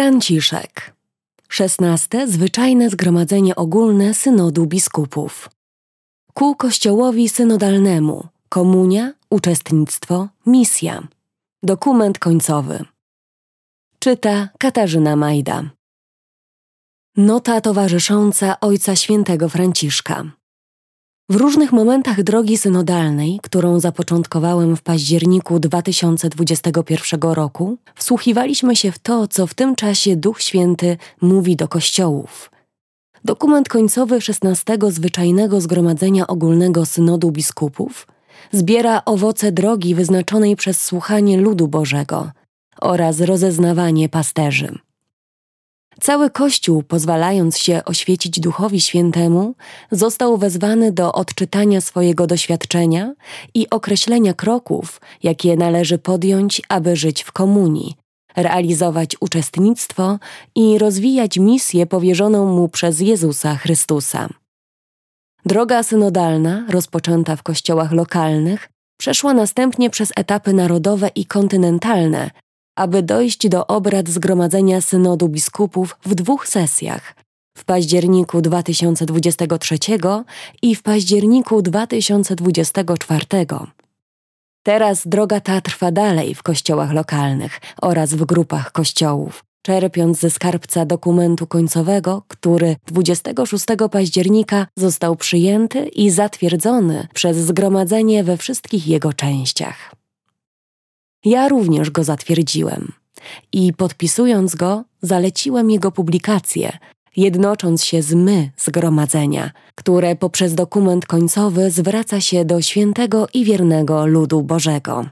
Franciszek. Szesnaste zwyczajne zgromadzenie ogólne synodu biskupów. Ku kościołowi synodalnemu komunia, uczestnictwo, misja. Dokument końcowy. Czyta Katarzyna Majda. Nota towarzysząca Ojca Świętego Franciszka. W różnych momentach drogi synodalnej, którą zapoczątkowałem w październiku 2021 roku, wsłuchiwaliśmy się w to, co w tym czasie Duch Święty mówi do kościołów. Dokument końcowy XVI Zwyczajnego Zgromadzenia Ogólnego Synodu Biskupów zbiera owoce drogi wyznaczonej przez słuchanie ludu Bożego oraz rozeznawanie pasterzy. Cały Kościół, pozwalając się oświecić Duchowi Świętemu, został wezwany do odczytania swojego doświadczenia i określenia kroków, jakie należy podjąć, aby żyć w komunii, realizować uczestnictwo i rozwijać misję powierzoną mu przez Jezusa Chrystusa. Droga synodalna, rozpoczęta w kościołach lokalnych, przeszła następnie przez etapy narodowe i kontynentalne, aby dojść do obrad Zgromadzenia Synodu Biskupów w dwóch sesjach w październiku 2023 i w październiku 2024. Teraz droga ta trwa dalej w kościołach lokalnych oraz w grupach kościołów, czerpiąc ze skarbca dokumentu końcowego, który 26 października został przyjęty i zatwierdzony przez zgromadzenie we wszystkich jego częściach. Ja również go zatwierdziłem i podpisując go, zaleciłem jego publikację, jednocząc się z my zgromadzenia, które poprzez dokument końcowy zwraca się do świętego i wiernego ludu Bożego.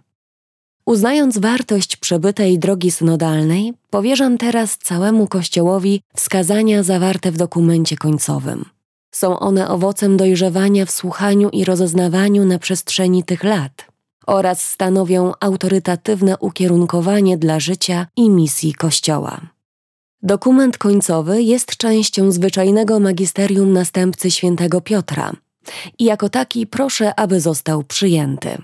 Uznając wartość przebytej drogi synodalnej, powierzam teraz całemu Kościołowi wskazania zawarte w dokumencie końcowym. Są one owocem dojrzewania w słuchaniu i rozeznawaniu na przestrzeni tych lat oraz stanowią autorytatywne ukierunkowanie dla życia i misji Kościoła. Dokument końcowy jest częścią zwyczajnego magisterium następcy świętego Piotra i jako taki proszę, aby został przyjęty.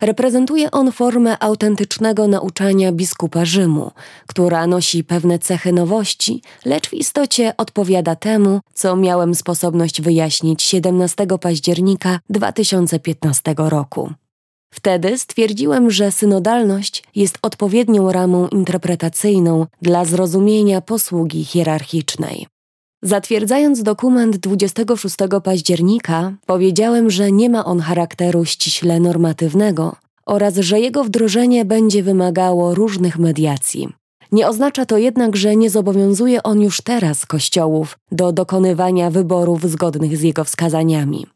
Reprezentuje on formę autentycznego nauczania biskupa Rzymu, która nosi pewne cechy nowości, lecz w istocie odpowiada temu, co miałem sposobność wyjaśnić 17 października 2015 roku. Wtedy stwierdziłem, że synodalność jest odpowiednią ramą interpretacyjną dla zrozumienia posługi hierarchicznej. Zatwierdzając dokument 26 października, powiedziałem, że nie ma on charakteru ściśle normatywnego oraz że jego wdrożenie będzie wymagało różnych mediacji. Nie oznacza to jednak, że nie zobowiązuje on już teraz kościołów do dokonywania wyborów zgodnych z jego wskazaniami.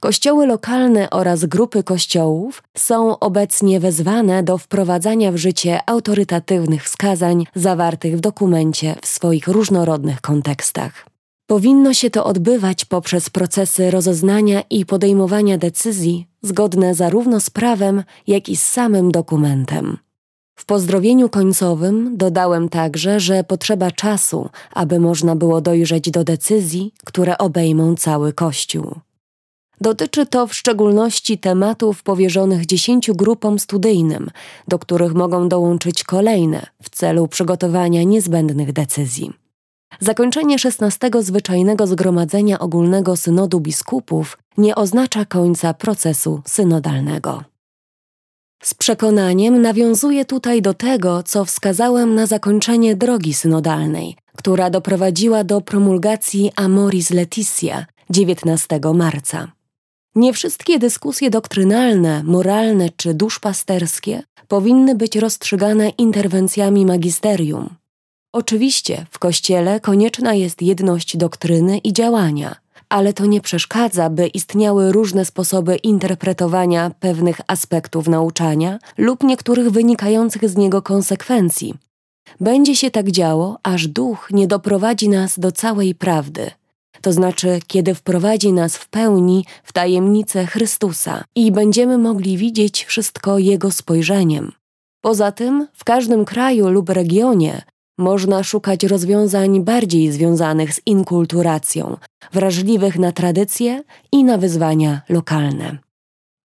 Kościoły lokalne oraz grupy kościołów są obecnie wezwane do wprowadzania w życie autorytatywnych wskazań zawartych w dokumencie w swoich różnorodnych kontekstach. Powinno się to odbywać poprzez procesy rozeznania i podejmowania decyzji zgodne zarówno z prawem, jak i z samym dokumentem. W pozdrowieniu końcowym dodałem także, że potrzeba czasu, aby można było dojrzeć do decyzji, które obejmą cały Kościół. Dotyczy to w szczególności tematów powierzonych dziesięciu grupom studyjnym, do których mogą dołączyć kolejne w celu przygotowania niezbędnych decyzji. Zakończenie XVI zwyczajnego zgromadzenia ogólnego synodu biskupów nie oznacza końca procesu synodalnego. Z przekonaniem nawiązuję tutaj do tego, co wskazałem na zakończenie drogi synodalnej, która doprowadziła do promulgacji Amoris Laetitia 19 marca. Nie wszystkie dyskusje doktrynalne, moralne czy duszpasterskie powinny być rozstrzygane interwencjami magisterium. Oczywiście w Kościele konieczna jest jedność doktryny i działania, ale to nie przeszkadza, by istniały różne sposoby interpretowania pewnych aspektów nauczania lub niektórych wynikających z niego konsekwencji. Będzie się tak działo, aż duch nie doprowadzi nas do całej prawdy – to znaczy kiedy wprowadzi nas w pełni w tajemnicę Chrystusa i będziemy mogli widzieć wszystko Jego spojrzeniem. Poza tym, w każdym kraju lub regionie można szukać rozwiązań bardziej związanych z inkulturacją, wrażliwych na tradycje i na wyzwania lokalne.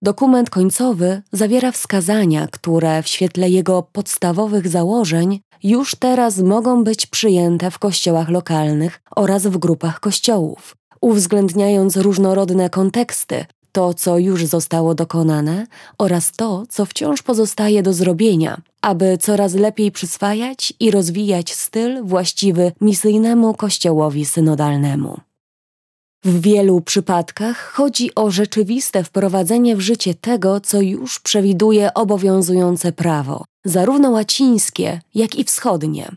Dokument końcowy zawiera wskazania, które w świetle jego podstawowych założeń już teraz mogą być przyjęte w kościołach lokalnych oraz w grupach kościołów, uwzględniając różnorodne konteksty, to, co już zostało dokonane oraz to, co wciąż pozostaje do zrobienia, aby coraz lepiej przyswajać i rozwijać styl właściwy misyjnemu kościołowi synodalnemu. W wielu przypadkach chodzi o rzeczywiste wprowadzenie w życie tego, co już przewiduje obowiązujące prawo, zarówno łacińskie, jak i wschodnie.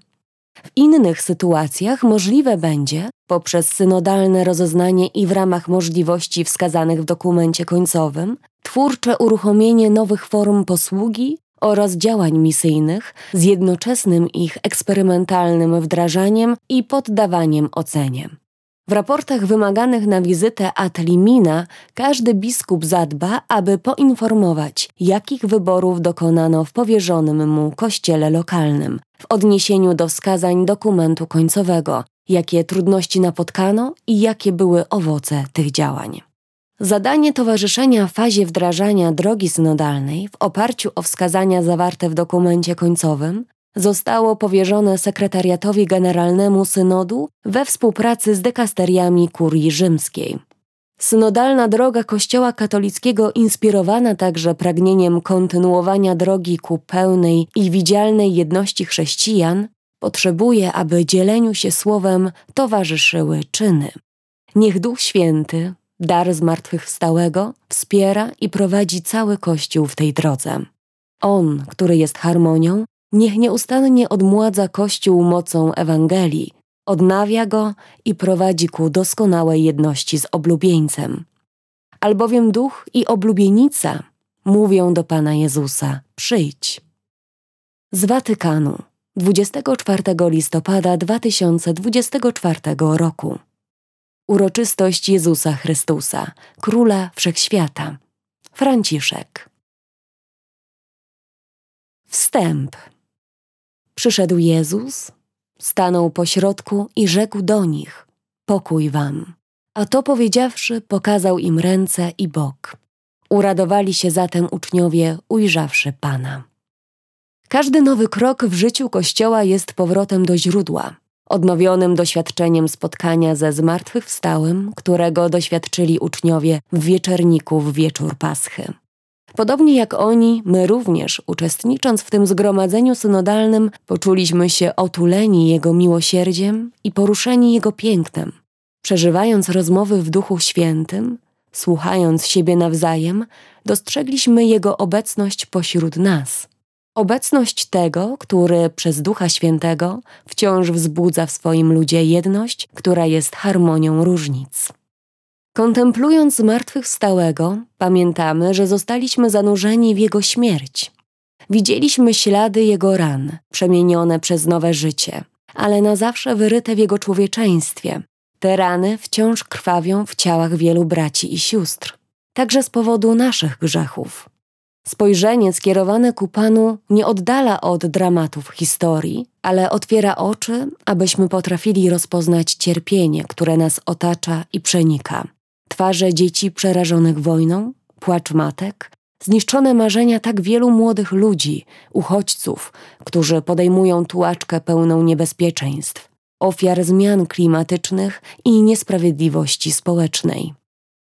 W innych sytuacjach możliwe będzie, poprzez synodalne rozeznanie i w ramach możliwości wskazanych w dokumencie końcowym, twórcze uruchomienie nowych form posługi oraz działań misyjnych z jednoczesnym ich eksperymentalnym wdrażaniem i poddawaniem ocenie. W raportach wymaganych na wizytę ad limina każdy biskup zadba, aby poinformować, jakich wyborów dokonano w powierzonym mu kościele lokalnym, w odniesieniu do wskazań dokumentu końcowego, jakie trudności napotkano i jakie były owoce tych działań. Zadanie towarzyszenia fazie wdrażania drogi synodalnej w oparciu o wskazania zawarte w dokumencie końcowym zostało powierzone sekretariatowi generalnemu synodu we współpracy z dekasteriami kurii rzymskiej. Synodalna droga Kościoła katolickiego, inspirowana także pragnieniem kontynuowania drogi ku pełnej i widzialnej jedności chrześcijan, potrzebuje, aby dzieleniu się słowem towarzyszyły czyny. Niech Duch Święty, dar zmartwychwstałego, wspiera i prowadzi cały Kościół w tej drodze. On, który jest harmonią, niech nieustannie odmładza Kościół mocą Ewangelii, odnawia go i prowadzi ku doskonałej jedności z oblubieńcem. Albowiem duch i oblubienica mówią do Pana Jezusa: Przyjdź. Z Watykanu 24 listopada 2024 roku. Uroczystość Jezusa Chrystusa, Króla Wszechświata. Franciszek. Wstęp. Przyszedł Jezus, stanął pośrodku i rzekł do nich: Pokój wam. A to powiedziawszy, pokazał im ręce i bok. Uradowali się zatem uczniowie, ujrzawszy Pana. Każdy nowy krok w życiu Kościoła jest powrotem do źródła, odnowionym doświadczeniem spotkania ze zmartwychwstałym, którego doświadczyli uczniowie w wieczerniku w wieczór Paschy. Podobnie jak oni, my również, uczestnicząc w tym zgromadzeniu synodalnym, poczuliśmy się otuleni Jego miłosierdziem i poruszeni Jego pięknem. Przeżywając rozmowy w Duchu Świętym, słuchając siebie nawzajem, dostrzegliśmy Jego obecność pośród nas. Obecność tego, który przez Ducha Świętego wciąż wzbudza w swoim ludzie jedność, która jest harmonią różnic. Kontemplując zmartwychwstałego, pamiętamy, że zostaliśmy zanurzeni w Jego śmierć. Widzieliśmy ślady Jego ran, przemienione przez nowe życie, ale na zawsze wyryte w Jego człowieczeństwie. Te rany wciąż krwawią w ciałach wielu braci i sióstr, także z powodu naszych grzechów. Spojrzenie skierowane ku Panu nie oddala od dramatów historii, ale otwiera oczy, abyśmy potrafili rozpoznać cierpienie, które nas otacza i przenika twarze dzieci przerażonych wojną, płacz matek, zniszczone marzenia tak wielu młodych ludzi, uchodźców, którzy podejmują tułaczkę pełną niebezpieczeństw, ofiar zmian klimatycznych i niesprawiedliwości społecznej.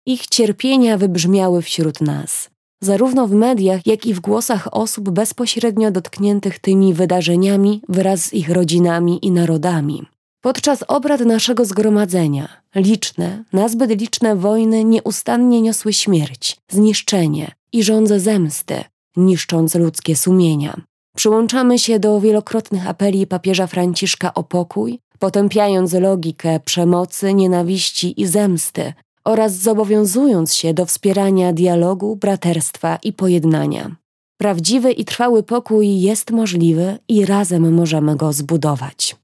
Ich cierpienia wybrzmiały wśród nas, zarówno w mediach, jak i w głosach osób bezpośrednio dotkniętych tymi wydarzeniami wraz z ich rodzinami i narodami. Podczas obrad naszego zgromadzenia liczne, nazbyt liczne wojny nieustannie niosły śmierć, zniszczenie i żądze zemsty, niszcząc ludzkie sumienia. Przyłączamy się do wielokrotnych apeli papieża Franciszka o pokój, potępiając logikę przemocy, nienawiści i zemsty oraz zobowiązując się do wspierania dialogu, braterstwa i pojednania. Prawdziwy i trwały pokój jest możliwy i razem możemy go zbudować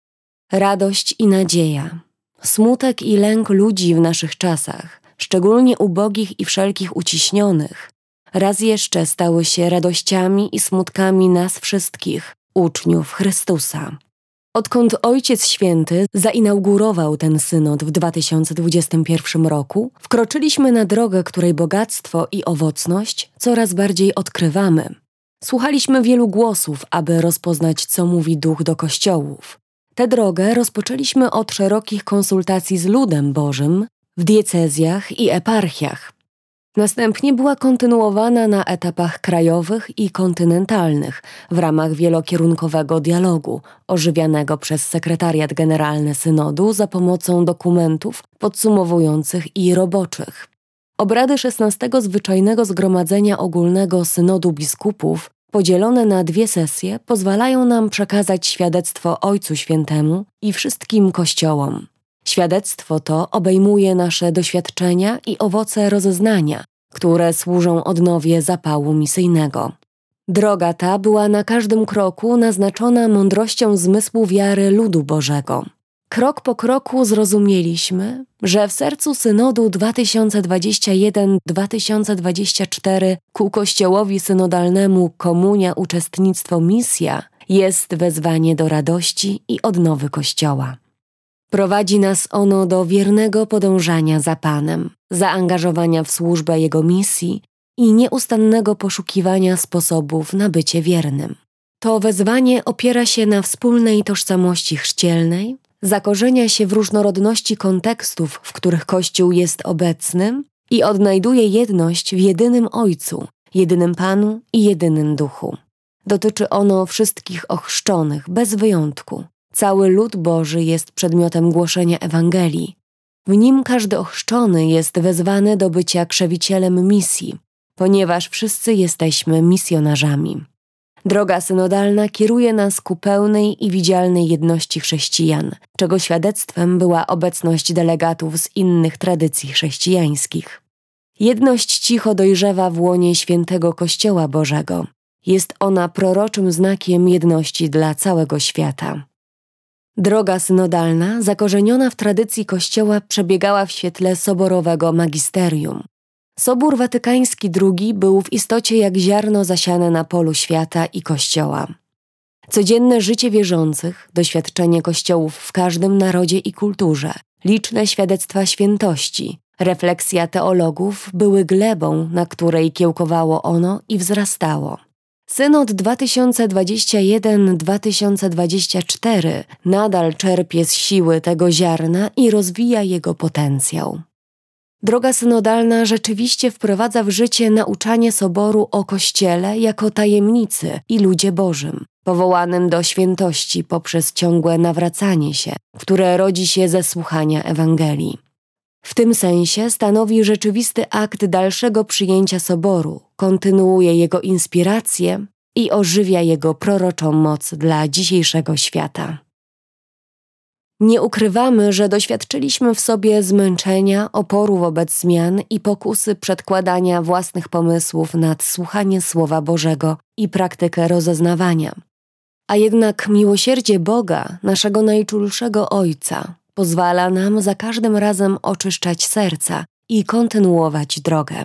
radość i nadzieja, smutek i lęk ludzi w naszych czasach, szczególnie ubogich i wszelkich uciśnionych, raz jeszcze stały się radościami i smutkami nas wszystkich, uczniów Chrystusa. Odkąd Ojciec Święty zainaugurował ten synod w 2021 roku, wkroczyliśmy na drogę, której bogactwo i owocność coraz bardziej odkrywamy. Słuchaliśmy wielu głosów, aby rozpoznać, co mówi duch do kościołów. Tę drogę rozpoczęliśmy od szerokich konsultacji z ludem Bożym w diecezjach i eparchiach. Następnie była kontynuowana na etapach krajowych i kontynentalnych w ramach wielokierunkowego dialogu, ożywianego przez Sekretariat Generalny Synodu za pomocą dokumentów podsumowujących i roboczych. Obrady XVI Zwyczajnego Zgromadzenia Ogólnego Synodu Biskupów, podzielone na dwie sesje, pozwalają nam przekazać świadectwo Ojcu Świętemu i wszystkim kościołom. Świadectwo to obejmuje nasze doświadczenia i owoce rozeznania, które służą odnowie zapału misyjnego. Droga ta była na każdym kroku naznaczona mądrością zmysłu wiary ludu Bożego. Krok po kroku zrozumieliśmy, że w sercu synodu 2021-2024 ku Kościołowi synodalnemu Komunia, Uczestnictwo, Misja jest wezwanie do radości i odnowy Kościoła. Prowadzi nas ono do wiernego podążania za Panem, zaangażowania w służbę Jego misji i nieustannego poszukiwania sposobów na bycie wiernym. To wezwanie opiera się na wspólnej tożsamości chrzcielnej, zakorzenia się w różnorodności kontekstów, w których Kościół jest obecny i odnajduje jedność w jedynym Ojcu, jedynym Panu i jedynym Duchu. Dotyczy ono wszystkich ochrzczonych, bez wyjątku. Cały lud Boży jest przedmiotem głoszenia Ewangelii. W nim każdy ochrzczony jest wezwany do bycia krzewicielem misji, ponieważ wszyscy jesteśmy misjonarzami. Droga synodalna kieruje nas ku pełnej i widzialnej jedności chrześcijan, czego świadectwem była obecność delegatów z innych tradycji chrześcijańskich. Jedność cicho dojrzewa w łonie świętego Kościoła Bożego. Jest ona proroczym znakiem jedności dla całego świata. Droga synodalna, zakorzeniona w tradycji Kościoła, przebiegała w świetle soborowego magisterium. Sobór Watykański II był w istocie jak ziarno zasiane na polu świata i Kościoła. Codzienne życie wierzących, doświadczenie kościołów w każdym narodzie i kulturze, liczne świadectwa świętości, refleksja teologów były glebą, na której kiełkowało ono i wzrastało. Synod 2021-2024 nadal czerpie z siły tego ziarna i rozwija jego potencjał. Droga synodalna rzeczywiście wprowadza w życie nauczanie Soboru o Kościele jako tajemnicy i ludzie Bożym, powołanym do świętości poprzez ciągłe nawracanie się, które rodzi się ze słuchania Ewangelii. W tym sensie stanowi rzeczywisty akt dalszego przyjęcia Soboru, kontynuuje jego inspirację i ożywia jego proroczą moc dla dzisiejszego świata. Nie ukrywamy, że doświadczyliśmy w sobie zmęczenia, oporu wobec zmian i pokusy przedkładania własnych pomysłów nad słuchanie Słowa Bożego i praktykę rozeznawania. A jednak miłosierdzie Boga, naszego najczulszego Ojca, pozwala nam za każdym razem oczyszczać serca i kontynuować drogę.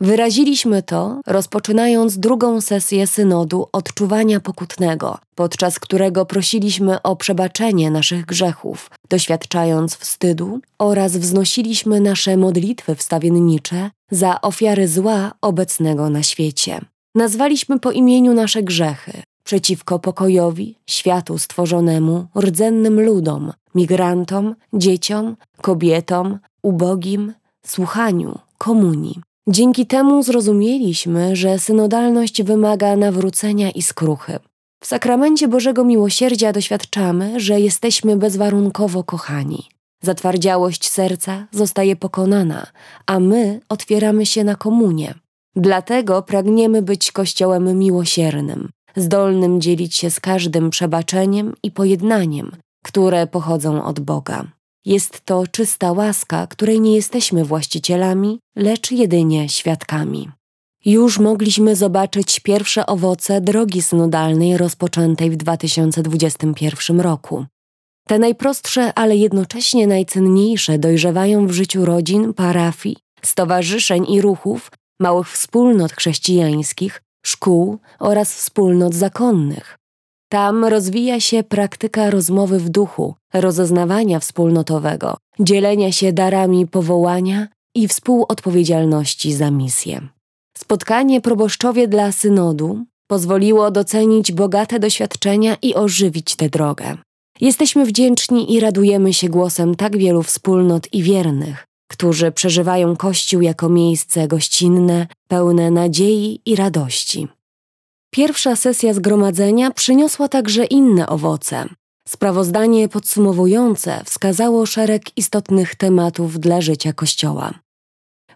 Wyraziliśmy to, rozpoczynając drugą sesję synodu odczuwania pokutnego, podczas którego prosiliśmy o przebaczenie naszych grzechów, doświadczając wstydu oraz wznosiliśmy nasze modlitwy wstawiennicze za ofiary zła obecnego na świecie. Nazwaliśmy po imieniu nasze grzechy przeciwko pokojowi, światu stworzonemu, rdzennym ludom, migrantom, dzieciom, kobietom, ubogim, słuchaniu, komunii. Dzięki temu zrozumieliśmy, że synodalność wymaga nawrócenia i skruchy. W sakramencie Bożego Miłosierdzia doświadczamy, że jesteśmy bezwarunkowo kochani. Zatwardziałość serca zostaje pokonana, a my otwieramy się na komunię. Dlatego pragniemy być Kościołem miłosiernym, zdolnym dzielić się z każdym przebaczeniem i pojednaniem, które pochodzą od Boga. Jest to czysta łaska, której nie jesteśmy właścicielami, lecz jedynie świadkami. Już mogliśmy zobaczyć pierwsze owoce drogi synodalnej rozpoczętej w 2021 roku. Te najprostsze, ale jednocześnie najcenniejsze dojrzewają w życiu rodzin, parafii, stowarzyszeń i ruchów, małych wspólnot chrześcijańskich, szkół oraz wspólnot zakonnych. Tam rozwija się praktyka rozmowy w duchu, rozeznawania wspólnotowego, dzielenia się darami powołania i współodpowiedzialności za misję. Spotkanie proboszczowie dla synodu pozwoliło docenić bogate doświadczenia i ożywić tę drogę. Jesteśmy wdzięczni i radujemy się głosem tak wielu wspólnot i wiernych, którzy przeżywają Kościół jako miejsce gościnne, pełne nadziei i radości. Pierwsza sesja zgromadzenia przyniosła także inne owoce. Sprawozdanie podsumowujące wskazało szereg istotnych tematów dla życia Kościoła.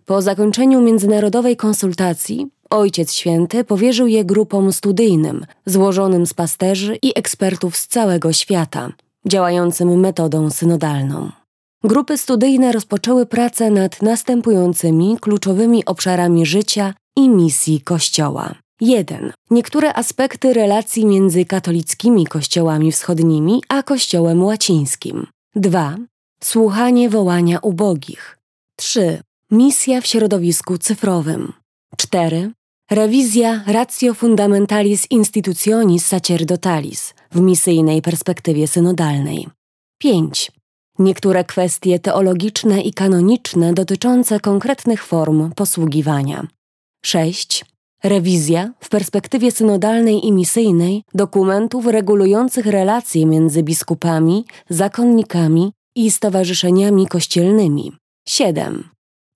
Po zakończeniu międzynarodowej konsultacji Ojciec Święty powierzył je grupom studyjnym, złożonym z pasterzy i ekspertów z całego świata, działającym metodą synodalną. Grupy studyjne rozpoczęły pracę nad następującymi kluczowymi obszarami życia i misji Kościoła. 1. Niektóre aspekty relacji między katolickimi kościołami wschodnimi a Kościołem łacińskim. 2. Słuchanie wołania ubogich. 3. Misja w środowisku cyfrowym. 4. Rewizja Ratio Fundamentalis Institutionis Sacerdotalis w misyjnej perspektywie synodalnej. 5. Niektóre kwestie teologiczne i kanoniczne dotyczące konkretnych form posługiwania. 6. Rewizja w perspektywie synodalnej i misyjnej dokumentów regulujących relacje między biskupami, zakonnikami i stowarzyszeniami kościelnymi. 7.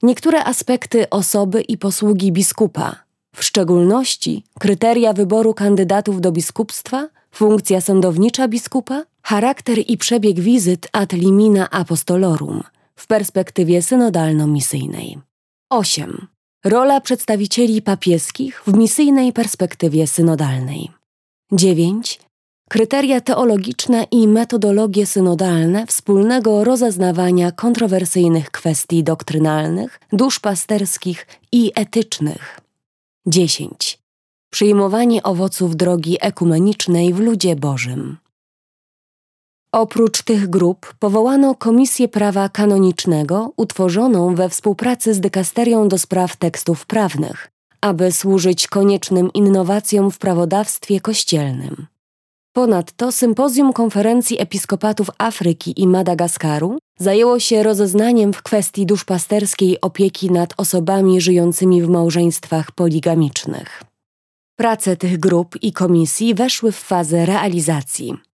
Niektóre aspekty osoby i posługi biskupa, w szczególności kryteria wyboru kandydatów do biskupstwa, funkcja sądownicza biskupa, charakter i przebieg wizyt ad limina apostolorum w perspektywie synodalno-misyjnej. 8. Rola przedstawicieli papieskich w misyjnej perspektywie synodalnej. 9. Kryteria teologiczne i metodologie synodalne wspólnego rozeznawania kontrowersyjnych kwestii doktrynalnych, duszpasterskich i etycznych. 10. Przyjmowanie owoców drogi ekumenicznej w ludzie Bożym. Oprócz tych grup powołano Komisję Prawa Kanonicznego, utworzoną we współpracy z Dykasterią do spraw tekstów prawnych, aby służyć koniecznym innowacjom w prawodawstwie kościelnym. Ponadto Sympozjum Konferencji Episkopatów Afryki i Madagaskaru zajęło się rozeznaniem w kwestii duszpasterskiej opieki nad osobami żyjącymi w małżeństwach poligamicznych. Prace tych grup i komisji weszły w fazę realizacji.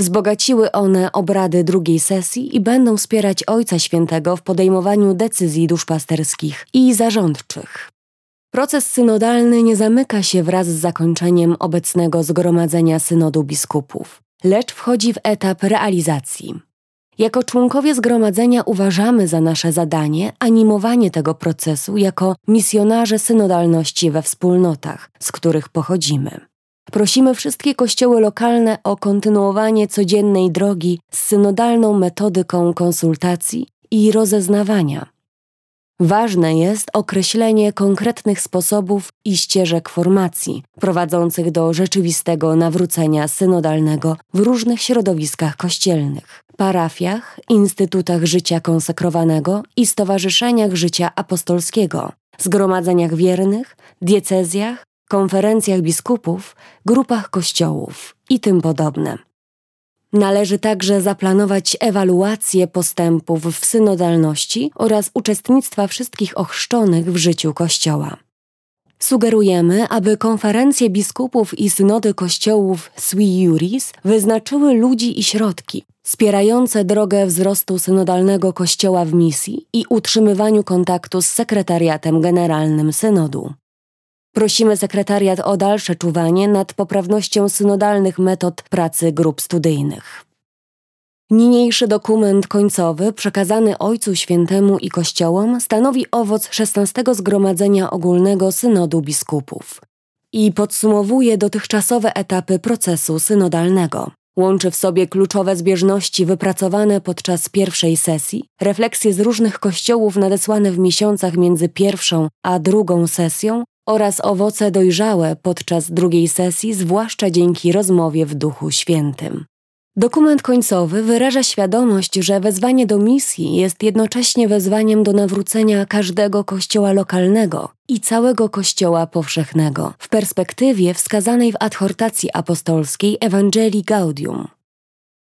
Wzbogaciły one obrady drugiej sesji i będą wspierać Ojca Świętego w podejmowaniu decyzji duszpasterskich i zarządczych. Proces synodalny nie zamyka się wraz z zakończeniem obecnego zgromadzenia synodu biskupów, lecz wchodzi w etap realizacji. Jako członkowie zgromadzenia uważamy za nasze zadanie animowanie tego procesu jako misjonarze synodalności we wspólnotach, z których pochodzimy. Prosimy wszystkie kościoły lokalne o kontynuowanie codziennej drogi z synodalną metodyką konsultacji i rozeznawania. Ważne jest określenie konkretnych sposobów i ścieżek formacji prowadzących do rzeczywistego nawrócenia synodalnego w różnych środowiskach kościelnych, parafiach, instytutach życia konsekrowanego i stowarzyszeniach życia apostolskiego, zgromadzeniach wiernych, diecezjach, konferencjach biskupów, grupach kościołów i tym podobne. Należy także zaplanować ewaluację postępów w synodalności oraz uczestnictwa wszystkich ochrzczonych w życiu Kościoła. Sugerujemy, aby konferencje biskupów i synody kościołów Sui Juris wyznaczyły ludzi i środki wspierające drogę wzrostu synodalnego Kościoła w misji i utrzymywaniu kontaktu z sekretariatem generalnym synodu. Prosimy sekretariat o dalsze czuwanie nad poprawnością synodalnych metod pracy grup studyjnych. Niniejszy dokument końcowy przekazany Ojcu Świętemu i Kościołom stanowi owoc XVI Zgromadzenia Ogólnego Synodu Biskupów i podsumowuje dotychczasowe etapy procesu synodalnego. Łączy w sobie kluczowe zbieżności wypracowane podczas pierwszej sesji, refleksje z różnych kościołów nadesłane w miesiącach między pierwszą a drugą sesją oraz owoce dojrzałe podczas drugiej sesji, zwłaszcza dzięki rozmowie w Duchu Świętym. Dokument końcowy wyraża świadomość, że wezwanie do misji jest jednocześnie wezwaniem do nawrócenia każdego kościoła lokalnego i całego kościoła powszechnego w perspektywie wskazanej w adhortacji apostolskiej Evangelii Gaudium.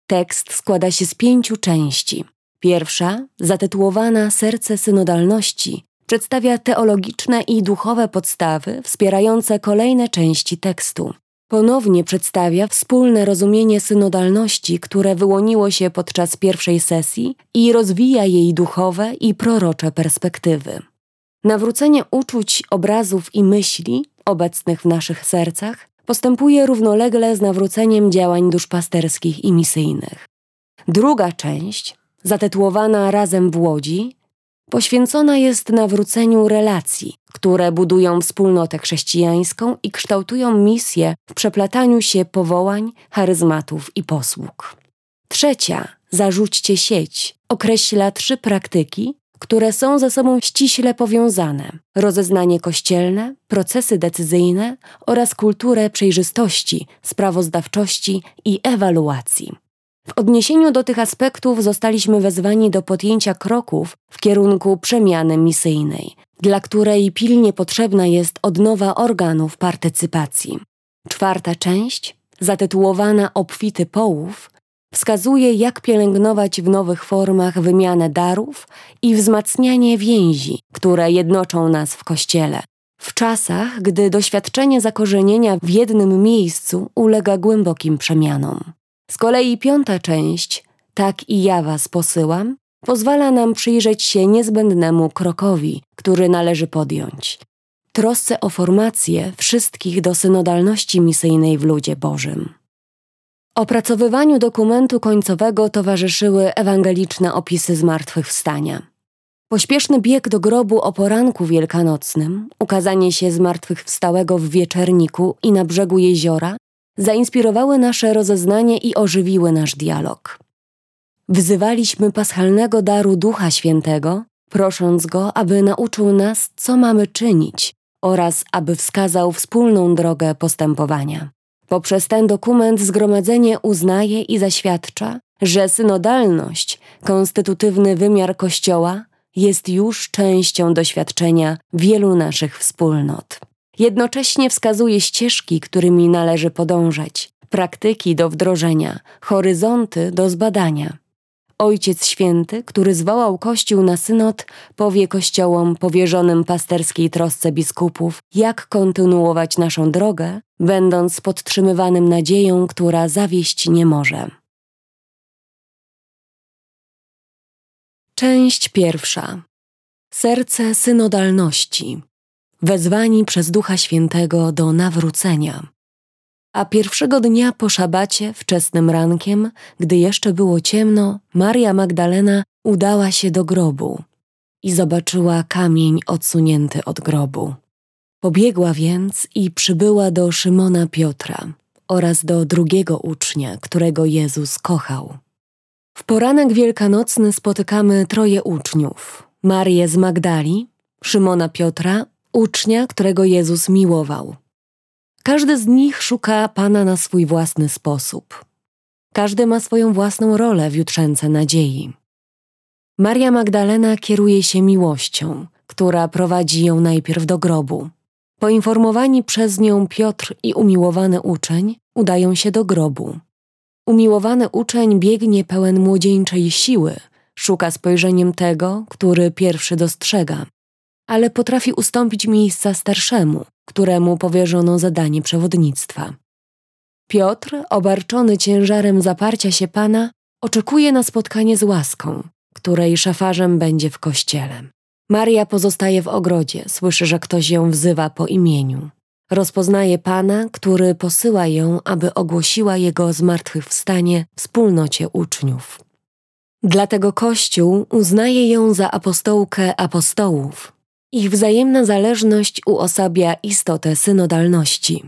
Tekst składa się z pięciu części. Pierwsza, zatytułowana Serce synodalności, przedstawia teologiczne i duchowe podstawy wspierające kolejne części tekstu. Ponownie przedstawia wspólne rozumienie synodalności, które wyłoniło się podczas pierwszej sesji i rozwija jej duchowe i prorocze perspektywy. Nawrócenie uczuć, obrazów i myśli obecnych w naszych sercach postępuje równolegle z nawróceniem działań duszpasterskich i misyjnych. Druga część, zatytułowana Razem w Łodzi, poświęcona jest nawróceniu relacji, które budują wspólnotę chrześcijańską i kształtują misję w przeplataniu się powołań, charyzmatów i posług. Trzecia, Zarzućcie sieć, określa trzy praktyki, które są ze sobą ściśle powiązane: rozeznanie kościelne, procesy decyzyjne oraz kulturę przejrzystości, sprawozdawczości i ewaluacji. W odniesieniu do tych aspektów zostaliśmy wezwani do podjęcia kroków w kierunku przemiany misyjnej, dla której pilnie potrzebna jest odnowa organów partycypacji. Czwarta część, zatytułowana Obfity połów, wskazuje, jak pielęgnować w nowych formach wymianę darów i wzmacnianie więzi, które jednoczą nas w Kościele. W czasach, gdy doświadczenie zakorzenienia w jednym miejscu ulega głębokim przemianom. Z kolei piąta część, tak i ja was posyłam, pozwala nam przyjrzeć się niezbędnemu krokowi, który należy podjąć. Trosce o formację wszystkich do synodalności misyjnej w ludzie Bożym. Opracowywaniu dokumentu końcowego towarzyszyły ewangeliczne opisy zmartwychwstania. Pośpieszny bieg do grobu o poranku wielkanocnym, ukazanie się zmartwychwstałego w wieczerniku i na brzegu jeziora zainspirowały nasze rozeznanie i ożywiły nasz dialog. Wzywaliśmy paschalnego daru Ducha Świętego, prosząc go, aby nauczył nas, co mamy czynić oraz aby wskazał wspólną drogę postępowania. Poprzez ten dokument zgromadzenie uznaje i zaświadcza, że synodalność, konstytutywny wymiar Kościoła, jest już częścią doświadczenia wielu naszych wspólnot. Jednocześnie wskazuje ścieżki, którymi należy podążać, praktyki do wdrożenia, horyzonty do zbadania. Ojciec Święty, który zwołał Kościół na synod, powie kościołom powierzonym pasterskiej trosce biskupów, jak kontynuować naszą drogę, będąc podtrzymywanym nadzieją, która zawieść nie może. Część pierwsza. Serce synodalności. Wezwani przez Ducha Świętego do nawrócenia. A pierwszego dnia po szabacie, wczesnym rankiem, gdy jeszcze było ciemno, Maria Magdalena udała się do grobu i zobaczyła kamień odsunięty od grobu. Pobiegła więc i przybyła do Szymona Piotra oraz do drugiego ucznia, którego Jezus kochał. W poranek wielkanocny spotykamy troje uczniów: Marię z Magdali, Szymona Piotra, ucznia, którego Jezus miłował. Każdy z nich szuka Pana na swój własny sposób. Każdy ma swoją własną rolę w jutrzęce nadziei. Maria Magdalena kieruje się miłością, która prowadzi ją najpierw do grobu. Poinformowani przez nią Piotr i umiłowany uczeń udają się do grobu. Umiłowany uczeń biegnie pełen młodzieńczej siły, szuka spojrzeniem tego, który pierwszy dostrzega, ale potrafi ustąpić miejsca starszemu, któremu powierzono zadanie przewodnictwa. Piotr, obarczony ciężarem zaparcia się Pana, oczekuje na spotkanie z łaską, której szafarzem będzie w kościele. Maria pozostaje w ogrodzie, słyszy, że ktoś ją wzywa po imieniu. Rozpoznaje Pana, który posyła ją, aby ogłosiła Jego zmartwychwstanie wspólnocie uczniów. Dlatego Kościół uznaje ją za apostołkę apostołów, ich wzajemna zależność uosabia istotę synodalności.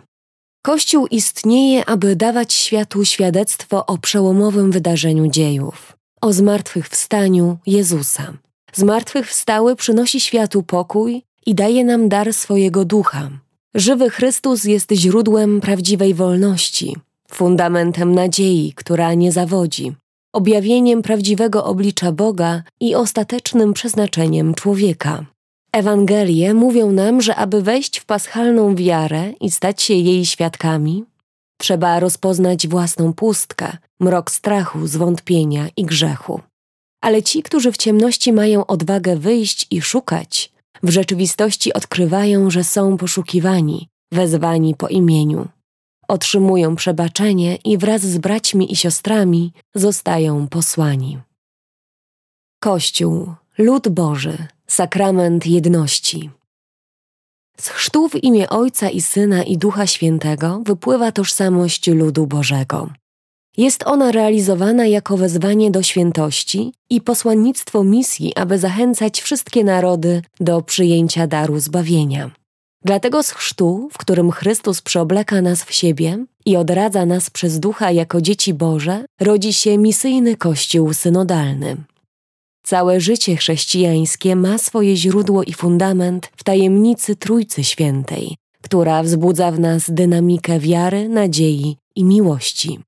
Kościół istnieje, aby dawać światu świadectwo o przełomowym wydarzeniu dziejów, o zmartwychwstaniu Jezusa. Zmartwychwstały przynosi światu pokój i daje nam dar swojego ducha. Żywy Chrystus jest źródłem prawdziwej wolności, fundamentem nadziei, która nie zawodzi, objawieniem prawdziwego oblicza Boga i ostatecznym przeznaczeniem człowieka. Ewangelie mówią nam, że aby wejść w paschalną wiarę i stać się jej świadkami, trzeba rozpoznać własną pustkę, mrok strachu, zwątpienia i grzechu. Ale ci, którzy w ciemności mają odwagę wyjść i szukać, w rzeczywistości odkrywają, że są poszukiwani, wezwani po imieniu. Otrzymują przebaczenie i wraz z braćmi i siostrami zostają posłani. Kościół, lud Boży, sakrament jedności. Z chrztu w imię Ojca i Syna i Ducha Świętego wypływa tożsamość ludu Bożego. Jest ona realizowana jako wezwanie do świętości i posłannictwo misji, aby zachęcać wszystkie narody do przyjęcia daru zbawienia. Dlatego z chrztu, w którym Chrystus przeobleka nas w siebie i odradza nas przez ducha jako dzieci Boże, rodzi się misyjny Kościół synodalny. Całe życie chrześcijańskie ma swoje źródło i fundament w tajemnicy Trójcy Świętej, która wzbudza w nas dynamikę wiary, nadziei i miłości.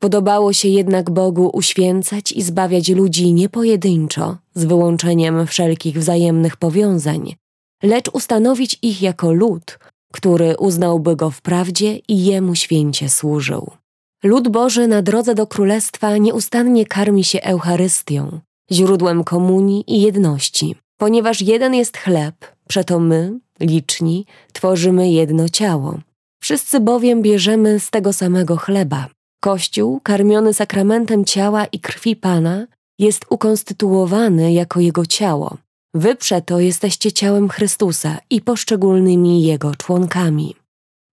Podobało się jednak Bogu uświęcać i zbawiać ludzi nie pojedynczo, z wyłączeniem wszelkich wzajemnych powiązań, lecz ustanowić ich jako lud, który uznałby go w prawdzie i jemu święcie służył. Lud Boży na drodze do królestwa nieustannie karmi się Eucharystią, źródłem komunii i jedności, ponieważ jeden jest chleb, przeto my, liczni, tworzymy jedno ciało. Wszyscy bowiem bierzemy z tego samego chleba. Kościół, karmiony sakramentem ciała i krwi Pana, jest ukonstytuowany jako Jego ciało. Wy przeto jesteście ciałem Chrystusa i poszczególnymi Jego członkami.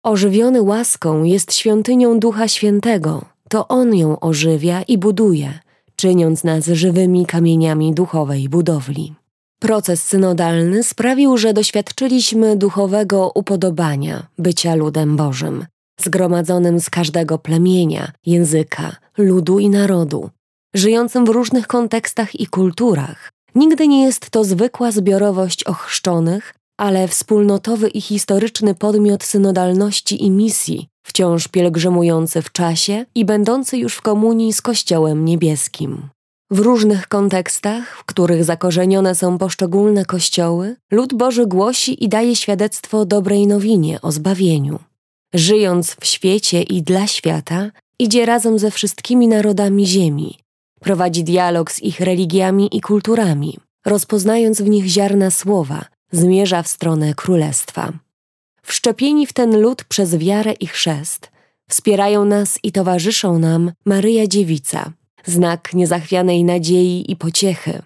Ożywiony łaską jest świątynią Ducha Świętego, to On ją ożywia i buduje, czyniąc nas żywymi kamieniami duchowej budowli. Proces synodalny sprawił, że doświadczyliśmy duchowego upodobania bycia ludem Bożym, zgromadzonym z każdego plemienia, języka, ludu i narodu, żyjącym w różnych kontekstach i kulturach. Nigdy nie jest to zwykła zbiorowość ochrzczonych, ale wspólnotowy i historyczny podmiot synodalności i misji, wciąż pielgrzymujący w czasie i będący już w komunii z Kościołem Niebieskim. W różnych kontekstach, w których zakorzenione są poszczególne kościoły, lud Boży głosi i daje świadectwo dobrej nowinie o zbawieniu. Żyjąc w świecie i dla świata, idzie razem ze wszystkimi narodami ziemi, prowadzi dialog z ich religiami i kulturami, rozpoznając w nich ziarna słowa, zmierza w stronę królestwa. Wszczepieni w ten lud przez wiarę i chrzest, wspierają nas i towarzyszą nam Maryja Dziewica, znak niezachwianej nadziei i pociechy.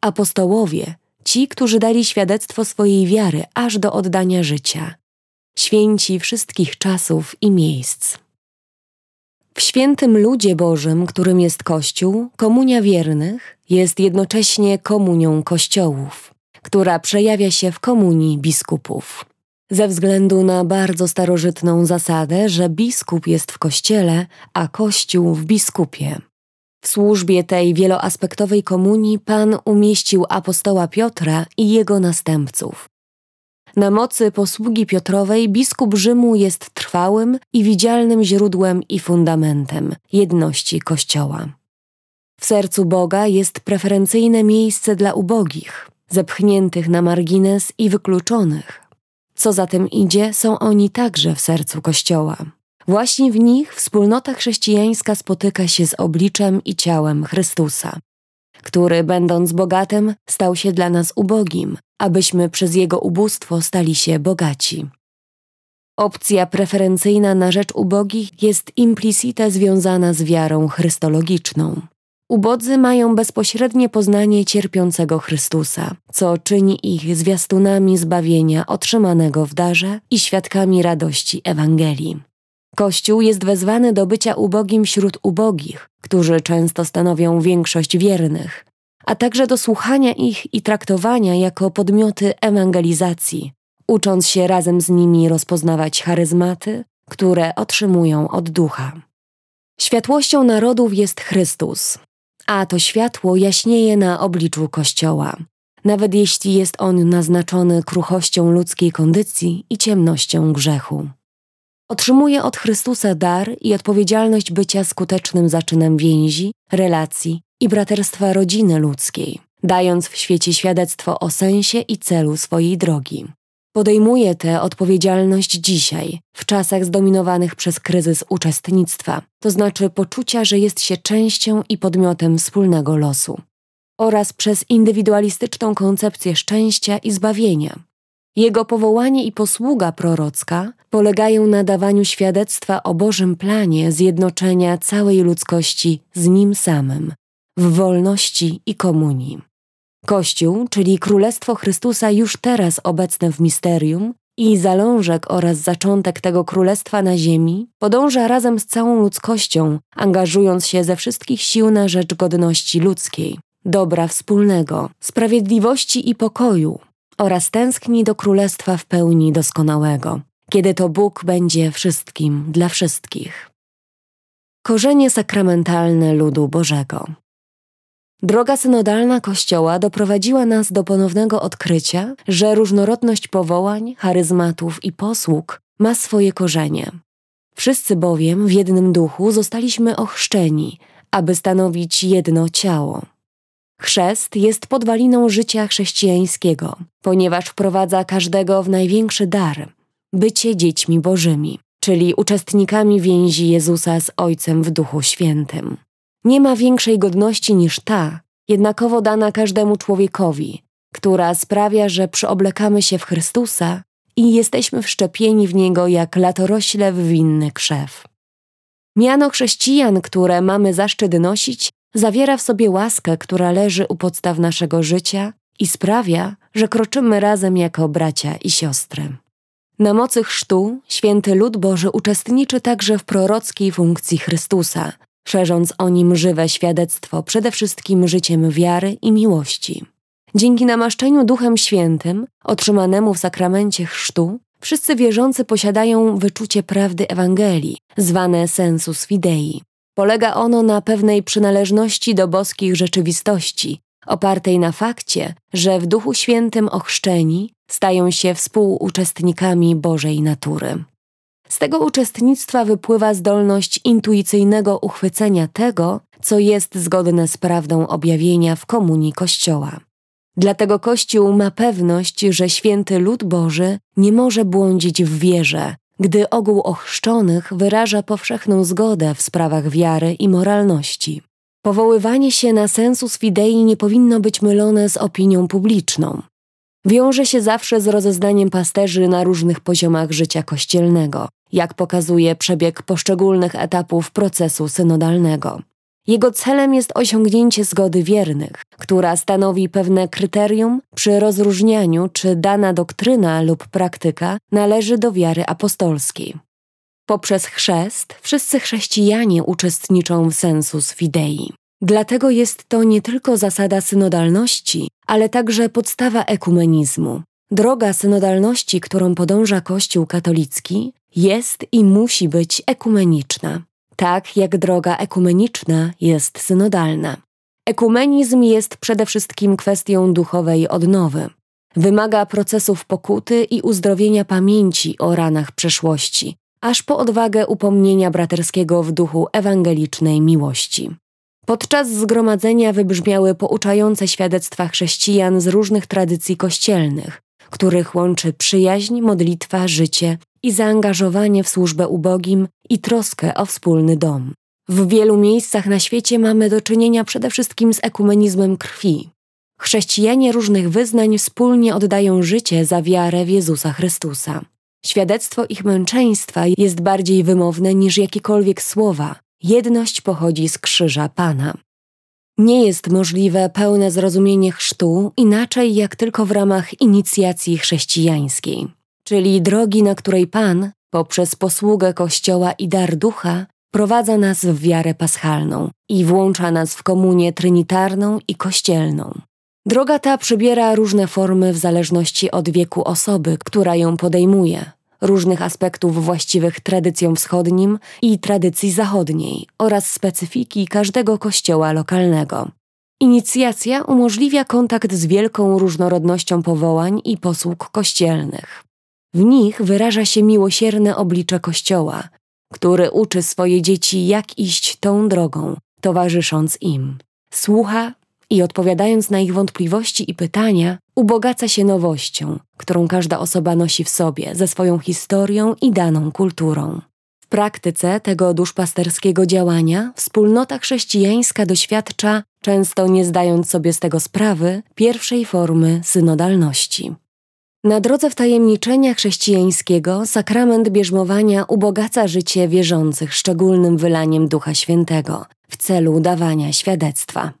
Apostołowie, ci, którzy dali świadectwo swojej wiary aż do oddania życia, święci wszystkich czasów i miejsc. W świętym ludzie Bożym, którym jest Kościół, komunia wiernych jest jednocześnie komunią kościołów, która przejawia się w komunii biskupów. Ze względu na bardzo starożytną zasadę, że biskup jest w kościele, a kościół w biskupie. W służbie tej wieloaspektowej komunii Pan umieścił apostoła Piotra i jego następców. Na mocy posługi Piotrowej biskup Rzymu jest trwałym i widzialnym źródłem i fundamentem jedności Kościoła. W sercu Boga jest preferencyjne miejsce dla ubogich, zepchniętych na margines i wykluczonych. Co za tym idzie, są oni także w sercu Kościoła. Właśnie w nich wspólnota chrześcijańska spotyka się z obliczem i ciałem Chrystusa, który, będąc bogatym, stał się dla nas ubogim, abyśmy przez jego ubóstwo stali się bogaci. Opcja preferencyjna na rzecz ubogich jest implicite związana z wiarą chrystologiczną. Ubodzy mają bezpośrednie poznanie cierpiącego Chrystusa, co czyni ich zwiastunami zbawienia otrzymanego w darze i świadkami radości Ewangelii. Kościół jest wezwany do bycia ubogim wśród ubogich, którzy często stanowią większość wiernych, a także do słuchania ich i traktowania jako podmioty ewangelizacji, ucząc się razem z nimi rozpoznawać charyzmaty, które otrzymują od ducha. Światłością narodów jest Chrystus, a to światło jaśnieje na obliczu Kościoła, nawet jeśli jest on naznaczony kruchością ludzkiej kondycji i ciemnością grzechu. otrzymuje od Chrystusa dar i odpowiedzialność bycia skutecznym zaczynem więzi, relacji i braterstwa rodziny ludzkiej, dając w świecie świadectwo o sensie i celu swojej drogi. Podejmuje tę odpowiedzialność dzisiaj, w czasach zdominowanych przez kryzys uczestnictwa, to znaczy poczucia, że jest się częścią i podmiotem wspólnego losu, oraz przez indywidualistyczną koncepcję szczęścia i zbawienia. Jego powołanie i posługa prorocka polegają na dawaniu świadectwa o Bożym planie zjednoczenia całej ludzkości z Nim samym, w wolności i komunii. Kościół, czyli Królestwo Chrystusa już teraz obecne w misterium i zalążek oraz zaczątek tego królestwa na ziemi, podąża razem z całą ludzkością, angażując się ze wszystkich sił na rzecz godności ludzkiej, dobra wspólnego, sprawiedliwości i pokoju oraz tęskni do królestwa w pełni doskonałego, kiedy to Bóg będzie wszystkim dla wszystkich. Korzenie sakramentalne ludu Bożego. Droga synodalna Kościoła doprowadziła nas do ponownego odkrycia, że różnorodność powołań, charyzmatów i posług ma swoje korzenie. Wszyscy bowiem w jednym duchu zostaliśmy ochrzczeni, aby stanowić jedno ciało. Chrzest jest podwaliną życia chrześcijańskiego, ponieważ wprowadza każdego w największy dar bycie dziećmi Bożymi, czyli uczestnikami więzi Jezusa z Ojcem w Duchu Świętym. Nie ma większej godności niż ta, jednakowo dana każdemu człowiekowi, która sprawia, że przyoblekamy się w Chrystusa i jesteśmy wszczepieni w Niego jak latorośle w winny krzew. Miano chrześcijan, które mamy zaszczyt nosić, zawiera w sobie łaskę, która leży u podstaw naszego życia i sprawia, że kroczymy razem jako bracia i siostry. Na mocy chrztu święty lud Boży uczestniczy także w prorockiej funkcji Chrystusa, szerząc o nim żywe świadectwo przede wszystkim życiem wiary i miłości. Dzięki namaszczeniu Duchem Świętym, otrzymanemu w sakramencie chrztu, wszyscy wierzący posiadają wyczucie prawdy Ewangelii, zwane sensus fidei. Polega ono na pewnej przynależności do boskich rzeczywistości, opartej na fakcie, że w Duchu Świętym ochrzczeni stają się współuczestnikami Bożej natury. Z tego uczestnictwa wypływa zdolność intuicyjnego uchwycenia tego, co jest zgodne z prawdą objawienia w komunii Kościoła. Dlatego Kościół ma pewność, że święty lud Boży nie może błądzić w wierze, gdy ogół ochrzczonych wyraża powszechną zgodę w sprawach wiary i moralności. Powoływanie się na sensus fidei nie powinno być mylone z opinią publiczną. Wiąże się zawsze z rozeznaniem pasterzy na różnych poziomach życia kościelnego, jak pokazuje przebieg poszczególnych etapów procesu synodalnego. Jego celem jest osiągnięcie zgody wiernych, która stanowi pewne kryterium przy rozróżnianiu, czy dana doktryna lub praktyka należy do wiary apostolskiej. Poprzez chrzest wszyscy chrześcijanie uczestniczą w sensus fidei. Dlatego jest to nie tylko zasada synodalności, ale także podstawa ekumenizmu. Droga synodalności, którą podąża Kościół katolicki, jest i musi być ekumeniczna, tak jak droga ekumeniczna jest synodalna. Ekumenizm jest przede wszystkim kwestią duchowej odnowy. Wymaga procesów pokuty i uzdrowienia pamięci o ranach przeszłości, aż po odwagę upomnienia braterskiego w duchu ewangelicznej miłości. Podczas zgromadzenia wybrzmiały pouczające świadectwa chrześcijan z różnych tradycji kościelnych, których łączy przyjaźń, modlitwa, życie i zaangażowanie w służbę ubogim i troskę o wspólny dom. W wielu miejscach na świecie mamy do czynienia przede wszystkim z ekumenizmem krwi. Chrześcijanie różnych wyznań wspólnie oddają życie za wiarę w Jezusa Chrystusa. Świadectwo ich męczeństwa jest bardziej wymowne niż jakiekolwiek słowa. Jedność pochodzi z krzyża Pana. Nie jest możliwe pełne zrozumienie chrztu inaczej jak tylko w ramach inicjacji chrześcijańskiej, czyli drogi, na której Pan, poprzez posługę Kościoła i dar ducha, prowadza nas w wiarę paschalną i włącza nas w komunię trinitarną i kościelną. Droga ta przybiera różne formy w zależności od wieku osoby, która ją podejmuje, różnych aspektów właściwych tradycjom wschodnim i tradycji zachodniej oraz specyfiki każdego kościoła lokalnego. Inicjacja umożliwia kontakt z wielką różnorodnością powołań i posług kościelnych. W nich wyraża się miłosierne oblicze Kościoła, który uczy swoje dzieci, jak iść tą drogą, towarzysząc im. Słucha i odpowiadając na ich wątpliwości i pytania, ubogaca się nowością, którą każda osoba nosi w sobie ze swoją historią i daną kulturą. W praktyce tego duszpasterskiego działania wspólnota chrześcijańska doświadcza, często nie zdając sobie z tego sprawy, pierwszej formy synodalności. Na drodze wtajemniczenia chrześcijańskiego sakrament bierzmowania ubogaca życie wierzących szczególnym wylaniem Ducha Świętego w celu dawania świadectwa.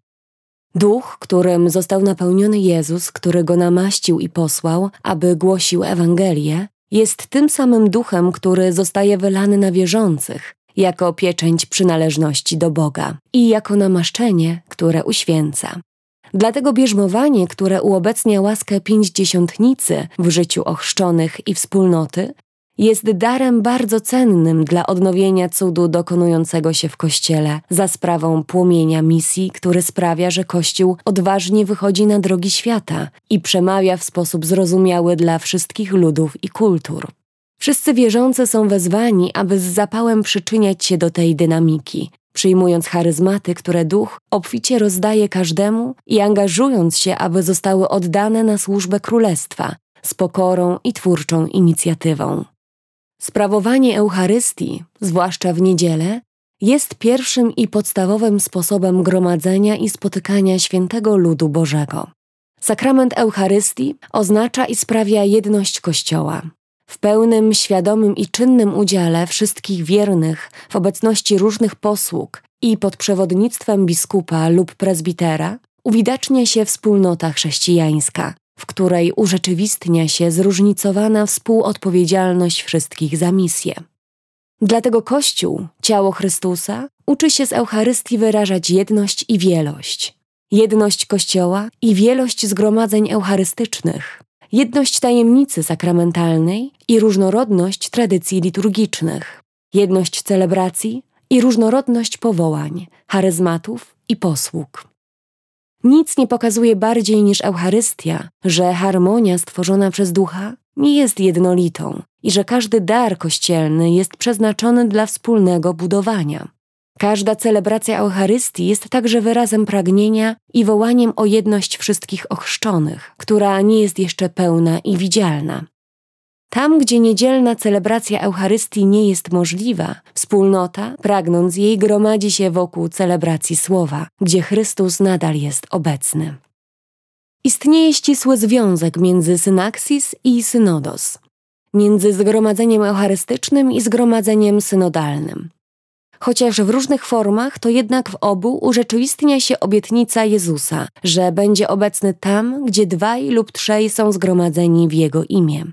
Duch, którym został napełniony Jezus, który go namaścił i posłał, aby głosił Ewangelię, jest tym samym duchem, który zostaje wylany na wierzących, jako pieczęć przynależności do Boga i jako namaszczenie, które uświęca. Dlatego bierzmowanie, które uobecnia łaskę pięćdziesiątnicy w życiu ochrzczonych i wspólnoty, jest darem bardzo cennym dla odnowienia cudu dokonującego się w Kościele za sprawą płomienia misji, który sprawia, że Kościół odważnie wychodzi na drogi świata i przemawia w sposób zrozumiały dla wszystkich ludów i kultur. Wszyscy wierzący są wezwani, aby z zapałem przyczyniać się do tej dynamiki, przyjmując charyzmaty, które duch obficie rozdaje każdemu i angażując się, aby zostały oddane na służbę królestwa z pokorą i twórczą inicjatywą. Sprawowanie Eucharystii, zwłaszcza w niedzielę, jest pierwszym i podstawowym sposobem gromadzenia i spotykania świętego ludu Bożego. Sakrament Eucharystii oznacza i sprawia jedność Kościoła. W pełnym, świadomym i czynnym udziale wszystkich wiernych w obecności różnych posług i pod przewodnictwem biskupa lub prezbitera uwidacznia się wspólnota chrześcijańska, w której urzeczywistnia się zróżnicowana współodpowiedzialność wszystkich za misję. Dlatego Kościół, ciało Chrystusa, uczy się z Eucharystii wyrażać jedność i wielość. Jedność Kościoła i wielość zgromadzeń eucharystycznych, jedność tajemnicy sakramentalnej i różnorodność tradycji liturgicznych, jedność celebracji i różnorodność powołań, charyzmatów i posług. Nic nie pokazuje bardziej niż Eucharystia, że harmonia stworzona przez ducha nie jest jednolitą i że każdy dar kościelny jest przeznaczony dla wspólnego budowania. Każda celebracja Eucharystii jest także wyrazem pragnienia i wołaniem o jedność wszystkich ochrzczonych, która nie jest jeszcze pełna i widzialna. Tam, gdzie niedzielna celebracja Eucharystii nie jest możliwa, wspólnota, pragnąc jej, gromadzi się wokół celebracji Słowa, gdzie Chrystus nadal jest obecny. Istnieje ścisły związek między synaksis i synodos, między zgromadzeniem eucharystycznym i zgromadzeniem synodalnym. Chociaż w różnych formach, to jednak w obu urzeczywistnia się obietnica Jezusa, że będzie obecny tam, gdzie dwaj lub trzej są zgromadzeni w Jego imię.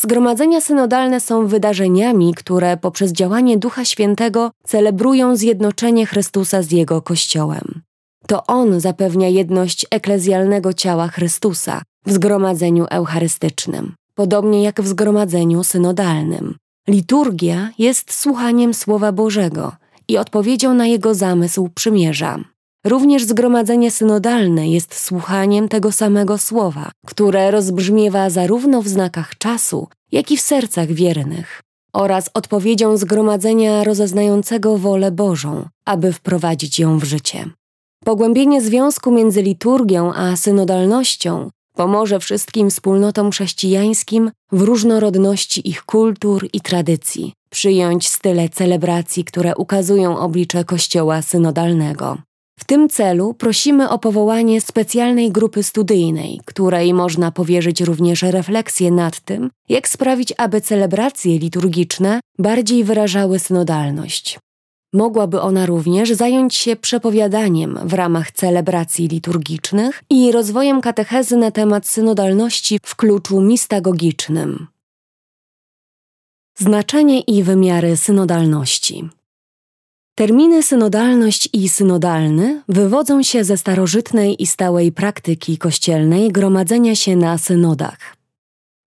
Zgromadzenia synodalne są wydarzeniami, które poprzez działanie Ducha Świętego celebrują zjednoczenie Chrystusa z Jego Kościołem. To On zapewnia jedność eklezjalnego ciała Chrystusa w zgromadzeniu eucharystycznym, podobnie jak w zgromadzeniu synodalnym. Liturgia jest słuchaniem Słowa Bożego i odpowiedzią na Jego zamysł przymierza. Również zgromadzenie synodalne jest słuchaniem tego samego słowa, które rozbrzmiewa zarówno w znakach czasu, jak i w sercach wiernych, oraz odpowiedzią zgromadzenia rozeznającego wolę Bożą, aby wprowadzić ją w życie. Pogłębienie związku między liturgią a synodalnością pomoże wszystkim wspólnotom chrześcijańskim w różnorodności ich kultur i tradycji przyjąć style celebracji, które ukazują oblicze Kościoła synodalnego. W tym celu prosimy o powołanie specjalnej grupy studyjnej, której można powierzyć również refleksję nad tym, jak sprawić, aby celebracje liturgiczne bardziej wyrażały synodalność. Mogłaby ona również zająć się przepowiadaniem w ramach celebracji liturgicznych i rozwojem katechezy na temat synodalności w kluczu mistagogicznym. Znaczenie i wymiary synodalności. Terminy synodalność i synodalny wywodzą się ze starożytnej i stałej praktyki kościelnej gromadzenia się na synodach.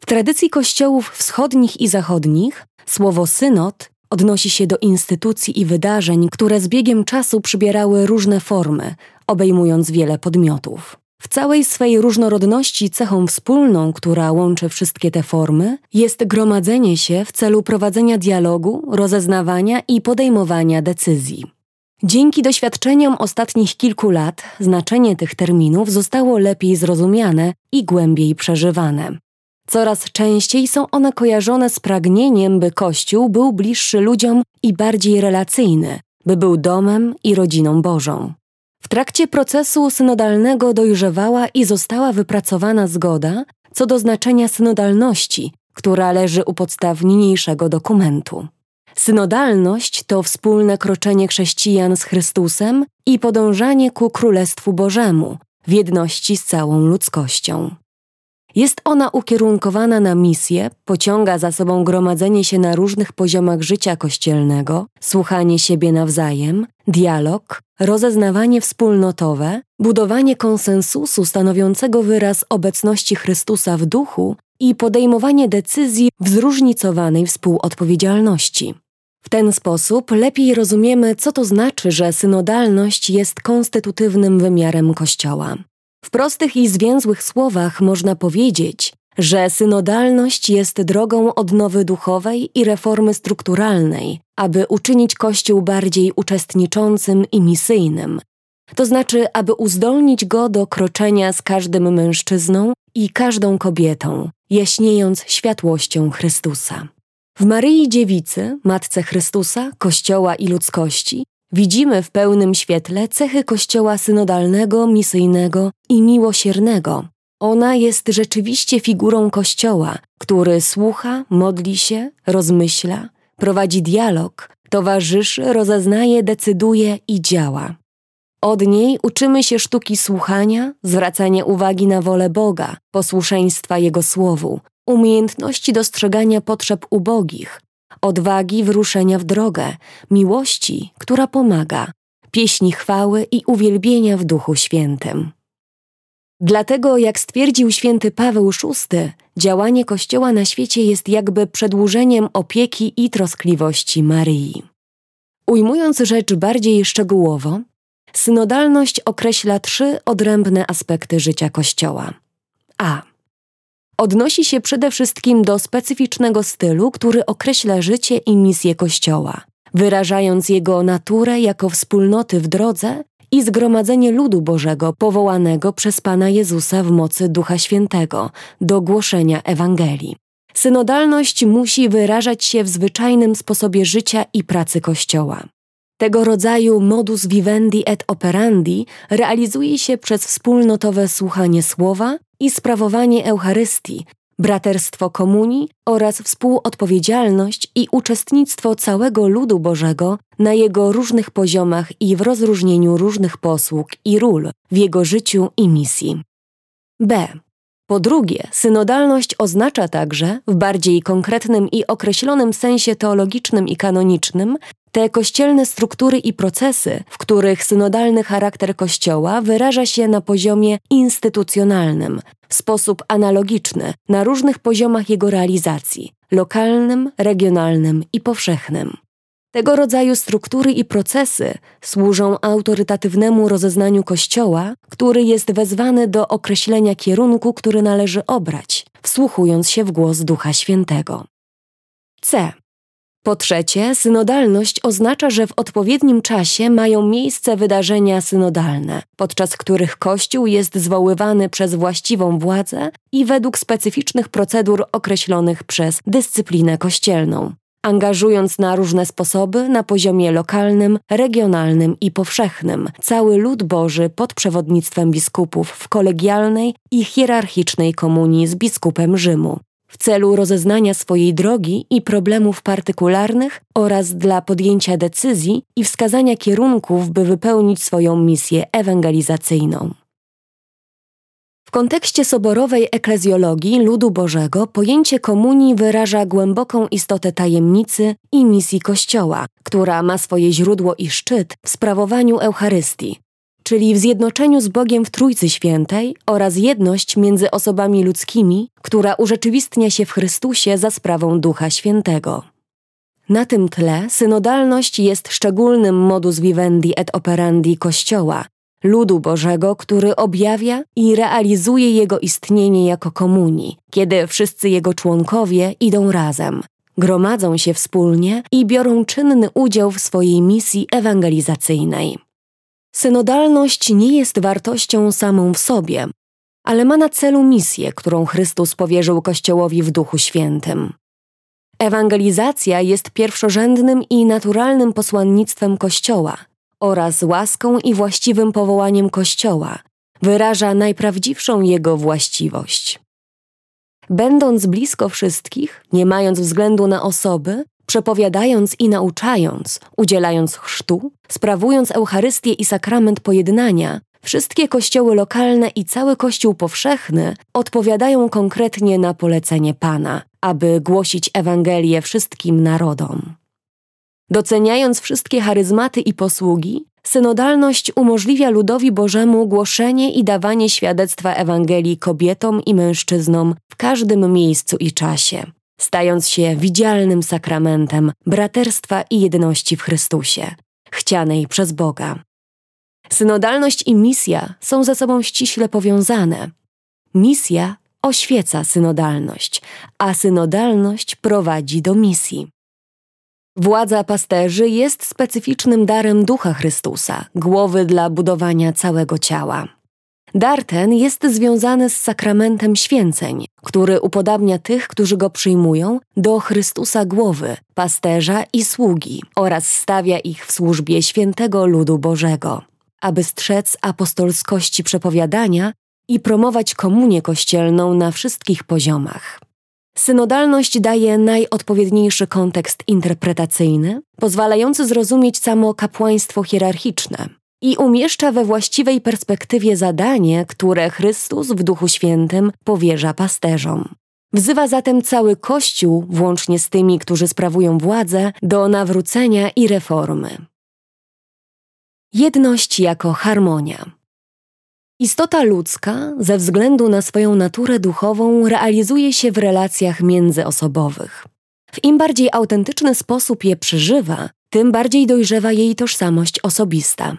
W tradycji kościołów wschodnich i zachodnich słowo synod odnosi się do instytucji i wydarzeń, które z biegiem czasu przybierały różne formy, obejmując wiele podmiotów. W całej swej różnorodności cechą wspólną, która łączy wszystkie te formy, jest gromadzenie się w celu prowadzenia dialogu, rozeznawania i podejmowania decyzji. Dzięki doświadczeniom ostatnich kilku lat znaczenie tych terminów zostało lepiej zrozumiane i głębiej przeżywane. Coraz częściej są one kojarzone z pragnieniem, by Kościół był bliższy ludziom i bardziej relacyjny, by był domem i rodziną Bożą. W trakcie procesu synodalnego dojrzewała i została wypracowana zgoda co do znaczenia synodalności, która leży u podstaw niniejszego dokumentu. Synodalność to wspólne kroczenie chrześcijan z Chrystusem i podążanie ku Królestwu Bożemu w jedności z całą ludzkością. Jest ona ukierunkowana na misję, pociąga za sobą gromadzenie się na różnych poziomach życia kościelnego, słuchanie siebie nawzajem, dialog, rozeznawanie wspólnotowe, budowanie konsensusu stanowiącego wyraz obecności Chrystusa w duchu i podejmowanie decyzji w zróżnicowanej współodpowiedzialności. W ten sposób lepiej rozumiemy, co to znaczy, że synodalność jest konstytutywnym wymiarem Kościoła. W prostych i zwięzłych słowach można powiedzieć, że synodalność jest drogą odnowy duchowej i reformy strukturalnej, aby uczynić Kościół bardziej uczestniczącym i misyjnym, to znaczy, aby uzdolnić go do kroczenia z każdym mężczyzną i każdą kobietą, jaśniejąc światłością Chrystusa. W Maryi Dziewicy, Matce Chrystusa, Kościoła i ludzkości, widzimy w pełnym świetle cechy Kościoła synodalnego, misyjnego i miłosiernego. Ona jest rzeczywiście figurą Kościoła, który słucha, modli się, rozmyśla, prowadzi dialog, towarzyszy, rozeznaje, decyduje i działa. Od niej uczymy się sztuki słuchania, zwracania uwagi na wolę Boga, posłuszeństwa Jego słowu, umiejętności dostrzegania potrzeb ubogich, odwagi wyruszenia w drogę, miłości, która pomaga, pieśni chwały i uwielbienia w Duchu Świętym. Dlatego, jak stwierdził święty Paweł VI, działanie Kościoła na świecie jest jakby przedłużeniem opieki i troskliwości Maryi. Ujmując rzecz bardziej szczegółowo, synodalność określa trzy odrębne aspekty życia Kościoła. A odnosi się przede wszystkim do specyficznego stylu, który określa życie i misję Kościoła, wyrażając jego naturę jako wspólnoty w drodze i zgromadzenie ludu Bożego powołanego przez Pana Jezusa w mocy Ducha Świętego do głoszenia Ewangelii. Synodalność musi wyrażać się w zwyczajnym sposobie życia i pracy Kościoła. Tego rodzaju modus vivendi et operandi realizuje się przez wspólnotowe słuchanie słowa i sprawowanie Eucharystii, braterstwo komunii oraz współodpowiedzialność i uczestnictwo całego ludu Bożego na jego różnych poziomach i w rozróżnieniu różnych posług i ról w jego życiu i misji. B. Po drugie, synodalność oznacza także, w bardziej konkretnym i określonym sensie teologicznym i kanonicznym, te kościelne struktury i procesy, w których synodalny charakter Kościoła wyraża się na poziomie instytucjonalnym, w sposób analogiczny, na różnych poziomach jego realizacji lokalnym, regionalnym i powszechnym. Tego rodzaju struktury i procesy służą autorytatywnemu rozeznaniu Kościoła, który jest wezwany do określenia kierunku, który należy obrać, wsłuchując się w głos Ducha Świętego. C. Po trzecie, synodalność oznacza, że w odpowiednim czasie mają miejsce wydarzenia synodalne, podczas których Kościół jest zwoływany przez właściwą władzę i według specyficznych procedur określonych przez dyscyplinę kościelną, angażując na różne sposoby na poziomie lokalnym, regionalnym i powszechnym cały lud Boży pod przewodnictwem biskupów w kolegialnej i hierarchicznej komunii z biskupem Rzymu w celu rozeznania swojej drogi i problemów partykularnych oraz dla podjęcia decyzji i wskazania kierunków, by wypełnić swoją misję ewangelizacyjną. W kontekście soborowej eklezjologii ludu Bożego pojęcie komunii wyraża głęboką istotę tajemnicy i misji Kościoła, która ma swoje źródło i szczyt w sprawowaniu Eucharystii, czyli w zjednoczeniu z Bogiem w Trójcy Świętej oraz jedność między osobami ludzkimi, która urzeczywistnia się w Chrystusie za sprawą Ducha Świętego. Na tym tle synodalność jest szczególnym modus vivendi et operandi Kościoła, ludu Bożego, który objawia i realizuje jego istnienie jako komunii, kiedy wszyscy jego członkowie idą razem, gromadzą się wspólnie i biorą czynny udział w swojej misji ewangelizacyjnej. Synodalność nie jest wartością samą w sobie, ale ma na celu misję, którą Chrystus powierzył Kościołowi w Duchu Świętym. Ewangelizacja jest pierwszorzędnym i naturalnym posłannictwem Kościoła oraz łaską i właściwym powołaniem Kościoła, wyraża najprawdziwszą jego właściwość. Będąc blisko wszystkich, nie mając względu na osoby, przepowiadając i nauczając, udzielając chrztu, sprawując Eucharystię i sakrament pojednania, wszystkie kościoły lokalne i cały Kościół powszechny odpowiadają konkretnie na polecenie Pana, aby głosić Ewangelię wszystkim narodom. Doceniając wszystkie charyzmaty i posługi, synodalność umożliwia ludowi Bożemu głoszenie i dawanie świadectwa Ewangelii kobietom i mężczyznom w każdym miejscu i czasie, stając się widzialnym sakramentem braterstwa i jedności w Chrystusie, chcianej przez Boga. Synodalność i misja są ze sobą ściśle powiązane. Misja oświeca synodalność, a synodalność prowadzi do misji. Władza pasterzy jest specyficznym darem Ducha Chrystusa, głowy dla budowania całego ciała. Dar ten jest związany z sakramentem święceń, który upodabnia tych, którzy go przyjmują, do Chrystusa głowy, pasterza i sługi oraz stawia ich w służbie świętego ludu Bożego, aby strzec apostolskości przepowiadania i promować komunię kościelną na wszystkich poziomach. Synodalność daje najodpowiedniejszy kontekst interpretacyjny, pozwalający zrozumieć samo kapłaństwo hierarchiczne i umieszcza we właściwej perspektywie zadanie, które Chrystus w Duchu Świętym powierza pasterzom. Wzywa zatem cały Kościół, włącznie z tymi, którzy sprawują władzę, do nawrócenia i reformy. Jedność jako harmonia. Istota ludzka, ze względu na swoją naturę duchową, realizuje się w relacjach międzyosobowych. W im bardziej autentyczny sposób je przeżywa, tym bardziej dojrzewa jej tożsamość osobista.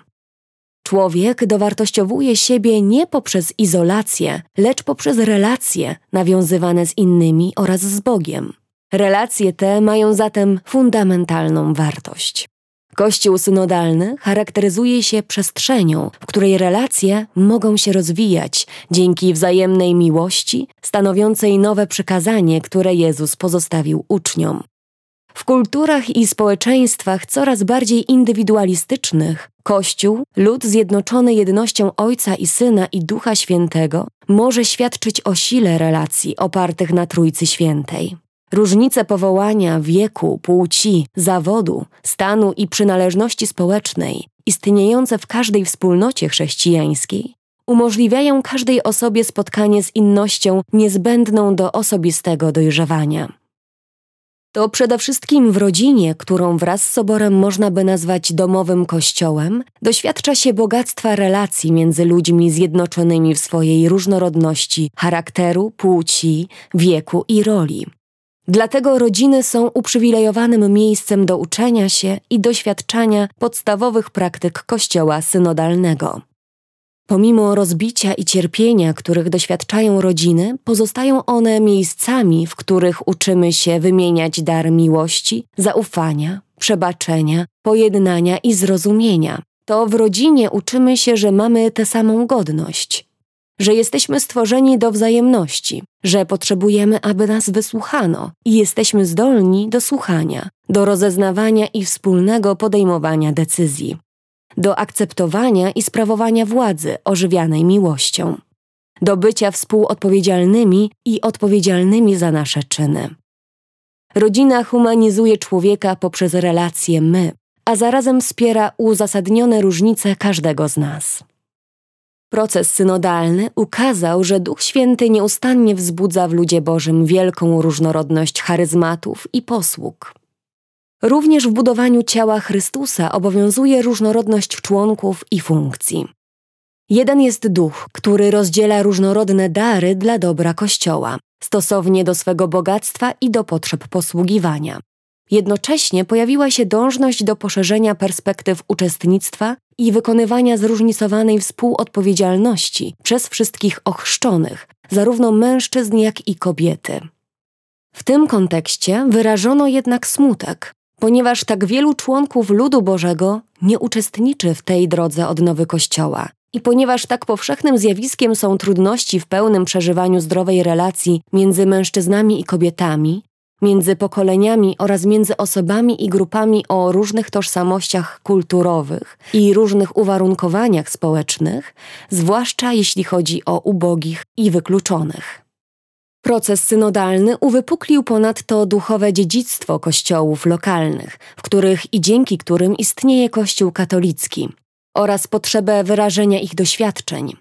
Człowiek dowartościowuje siebie nie poprzez izolację, lecz poprzez relacje nawiązywane z innymi oraz z Bogiem. Relacje te mają zatem fundamentalną wartość. Kościół synodalny charakteryzuje się przestrzenią, w której relacje mogą się rozwijać dzięki wzajemnej miłości, stanowiącej nowe przykazanie, które Jezus pozostawił uczniom. W kulturach i społeczeństwach coraz bardziej indywidualistycznych Kościół, lud zjednoczony jednością Ojca i Syna i Ducha Świętego, może świadczyć o sile relacji opartych na Trójcy Świętej. Różnice powołania, wieku, płci, zawodu, stanu i przynależności społecznej, istniejące w każdej wspólnocie chrześcijańskiej, umożliwiają każdej osobie spotkanie z innością niezbędną do osobistego dojrzewania. To przede wszystkim w rodzinie, którą wraz z soborem można by nazwać domowym kościołem, doświadcza się bogactwa relacji między ludźmi zjednoczonymi w swojej różnorodności charakteru, płci, wieku i roli. Dlatego rodziny są uprzywilejowanym miejscem do uczenia się i doświadczania podstawowych praktyk Kościoła synodalnego. Pomimo rozbicia i cierpienia, których doświadczają rodziny, pozostają one miejscami, w których uczymy się wymieniać dar miłości, zaufania, przebaczenia, pojednania i zrozumienia. To w rodzinie uczymy się, że mamy tę samą godność, że jesteśmy stworzeni do wzajemności, że potrzebujemy, aby nas wysłuchano i jesteśmy zdolni do słuchania, do rozeznawania i wspólnego podejmowania decyzji, do akceptowania i sprawowania władzy ożywianej miłością, do bycia współodpowiedzialnymi i odpowiedzialnymi za nasze czyny. Rodzina humanizuje człowieka poprzez relacje my, a zarazem wspiera uzasadnione różnice każdego z nas. Proces synodalny ukazał, że Duch Święty nieustannie wzbudza w ludzie Bożym wielką różnorodność charyzmatów i posług. Również w budowaniu ciała Chrystusa obowiązuje różnorodność członków i funkcji. Jeden jest duch, który rozdziela różnorodne dary dla dobra Kościoła, stosownie do swego bogactwa i do potrzeb posługiwania. Jednocześnie pojawiła się dążność do poszerzenia perspektyw uczestnictwa i wykonywania zróżnicowanej współodpowiedzialności przez wszystkich ochrzczonych, zarówno mężczyzn, jak i kobiety. W tym kontekście wyrażono jednak smutek, ponieważ tak wielu członków ludu Bożego nie uczestniczy w tej drodze odnowy Kościoła. I ponieważ tak powszechnym zjawiskiem są trudności w pełnym przeżywaniu zdrowej relacji między mężczyznami i kobietami, między pokoleniami oraz między osobami i grupami o różnych tożsamościach kulturowych i różnych uwarunkowaniach społecznych, zwłaszcza jeśli chodzi o ubogich i wykluczonych. Proces synodalny uwypuklił ponadto duchowe dziedzictwo kościołów lokalnych, w których i dzięki którym istnieje Kościół katolicki, oraz potrzebę wyrażenia ich doświadczeń.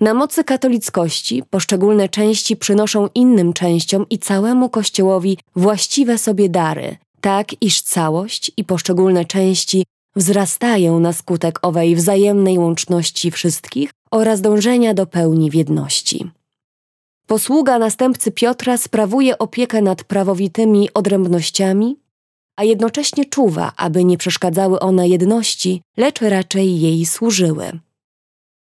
Na mocy katolickości poszczególne części przynoszą innym częściom i całemu Kościołowi właściwe sobie dary, tak iż całość i poszczególne części wzrastają na skutek owej wzajemnej łączności wszystkich oraz dążenia do pełni w jedności. Posługa następcy Piotra sprawuje opiekę nad prawowitymi odrębnościami, a jednocześnie czuwa, aby nie przeszkadzały one jedności, lecz raczej jej służyły.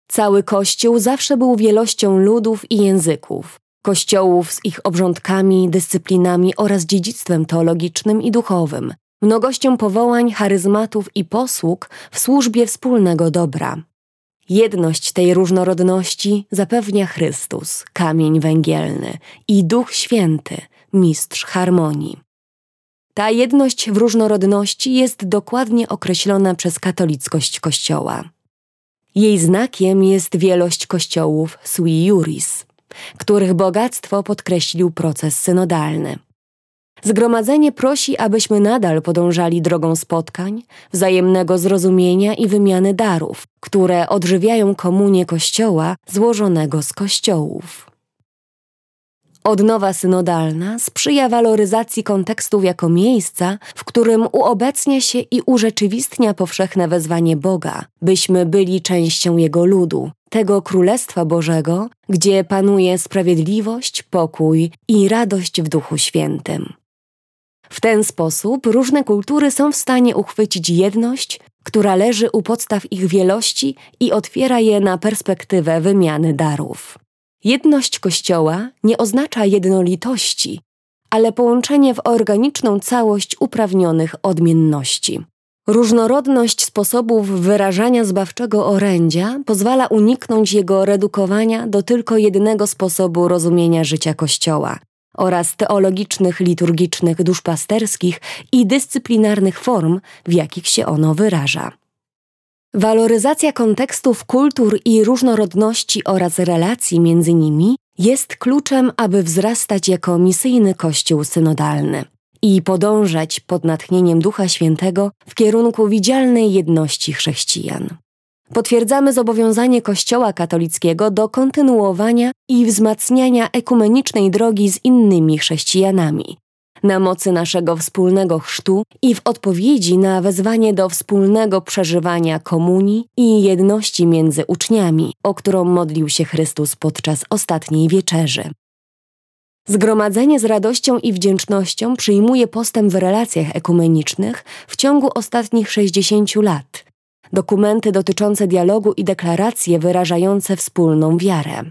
Cały Kościół zawsze był wielością ludów i języków, kościołów z ich obrządkami, dyscyplinami oraz dziedzictwem teologicznym i duchowym, mnogością powołań, charyzmatów i posług w służbie wspólnego dobra. Jedność tej różnorodności zapewnia Chrystus, kamień węgielny, i Duch Święty, mistrz harmonii. Ta jedność w różnorodności jest dokładnie określona przez katolickość Kościoła. Jej znakiem jest wielość kościołów sui juris, których bogactwo podkreślił proces synodalny. Zgromadzenie prosi, abyśmy nadal podążali drogą spotkań, wzajemnego zrozumienia i wymiany darów, które odżywiają komunię Kościoła złożonego z kościołów. Odnowa synodalna sprzyja waloryzacji kontekstów jako miejsca, w którym uobecnia się i urzeczywistnia powszechne wezwanie Boga, byśmy byli częścią Jego ludu, tego Królestwa Bożego, gdzie panuje sprawiedliwość, pokój i radość w Duchu Świętym. W ten sposób różne kultury są w stanie uchwycić jedność, która leży u podstaw ich wielości i otwiera je na perspektywę wymiany darów. Jedność Kościoła nie oznacza jednolitości, ale połączenie w organiczną całość uprawnionych odmienności. Różnorodność sposobów wyrażania zbawczego orędzia pozwala uniknąć jego redukowania do tylko jednego sposobu rozumienia życia Kościoła oraz teologicznych, liturgicznych, duszpasterskich i dyscyplinarnych form, w jakich się ono wyraża. Waloryzacja kontekstów kultur i różnorodności oraz relacji między nimi jest kluczem, aby wzrastać jako misyjny Kościół synodalny i podążać pod natchnieniem Ducha Świętego w kierunku widzialnej jedności chrześcijan. Potwierdzamy zobowiązanie Kościoła katolickiego do kontynuowania i wzmacniania ekumenicznej drogi z innymi chrześcijanami, na mocy naszego wspólnego chrztu i w odpowiedzi na wezwanie do wspólnego przeżywania komunii i jedności między uczniami, o którą modlił się Chrystus podczas ostatniej wieczerzy. Zgromadzenie z radością i wdzięcznością przyjmuje postęp w relacjach ekumenicznych w ciągu ostatnich 60 lat. Dokumenty dotyczące dialogu i deklaracje wyrażające wspólną wiarę.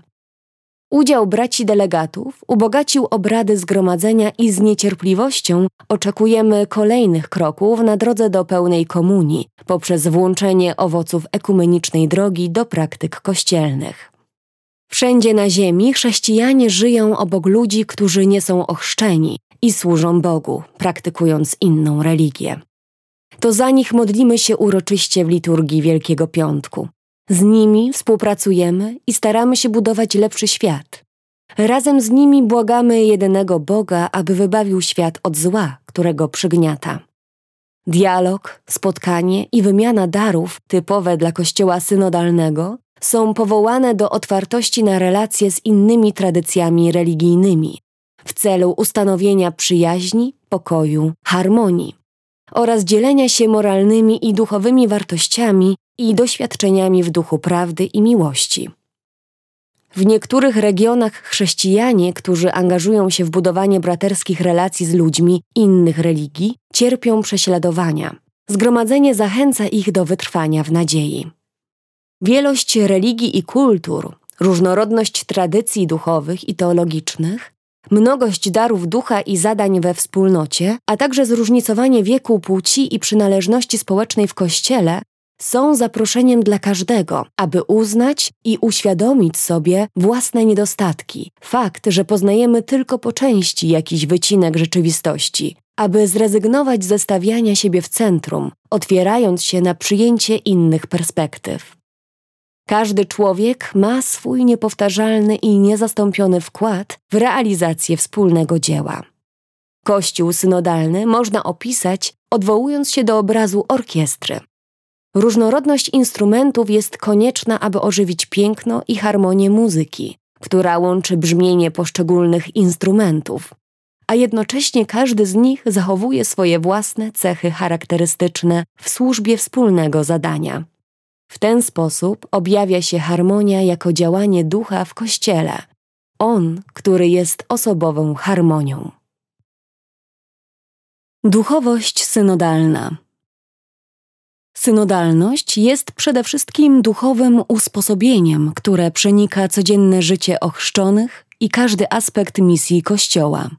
Udział braci delegatów ubogacił obrady zgromadzenia i z niecierpliwością oczekujemy kolejnych kroków na drodze do pełnej komunii poprzez włączenie owoców ekumenicznej drogi do praktyk kościelnych. Wszędzie na ziemi chrześcijanie żyją obok ludzi, którzy nie są ochrzczeni i służą Bogu, praktykując inną religię. To za nich modlimy się uroczyście w liturgii Wielkiego Piątku. Z nimi współpracujemy i staramy się budować lepszy świat. Razem z nimi błagamy jedynego Boga, aby wybawił świat od zła, którego przygniata. Dialog, spotkanie i wymiana darów, typowe dla Kościoła synodalnego, są powołane do otwartości na relacje z innymi tradycjami religijnymi w celu ustanowienia przyjaźni, pokoju, harmonii oraz dzielenia się moralnymi i duchowymi wartościami i doświadczeniami w duchu prawdy i miłości. W niektórych regionach chrześcijanie, którzy angażują się w budowanie braterskich relacji z ludźmi innych religii, cierpią prześladowania. Zgromadzenie zachęca ich do wytrwania w nadziei. Wielość religii i kultur, różnorodność tradycji duchowych i teologicznych, mnogość darów ducha i zadań we wspólnocie, a także zróżnicowanie wieku, płci i przynależności społecznej w Kościele są zaproszeniem dla każdego, aby uznać i uświadomić sobie własne niedostatki, fakt, że poznajemy tylko po części jakiś wycinek rzeczywistości, aby zrezygnować ze stawiania siebie w centrum, otwierając się na przyjęcie innych perspektyw. Każdy człowiek ma swój niepowtarzalny i niezastąpiony wkład w realizację wspólnego dzieła. Kościół synodalny można opisać odwołując się do obrazu orkiestry. Różnorodność instrumentów jest konieczna, aby ożywić piękno i harmonię muzyki, która łączy brzmienie poszczególnych instrumentów, a jednocześnie każdy z nich zachowuje swoje własne cechy charakterystyczne w służbie wspólnego zadania. W ten sposób objawia się harmonia jako działanie ducha w Kościele, on, który jest osobową harmonią. Duchowość synodalna Synodalność jest przede wszystkim duchowym usposobieniem, które przenika codzienne życie ochrzczonych i każdy aspekt misji Kościoła.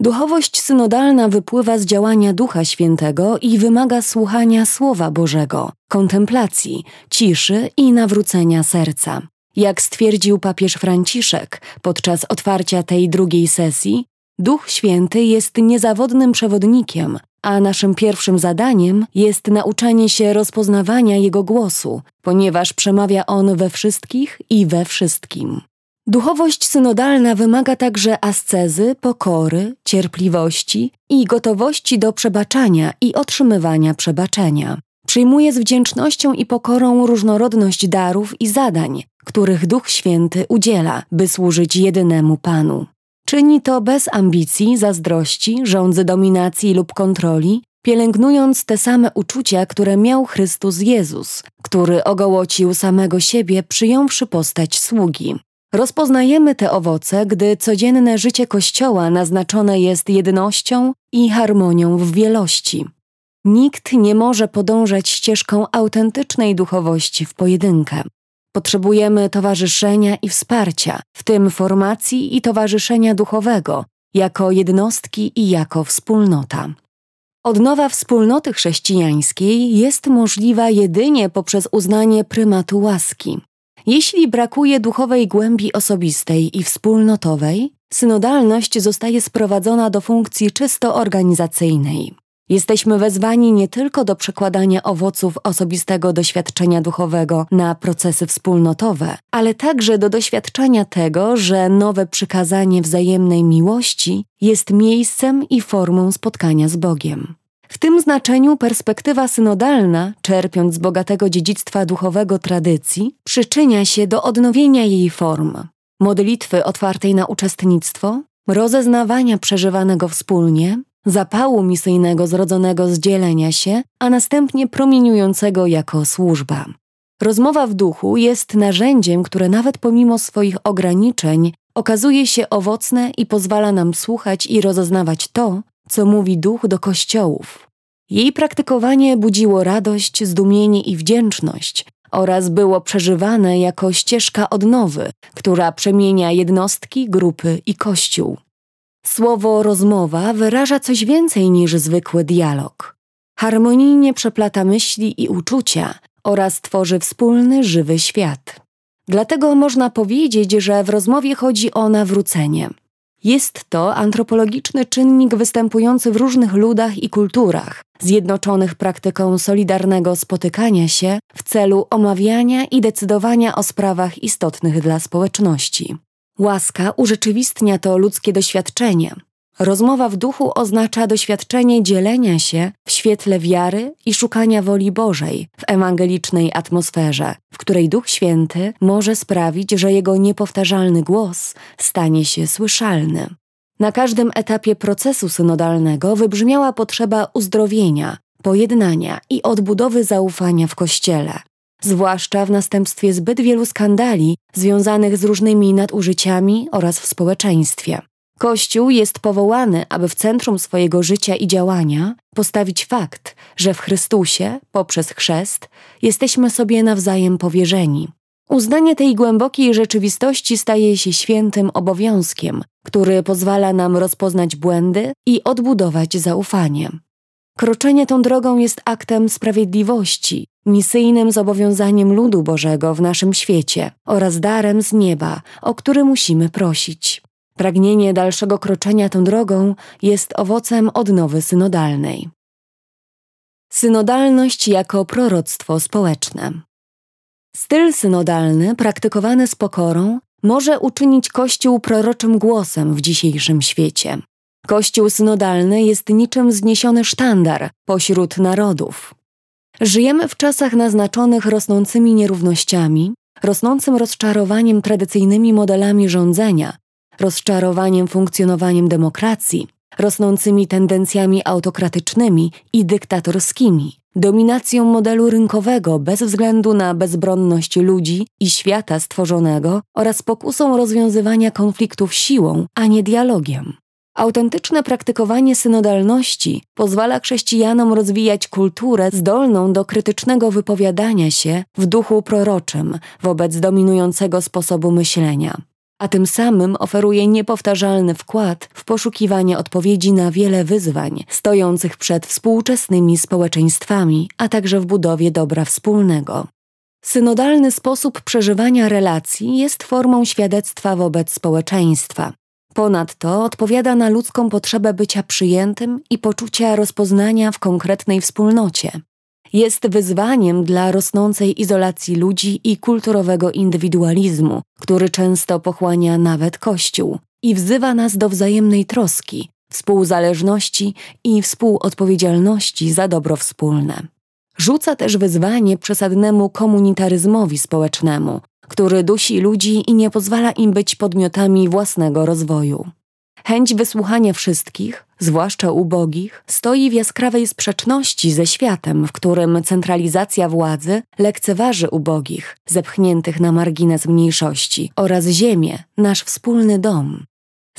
Duchowość synodalna wypływa z działania Ducha Świętego i wymaga słuchania Słowa Bożego, kontemplacji, ciszy i nawrócenia serca. Jak stwierdził papież Franciszek podczas otwarcia tej drugiej sesji, Duch Święty jest niezawodnym przewodnikiem, a naszym pierwszym zadaniem jest nauczanie się rozpoznawania Jego głosu, ponieważ przemawia On we wszystkich i we wszystkim. Duchowość synodalna wymaga także ascezy, pokory, cierpliwości i gotowości do przebaczania i otrzymywania przebaczenia. Przyjmuje z wdzięcznością i pokorą różnorodność darów i zadań, których Duch Święty udziela, by służyć jedynemu Panu. Czyni to bez ambicji, zazdrości, żądzy dominacji lub kontroli, pielęgnując te same uczucia, które miał Chrystus Jezus, który ogołocił samego siebie, przyjąwszy postać sługi. Rozpoznajemy te owoce, gdy codzienne życie Kościoła naznaczone jest jednością i harmonią w wielości. Nikt nie może podążać ścieżką autentycznej duchowości w pojedynkę. Potrzebujemy towarzyszenia i wsparcia, w tym formacji i towarzyszenia duchowego, jako jednostki i jako wspólnota. Odnowa wspólnoty chrześcijańskiej jest możliwa jedynie poprzez uznanie prymatu łaski. Jeśli brakuje duchowej głębi osobistej i wspólnotowej, synodalność zostaje sprowadzona do funkcji czysto organizacyjnej. Jesteśmy wezwani nie tylko do przekładania owoców osobistego doświadczenia duchowego na procesy wspólnotowe, ale także do doświadczenia tego, że nowe przykazanie wzajemnej miłości jest miejscem i formą spotkania z Bogiem. W tym znaczeniu perspektywa synodalna, czerpiąc z bogatego dziedzictwa duchowego tradycji, przyczynia się do odnowienia jej form. Modlitwy otwartej na uczestnictwo, rozeznawania przeżywanego wspólnie, zapału misyjnego zrodzonego z dzielenia się, a następnie promieniującego jako służba. Rozmowa w duchu jest narzędziem, które nawet pomimo swoich ograniczeń okazuje się owocne i pozwala nam słuchać i rozeznawać to, co mówi duch do kościołów. Jej praktykowanie budziło radość, zdumienie i wdzięczność oraz było przeżywane jako ścieżka odnowy, która przemienia jednostki, grupy i kościół. Słowo rozmowa wyraża coś więcej niż zwykły dialog. Harmonijnie przeplata myśli i uczucia oraz tworzy wspólny, żywy świat. Dlatego można powiedzieć, że w rozmowie chodzi o nawrócenie. Jest to antropologiczny czynnik występujący w różnych ludach i kulturach, zjednoczonych praktyką solidarnego spotykania się w celu omawiania i decydowania o sprawach istotnych dla społeczności. Łaska urzeczywistnia to ludzkie doświadczenie. Rozmowa w duchu oznacza doświadczenie dzielenia się w świetle wiary i szukania woli Bożej w ewangelicznej atmosferze, w której Duch Święty może sprawić, że jego niepowtarzalny głos stanie się słyszalny. Na każdym etapie procesu synodalnego wybrzmiała potrzeba uzdrowienia, pojednania i odbudowy zaufania w Kościele, zwłaszcza w następstwie zbyt wielu skandali związanych z różnymi nadużyciami oraz w społeczeństwie. Kościół jest powołany, aby w centrum swojego życia i działania postawić fakt, że w Chrystusie, poprzez chrzest, jesteśmy sobie nawzajem powierzeni. Uznanie tej głębokiej rzeczywistości staje się świętym obowiązkiem, który pozwala nam rozpoznać błędy i odbudować zaufanie. Kroczenie tą drogą jest aktem sprawiedliwości, misyjnym zobowiązaniem ludu Bożego w naszym świecie oraz darem z nieba, o który musimy prosić. Pragnienie dalszego kroczenia tą drogą jest owocem odnowy synodalnej. Synodalność jako proroctwo społeczne. Styl synodalny, praktykowany z pokorą, może uczynić Kościół proroczym głosem w dzisiejszym świecie. Kościół synodalny jest niczym zniesiony sztandar pośród narodów. Żyjemy w czasach naznaczonych rosnącymi nierównościami, rosnącym rozczarowaniem tradycyjnymi modelami rządzenia, rozczarowaniem funkcjonowaniem demokracji, rosnącymi tendencjami autokratycznymi i dyktatorskimi, dominacją modelu rynkowego bez względu na bezbronność ludzi i świata stworzonego oraz pokusą rozwiązywania konfliktów siłą, a nie dialogiem. Autentyczne praktykowanie synodalności pozwala chrześcijanom rozwijać kulturę zdolną do krytycznego wypowiadania się w duchu proroczym wobec dominującego sposobu myślenia, a tym samym oferuje niepowtarzalny wkład w poszukiwanie odpowiedzi na wiele wyzwań stojących przed współczesnymi społeczeństwami, a także w budowie dobra wspólnego. Synodalny sposób przeżywania relacji jest formą świadectwa wobec społeczeństwa. Ponadto odpowiada na ludzką potrzebę bycia przyjętym i poczucia rozpoznania w konkretnej wspólnocie. Jest wyzwaniem dla rosnącej izolacji ludzi i kulturowego indywidualizmu, który często pochłania nawet Kościół i wzywa nas do wzajemnej troski, współzależności i współodpowiedzialności za dobro wspólne. Rzuca też wyzwanie przesadnemu komunitaryzmowi społecznemu, który dusi ludzi i nie pozwala im być podmiotami własnego rozwoju. Chęć wysłuchania wszystkich, zwłaszcza ubogich, stoi w jaskrawej sprzeczności ze światem, w którym centralizacja władzy lekceważy ubogich, zepchniętych na margines mniejszości oraz ziemię, nasz wspólny dom.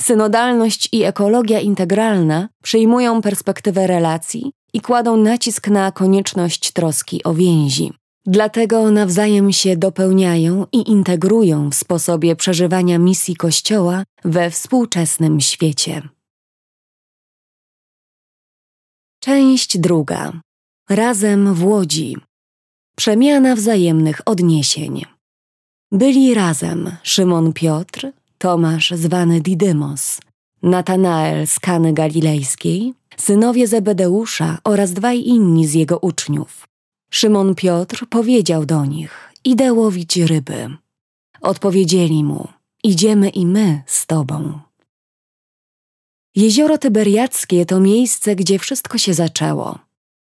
Synodalność i ekologia integralna przyjmują perspektywę relacji i kładą nacisk na konieczność troski o więzi. Dlatego nawzajem się dopełniają i integrują w sposobie przeżywania misji Kościoła we współczesnym świecie. Część druga. Razem w Łodzi. Przemiana wzajemnych odniesień. Byli razem Szymon Piotr, Tomasz zwany Didymos, Natanael z Kany Galilejskiej, synowie Zebedeusza oraz dwaj inni z jego uczniów. Szymon Piotr powiedział do nich: Idę łowić ryby. Odpowiedzieli mu: Idziemy i my z tobą. Jezioro Tyberiackie to miejsce, gdzie wszystko się zaczęło.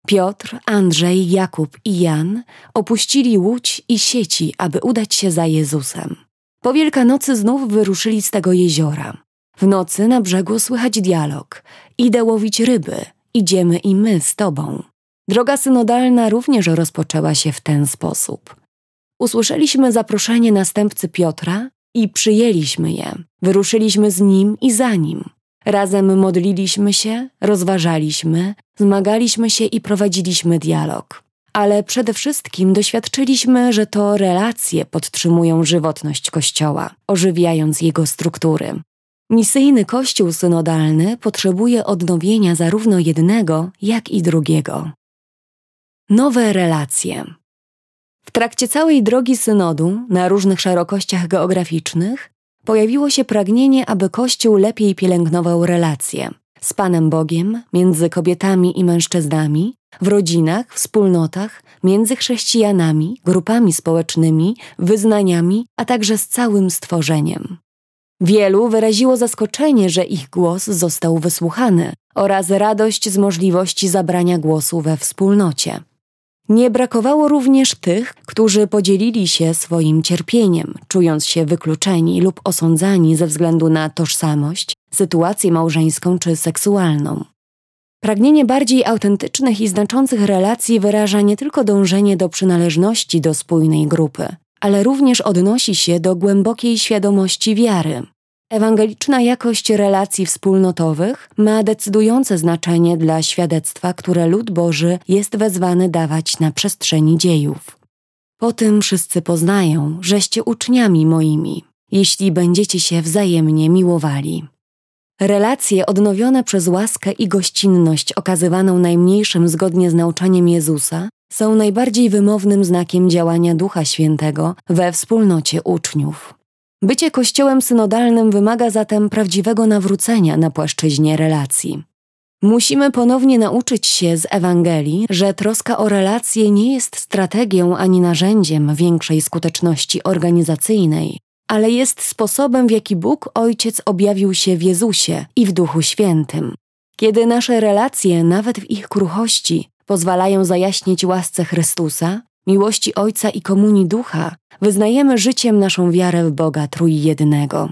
Piotr, Andrzej, Jakub i Jan opuścili łódź i sieci, aby udać się za Jezusem. Po Wielkanocy znów wyruszyli z tego jeziora. W nocy na brzegu słychać dialog: Idę łowić ryby, idziemy i my z tobą. Droga synodalna również rozpoczęła się w ten sposób. Usłyszeliśmy zaproszenie następcy Piotra i przyjęliśmy je. Wyruszyliśmy z nim i za nim. Razem modliliśmy się, rozważaliśmy, zmagaliśmy się i prowadziliśmy dialog. Ale przede wszystkim doświadczyliśmy, że to relacje podtrzymują żywotność Kościoła, ożywiając jego struktury. Misyjny Kościół synodalny potrzebuje odnowienia zarówno jednego, jak i drugiego. Nowe relacje. W trakcie całej drogi synodu, na różnych szerokościach geograficznych, pojawiło się pragnienie, aby Kościół lepiej pielęgnował relacje z Panem Bogiem, między kobietami i mężczyznami, w rodzinach, wspólnotach, między chrześcijanami, grupami społecznymi, wyznaniami, a także z całym stworzeniem. Wielu wyraziło zaskoczenie, że ich głos został wysłuchany oraz radość z możliwości zabrania głosu we wspólnocie. Nie brakowało również tych, którzy podzielili się swoim cierpieniem, czując się wykluczeni lub osądzani ze względu na tożsamość, sytuację małżeńską czy seksualną. Pragnienie bardziej autentycznych i znaczących relacji wyraża nie tylko dążenie do przynależności do spójnej grupy, ale również odnosi się do głębokiej świadomości wiary. Ewangeliczna jakość relacji wspólnotowych ma decydujące znaczenie dla świadectwa, które lud Boży jest wezwany dawać na przestrzeni dziejów. Po tym wszyscy poznają, żeście uczniami moimi, jeśli będziecie się wzajemnie miłowali. Relacje odnowione przez łaskę i gościnność okazywaną najmniejszym zgodnie z nauczaniem Jezusa są najbardziej wymownym znakiem działania Ducha Świętego we wspólnocie uczniów. Bycie kościołem synodalnym wymaga zatem prawdziwego nawrócenia na płaszczyźnie relacji. Musimy ponownie nauczyć się z Ewangelii, że troska o relacje nie jest strategią ani narzędziem większej skuteczności organizacyjnej, ale jest sposobem, w jaki Bóg Ojciec objawił się w Jezusie i w Duchu Świętym. Kiedy nasze relacje, nawet w ich kruchości, pozwalają zajaśnić łasce Chrystusa, miłości Ojca i komunii Ducha, wyznajemy życiem naszą wiarę w Boga Trójjednego.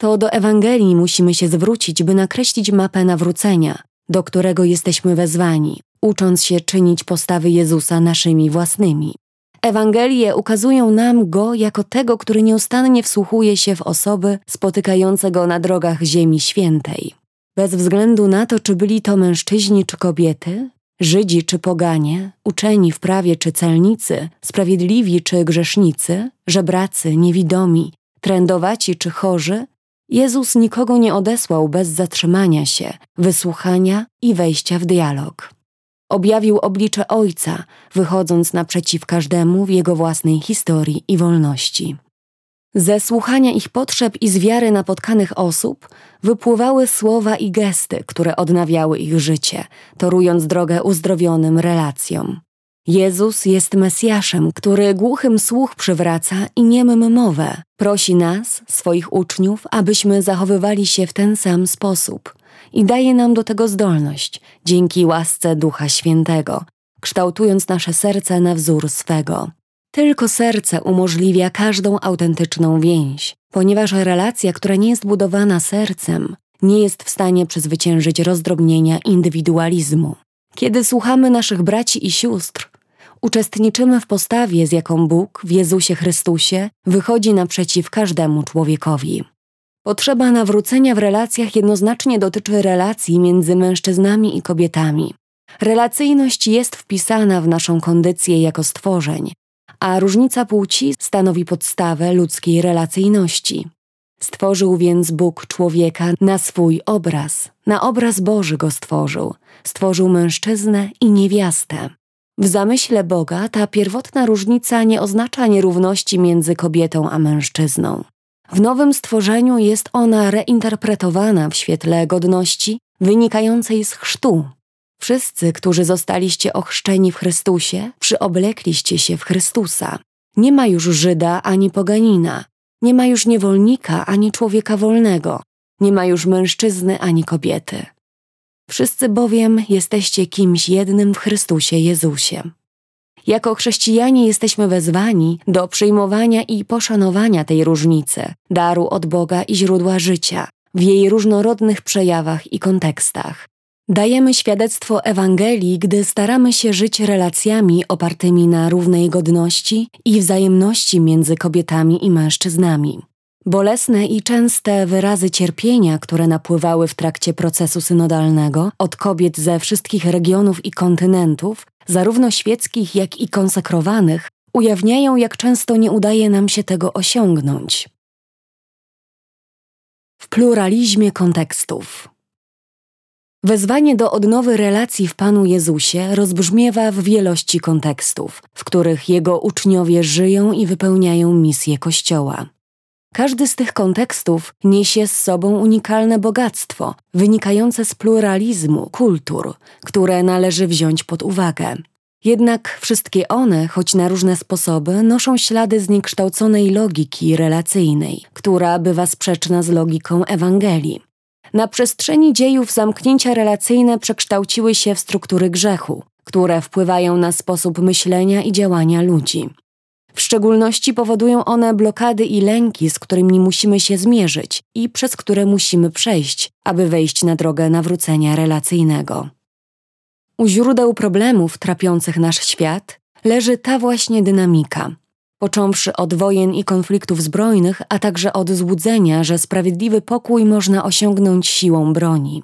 To do Ewangelii musimy się zwrócić, by nakreślić mapę nawrócenia, do którego jesteśmy wezwani, ucząc się czynić postawy Jezusa naszymi własnymi. Ewangelie ukazują nam Go jako tego, który nieustannie wsłuchuje się w osoby spotykające Go na drogach Ziemi Świętej. Bez względu na to, czy byli to mężczyźni czy kobiety, Żydzi czy poganie, uczeni w prawie czy celnicy, sprawiedliwi czy grzesznicy, żebracy, niewidomi, trędowaci czy chorzy, Jezus nikogo nie odesłał bez zatrzymania się, wysłuchania i wejścia w dialog. Objawił oblicze Ojca, wychodząc naprzeciw każdemu w jego własnej historii i wolności. Ze słuchania ich potrzeb i z wiary napotkanych osób wypływały słowa i gesty, które odnawiały ich życie, torując drogę uzdrowionym relacjom. Jezus jest Mesjaszem, który głuchym słuch przywraca i niemym mowę. Prosi nas, swoich uczniów, abyśmy zachowywali się w ten sam sposób i daje nam do tego zdolność dzięki łasce Ducha Świętego, kształtując nasze serce na wzór swego. Tylko serce umożliwia każdą autentyczną więź, ponieważ relacja, która nie jest budowana sercem, nie jest w stanie przezwyciężyć rozdrobnienia indywidualizmu. Kiedy słuchamy naszych braci i sióstr, uczestniczymy w postawie, z jaką Bóg w Jezusie Chrystusie wychodzi naprzeciw każdemu człowiekowi. Potrzeba nawrócenia w relacjach jednoznacznie dotyczy relacji między mężczyznami i kobietami. Relacyjność jest wpisana w naszą kondycję jako stworzeń, a różnica płci stanowi podstawę ludzkiej relacyjności. Stworzył więc Bóg człowieka na swój obraz, na obraz Boży go stworzył, stworzył mężczyznę i niewiastę. W zamyśle Boga ta pierwotna różnica nie oznacza nierówności między kobietą a mężczyzną. W nowym stworzeniu jest ona reinterpretowana w świetle godności wynikającej z chrztu, Wszyscy, którzy zostaliście ochrzczeni w Chrystusie, przyoblekliście się w Chrystusa. Nie ma już Żyda ani poganina, nie ma już niewolnika ani człowieka wolnego, nie ma już mężczyzny ani kobiety. Wszyscy bowiem jesteście kimś jednym w Chrystusie Jezusie. Jako chrześcijanie jesteśmy wezwani do przyjmowania i poszanowania tej różnicy, daru od Boga i źródła życia, w jej różnorodnych przejawach i kontekstach. Dajemy świadectwo Ewangelii, gdy staramy się żyć relacjami opartymi na równej godności i wzajemności między kobietami i mężczyznami. Bolesne i częste wyrazy cierpienia, które napływały w trakcie procesu synodalnego od kobiet ze wszystkich regionów i kontynentów, zarówno świeckich, jak i konsekrowanych, ujawniają, jak często nie udaje nam się tego osiągnąć. W pluralizmie kontekstów. Wezwanie do odnowy relacji w Panu Jezusie rozbrzmiewa w wielości kontekstów, w których Jego uczniowie żyją i wypełniają misję Kościoła. Każdy z tych kontekstów niesie z sobą unikalne bogactwo, wynikające z pluralizmu kultur, które należy wziąć pod uwagę. Jednak wszystkie one, choć na różne sposoby, noszą ślady zniekształconej logiki relacyjnej, która bywa sprzeczna z logiką Ewangelii. Na przestrzeni dziejów zamknięcia relacyjne przekształciły się w struktury grzechu, które wpływają na sposób myślenia i działania ludzi. W szczególności powodują one blokady i lęki, z którymi musimy się zmierzyć i przez które musimy przejść, aby wejść na drogę nawrócenia relacyjnego. U źródeł problemów trapiących nasz świat leży ta właśnie dynamika. Począwszy od wojen i konfliktów zbrojnych, a także od złudzenia, że sprawiedliwy pokój można osiągnąć siłą broni.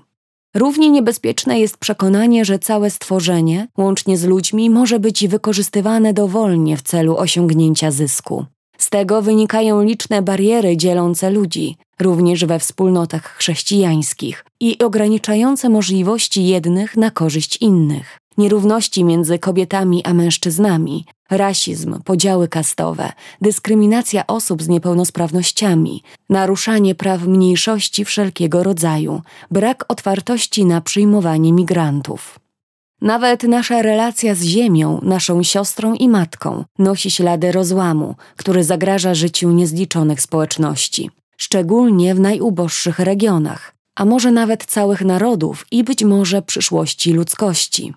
Równie niebezpieczne jest przekonanie, że całe stworzenie, łącznie z ludźmi, może być wykorzystywane dowolnie w celu osiągnięcia zysku. Z tego wynikają liczne bariery dzielące ludzi, również we wspólnotach chrześcijańskich, i ograniczające możliwości jednych na korzyść innych. Nierówności między kobietami a mężczyznami, rasizm, podziały kastowe, dyskryminacja osób z niepełnosprawnościami, naruszanie praw mniejszości wszelkiego rodzaju, brak otwartości na przyjmowanie migrantów. Nawet nasza relacja z Ziemią, naszą siostrą i matką, nosi ślady rozłamu, który zagraża życiu niezliczonych społeczności, szczególnie w najuboższych regionach, a może nawet całych narodów i być może przyszłości ludzkości.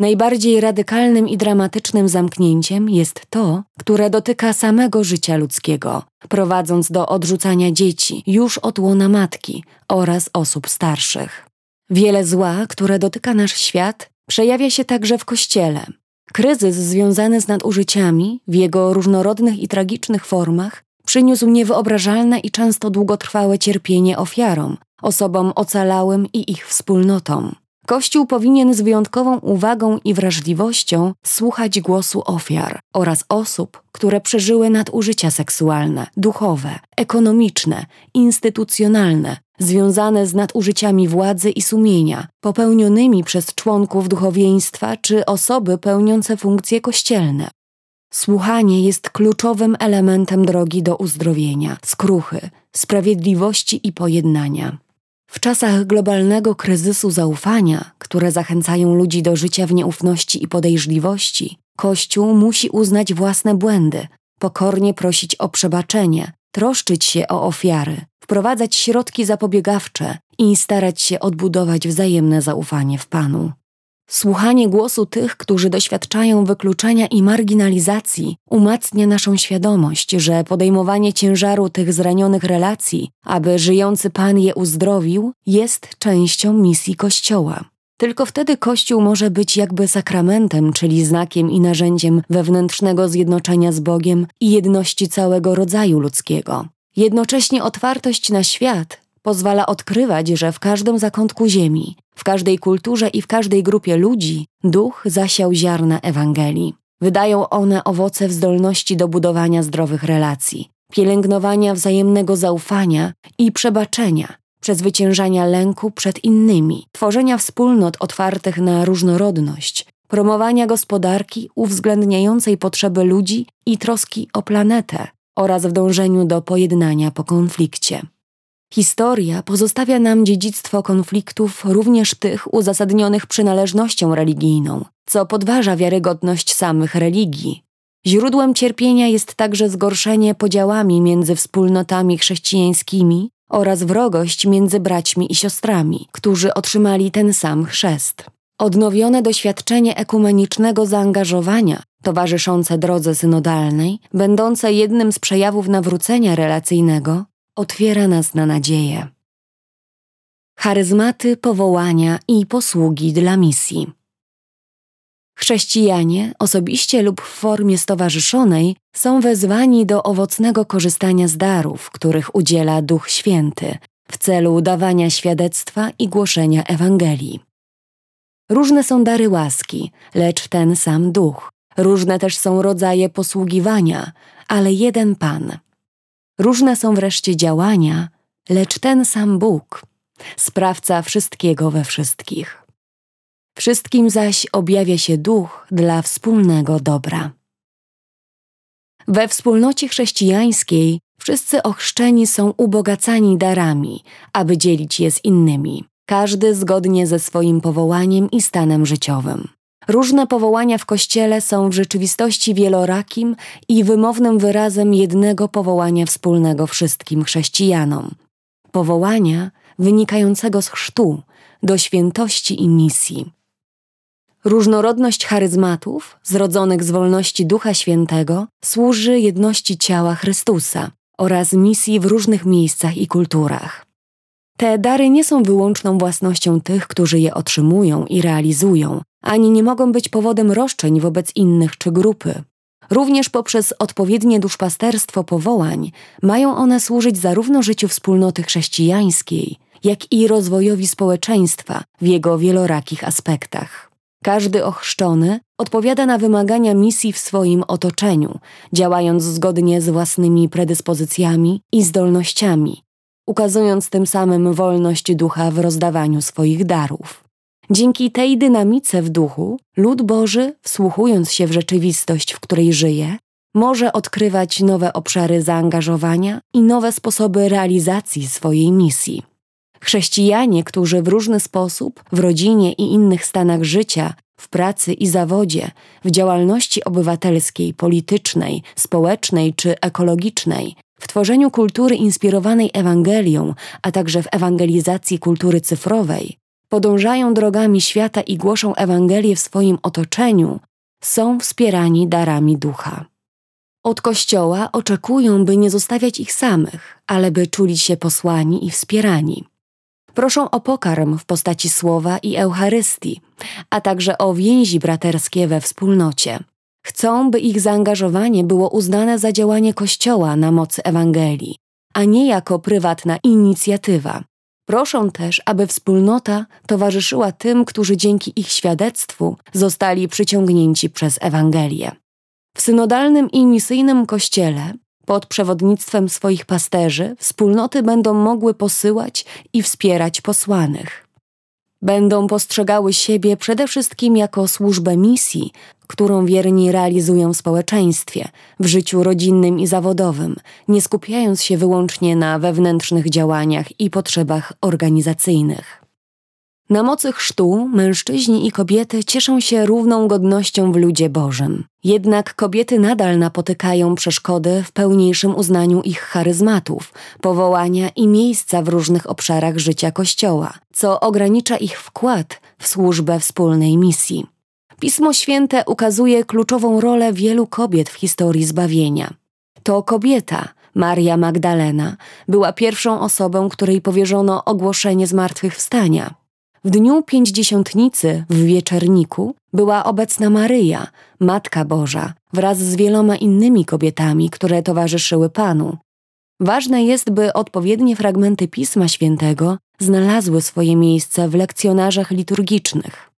Najbardziej radykalnym i dramatycznym zamknięciem jest to, które dotyka samego życia ludzkiego, prowadząc do odrzucania dzieci już od łona matki oraz osób starszych. Wiele zła, które dotyka nasz świat, przejawia się także w Kościele. Kryzys związany z nadużyciami w jego różnorodnych i tragicznych formach przyniósł niewyobrażalne i często długotrwałe cierpienie ofiarom, osobom ocalałym i ich wspólnotom. Kościół powinien z wyjątkową uwagą i wrażliwością słuchać głosu ofiar oraz osób, które przeżyły nadużycia seksualne, duchowe, ekonomiczne, instytucjonalne, związane z nadużyciami władzy i sumienia, popełnionymi przez członków duchowieństwa czy osoby pełniące funkcje kościelne. Słuchanie jest kluczowym elementem drogi do uzdrowienia, skruchy, sprawiedliwości i pojednania. W czasach globalnego kryzysu zaufania, które zachęcają ludzi do życia w nieufności i podejrzliwości, Kościół musi uznać własne błędy, pokornie prosić o przebaczenie, troszczyć się o ofiary, wprowadzać środki zapobiegawcze i starać się odbudować wzajemne zaufanie w Panu. Słuchanie głosu tych, którzy doświadczają wykluczenia i marginalizacji, umacnia naszą świadomość, że podejmowanie ciężaru tych zranionych relacji, aby żyjący Pan je uzdrowił, jest częścią misji Kościoła. Tylko wtedy Kościół może być jakby sakramentem, czyli znakiem i narzędziem wewnętrznego zjednoczenia z Bogiem i jedności całego rodzaju ludzkiego. Jednocześnie otwartość na świat pozwala odkrywać, że w każdym zakątku ziemi, w każdej kulturze i w każdej grupie ludzi duch zasiał ziarna Ewangelii. Wydają one owoce w zdolności do budowania zdrowych relacji, pielęgnowania wzajemnego zaufania i przebaczenia, przezwyciężania lęku przed innymi, tworzenia wspólnot otwartych na różnorodność, promowania gospodarki uwzględniającej potrzeby ludzi i troski o planetę oraz w dążeniu do pojednania po konflikcie. Historia pozostawia nam dziedzictwo konfliktów, również tych uzasadnionych przynależnością religijną, co podważa wiarygodność samych religii. Źródłem cierpienia jest także zgorszenie podziałami między wspólnotami chrześcijańskimi oraz wrogość między braćmi i siostrami, którzy otrzymali ten sam chrzest. Odnowione doświadczenie ekumenicznego zaangażowania, towarzyszące drodze synodalnej, będące jednym z przejawów nawrócenia relacyjnego, otwiera nas na nadzieję. Charyzmaty, powołania i posługi dla misji. Chrześcijanie, osobiście lub w formie stowarzyszonej, są wezwani do owocnego korzystania z darów, których udziela Duch Święty, w celu dawania świadectwa i głoszenia Ewangelii. Różne są dary łaski, lecz ten sam Duch. Różne też są rodzaje posługiwania, ale jeden Pan. Różne są wreszcie działania, lecz ten sam Bóg, sprawca wszystkiego we wszystkich. Wszystkim zaś objawia się duch dla wspólnego dobra. We wspólnocie chrześcijańskiej wszyscy ochrzczeni są ubogacani darami, aby dzielić je z innymi, każdy zgodnie ze swoim powołaniem i stanem życiowym. Różne powołania w Kościele są w rzeczywistości wielorakim i wymownym wyrazem jednego powołania wspólnego wszystkim chrześcijanom. Powołania wynikającego z chrztu, do świętości i misji. Różnorodność charyzmatów, zrodzonych z wolności Ducha Świętego, służy jedności ciała Chrystusa oraz misji w różnych miejscach i kulturach. Te dary nie są wyłączną własnością tych, którzy je otrzymują i realizują, ani nie mogą być powodem roszczeń wobec innych czy grupy. Również poprzez odpowiednie duszpasterstwo powołań mają one służyć zarówno życiu wspólnoty chrześcijańskiej, jak i rozwojowi społeczeństwa w jego wielorakich aspektach. Każdy ochrzczony odpowiada na wymagania misji w swoim otoczeniu, działając zgodnie z własnymi predyspozycjami i zdolnościami, ukazując tym samym wolność ducha w rozdawaniu swoich darów. Dzięki tej dynamice w duchu, lud Boży, wsłuchując się w rzeczywistość, w której żyje, może odkrywać nowe obszary zaangażowania i nowe sposoby realizacji swojej misji. Chrześcijanie, którzy w różny sposób w rodzinie i innych stanach życia, w pracy i zawodzie, w działalności obywatelskiej, politycznej, społecznej czy ekologicznej, w tworzeniu kultury inspirowanej Ewangelią, a także w ewangelizacji kultury cyfrowej, podążają drogami świata i głoszą Ewangelię w swoim otoczeniu, są wspierani darami ducha. Od Kościoła oczekują, by nie zostawiać ich samych, ale by czuli się posłani i wspierani. Proszą o pokarm w postaci słowa i Eucharystii, a także o więzi braterskie we wspólnocie. Chcą, by ich zaangażowanie było uznane za działanie Kościoła na mocy Ewangelii, a nie jako prywatna inicjatywa. Proszą też, aby wspólnota towarzyszyła tym, którzy dzięki ich świadectwu zostali przyciągnięci przez Ewangelię. W synodalnym i misyjnym kościele pod przewodnictwem swoich pasterzy wspólnoty będą mogły posyłać i wspierać posłanych. Będą postrzegały siebie przede wszystkim jako służbę misji, którą wierni realizują w społeczeństwie, w życiu rodzinnym i zawodowym, nie skupiając się wyłącznie na wewnętrznych działaniach i potrzebach organizacyjnych. Na mocy chrztu mężczyźni i kobiety cieszą się równą godnością w ludzie Bożym. Jednak kobiety nadal napotykają przeszkody w pełniejszym uznaniu ich charyzmatów, powołania i miejsca w różnych obszarach życia Kościoła, co ogranicza ich wkład w służbę wspólnej misji. Pismo Święte ukazuje kluczową rolę wielu kobiet w historii zbawienia. To kobieta, Maria Magdalena, była pierwszą osobą, której powierzono ogłoszenie zmartwychwstania. W dniu pięćdziesiątnicy w wieczerniku była obecna Maryja, Matka Boża, wraz z wieloma innymi kobietami, które towarzyszyły Panu. Ważne jest, by odpowiednie fragmenty Pisma Świętego znalazły swoje miejsce w lekcjonarzach liturgicznych.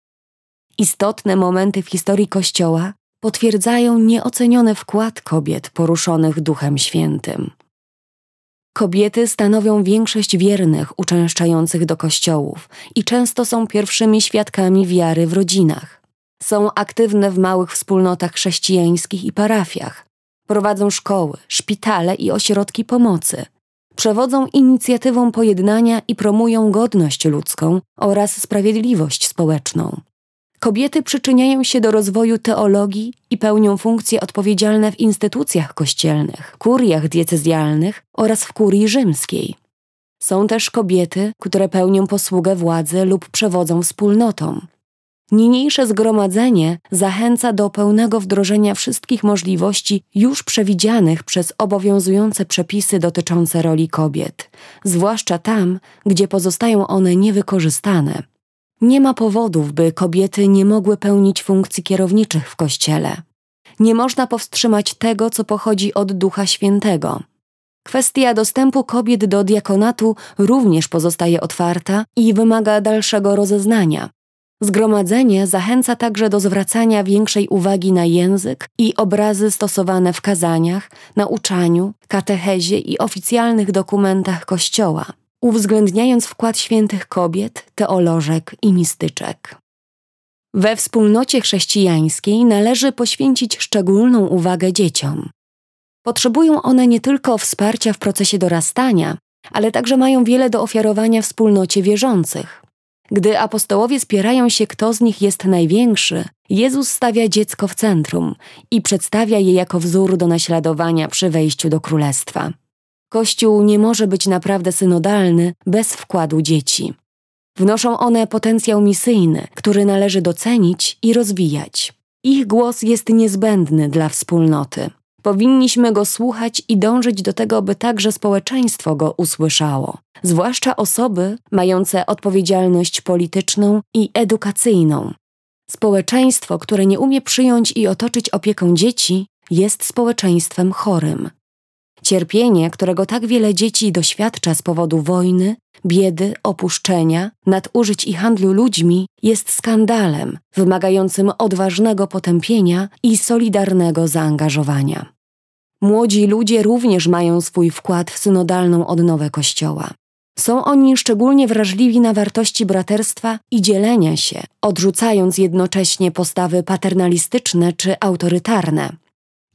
Istotne momenty w historii Kościoła potwierdzają nieoceniony wkład kobiet poruszonych Duchem Świętym. Kobiety stanowią większość wiernych uczęszczających do kościołów i często są pierwszymi świadkami wiary w rodzinach. Są aktywne w małych wspólnotach chrześcijańskich i parafiach. Prowadzą szkoły, szpitale i ośrodki pomocy. Przewodzą inicjatywą pojednania i promują godność ludzką oraz sprawiedliwość społeczną. Kobiety przyczyniają się do rozwoju teologii i pełnią funkcje odpowiedzialne w instytucjach kościelnych, kuriach diecezjalnych oraz w kurii rzymskiej. Są też kobiety, które pełnią posługę władzy lub przewodzą wspólnotą. Niniejsze zgromadzenie zachęca do pełnego wdrożenia wszystkich możliwości już przewidzianych przez obowiązujące przepisy dotyczące roli kobiet, zwłaszcza tam, gdzie pozostają one niewykorzystane. Nie ma powodów, by kobiety nie mogły pełnić funkcji kierowniczych w kościele. Nie można powstrzymać tego, co pochodzi od Ducha Świętego. Kwestia dostępu kobiet do diakonatu również pozostaje otwarta i wymaga dalszego rozeznania. Zgromadzenie zachęca także do zwracania większej uwagi na język i obrazy stosowane w kazaniach, nauczaniu, katechezie i oficjalnych dokumentach Kościoła uwzględniając wkład świętych kobiet, teolożek i mistyczek. We wspólnocie chrześcijańskiej należy poświęcić szczególną uwagę dzieciom. Potrzebują one nie tylko wsparcia w procesie dorastania, ale także mają wiele do ofiarowania wspólnocie wierzących. Gdy apostołowie spierają się, kto z nich jest największy, Jezus stawia dziecko w centrum i przedstawia je jako wzór do naśladowania przy wejściu do królestwa. Kościół nie może być naprawdę synodalny bez wkładu dzieci. Wnoszą one potencjał misyjny, który należy docenić i rozwijać. Ich głos jest niezbędny dla wspólnoty. Powinniśmy go słuchać i dążyć do tego, by także społeczeństwo go usłyszało, zwłaszcza osoby mające odpowiedzialność polityczną i edukacyjną. Społeczeństwo, które nie umie przyjąć i otoczyć opieką dzieci, jest społeczeństwem chorym. Cierpienie, którego tak wiele dzieci doświadcza z powodu wojny, biedy, opuszczenia, nadużyć i handlu ludźmi, jest skandalem wymagającym odważnego potępienia i solidarnego zaangażowania. Młodzi ludzie również mają swój wkład w synodalną odnowę Kościoła. Są oni szczególnie wrażliwi na wartości braterstwa i dzielenia się, odrzucając jednocześnie postawy paternalistyczne czy autorytarne.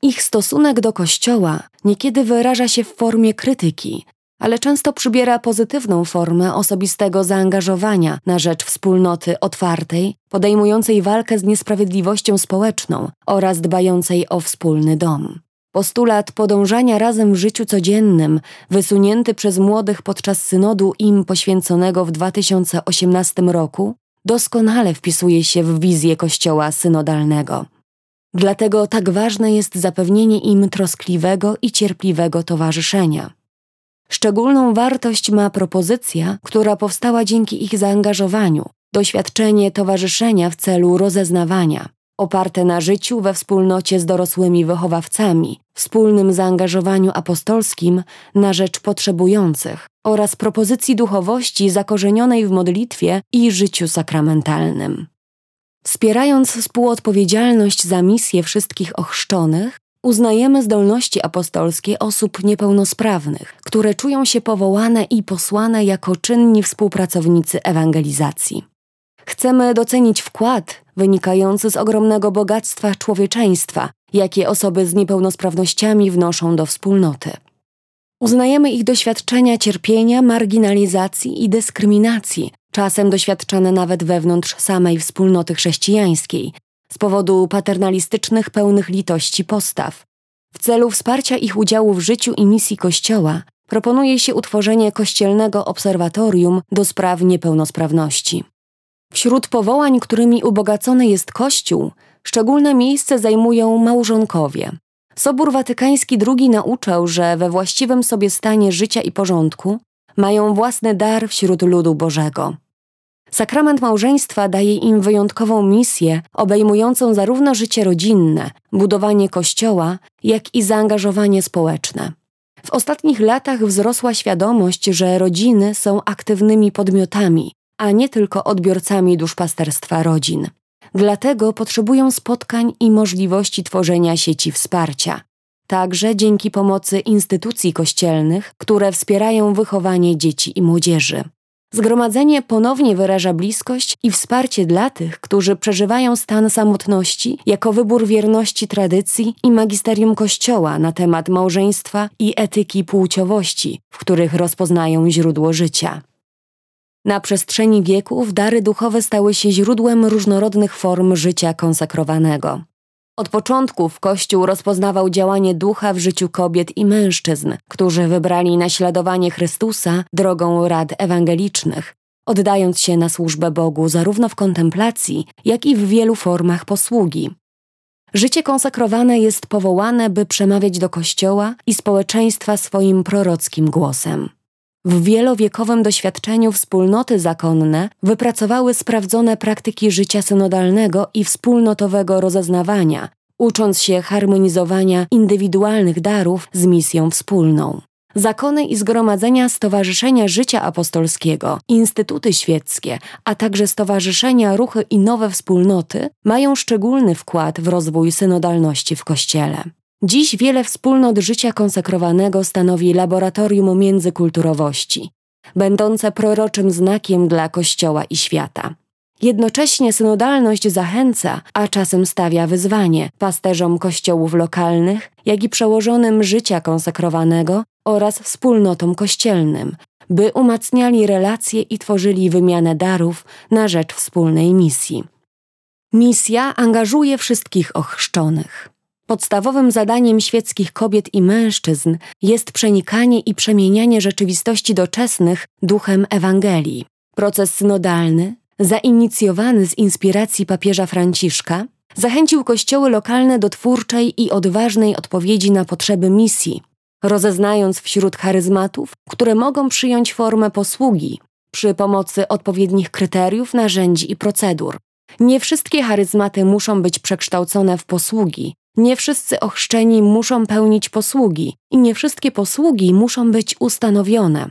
Ich stosunek do Kościoła niekiedy wyraża się w formie krytyki, ale często przybiera pozytywną formę osobistego zaangażowania na rzecz wspólnoty otwartej, podejmującej walkę z niesprawiedliwością społeczną oraz dbającej o wspólny dom. Postulat podążania razem w życiu codziennym, wysunięty przez młodych podczas synodu im poświęconego w 2018 roku, doskonale wpisuje się w wizję Kościoła synodalnego. Dlatego tak ważne jest zapewnienie im troskliwego i cierpliwego towarzyszenia. Szczególną wartość ma propozycja, która powstała dzięki ich zaangażowaniu, doświadczenie towarzyszenia w celu rozeznawania, oparte na życiu we wspólnocie z dorosłymi wychowawcami, wspólnym zaangażowaniu apostolskim na rzecz potrzebujących oraz propozycji duchowości zakorzenionej w modlitwie i życiu sakramentalnym. Wspierając współodpowiedzialność za misję wszystkich ochrzczonych, uznajemy zdolności apostolskie osób niepełnosprawnych, które czują się powołane i posłane jako czynni współpracownicy ewangelizacji. Chcemy docenić wkład wynikający z ogromnego bogactwa człowieczeństwa, jakie osoby z niepełnosprawnościami wnoszą do wspólnoty. Uznajemy ich doświadczenia cierpienia, marginalizacji i dyskryminacji, czasem doświadczane nawet wewnątrz samej wspólnoty chrześcijańskiej, z powodu paternalistycznych, pełnych litości postaw. W celu wsparcia ich udziału w życiu i misji Kościoła proponuje się utworzenie kościelnego obserwatorium do spraw niepełnosprawności. Wśród powołań, którymi ubogacony jest Kościół, szczególne miejsce zajmują małżonkowie. Sobór Watykański II nauczał, że we właściwym sobie stanie życia i porządku mają własny dar wśród ludu Bożego. Sakrament małżeństwa daje im wyjątkową misję, obejmującą zarówno życie rodzinne, budowanie kościoła, jak i zaangażowanie społeczne. W ostatnich latach wzrosła świadomość, że rodziny są aktywnymi podmiotami, a nie tylko odbiorcami duszpasterstwa rodzin. Dlatego potrzebują spotkań i możliwości tworzenia sieci wsparcia. Także dzięki pomocy instytucji kościelnych, które wspierają wychowanie dzieci i młodzieży. Zgromadzenie ponownie wyraża bliskość i wsparcie dla tych, którzy przeżywają stan samotności jako wybór wierności tradycji i magisterium Kościoła na temat małżeństwa i etyki płciowości, w których rozpoznają źródło życia. Na przestrzeni wieków dary duchowe stały się źródłem różnorodnych form życia konsekrowanego. Od początków Kościół rozpoznawał działanie ducha w życiu kobiet i mężczyzn, którzy wybrali naśladowanie Chrystusa drogą rad ewangelicznych, oddając się na służbę Bogu zarówno w kontemplacji, jak i w wielu formach posługi. Życie konsekrowane jest powołane, by przemawiać do Kościoła i społeczeństwa swoim prorockim głosem. W wielowiekowym doświadczeniu wspólnoty zakonne wypracowały sprawdzone praktyki życia synodalnego i wspólnotowego rozeznawania, ucząc się harmonizowania indywidualnych darów z misją wspólną. Zakony i zgromadzenia Stowarzyszenia Życia Apostolskiego, instytuty świeckie, a także stowarzyszenia Ruchy i nowe wspólnoty mają szczególny wkład w rozwój synodalności w Kościele. Dziś wiele wspólnot życia konsekrowanego stanowi laboratorium międzykulturowości, będące proroczym znakiem dla Kościoła i świata. Jednocześnie synodalność zachęca, a czasem stawia wyzwanie pasterzom kościołów lokalnych, jak i przełożonym życia konsekrowanego oraz wspólnotom kościelnym, by umacniali relacje i tworzyli wymianę darów na rzecz wspólnej misji. Misja angażuje wszystkich ochrzczonych. Podstawowym zadaniem świeckich kobiet i mężczyzn jest przenikanie i przemienianie rzeczywistości doczesnych duchem Ewangelii. Proces synodalny, zainicjowany z inspiracji papieża Franciszka, zachęcił kościoły lokalne do twórczej i odważnej odpowiedzi na potrzeby misji, rozeznając wśród charyzmatów, które mogą przyjąć formę posługi przy pomocy odpowiednich kryteriów, narzędzi i procedur. Nie wszystkie charyzmaty muszą być przekształcone w posługi, Nie wszyscy ochrzczeni muszą pełnić posługi i nie wszystkie posługi muszą być ustanowione.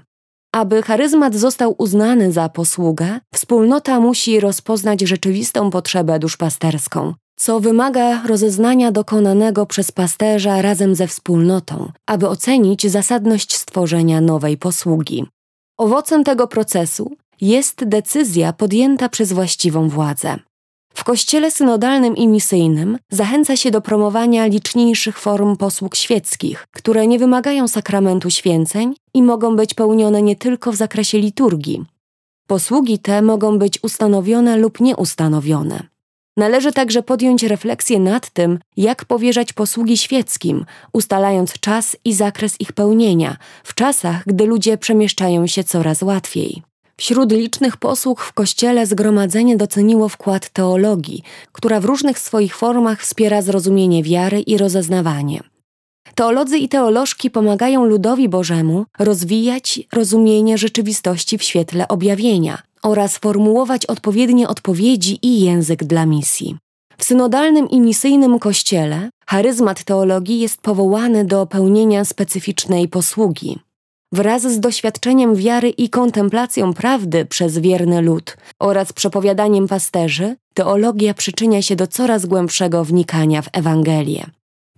Aby charyzmat został uznany za posługę, wspólnota musi rozpoznać rzeczywistą potrzebę duszpasterską, co wymaga rozeznania dokonanego przez pasterza razem ze wspólnotą, aby ocenić zasadność stworzenia nowej posługi. Owocem tego procesu jest decyzja podjęta przez właściwą władzę. W kościele synodalnym i misyjnym zachęca się do promowania liczniejszych form posług świeckich, które nie wymagają sakramentu święceń i mogą być pełnione nie tylko w zakresie liturgii. Posługi te mogą być ustanowione lub nieustanowione. Należy także podjąć refleksję nad tym, jak powierzać posługi świeckim, ustalając czas i zakres ich pełnienia, w czasach, gdy ludzie przemieszczają się coraz łatwiej. Wśród licznych posług w Kościele zgromadzenie doceniło wkład teologii, która w różnych swoich formach wspiera zrozumienie wiary i rozeznawanie. Teolodzy i teolożki pomagają ludowi Bożemu rozwijać rozumienie rzeczywistości w świetle objawienia oraz formułować odpowiednie odpowiedzi i język dla misji. W synodalnym i misyjnym kościele charyzmat teologii jest powołany do pełnienia specyficznej posługi wraz z doświadczeniem wiary i kontemplacją prawdy przez wierny lud oraz przepowiadaniem pasterzy, teologia przyczynia się do coraz głębszego wnikania w Ewangelię.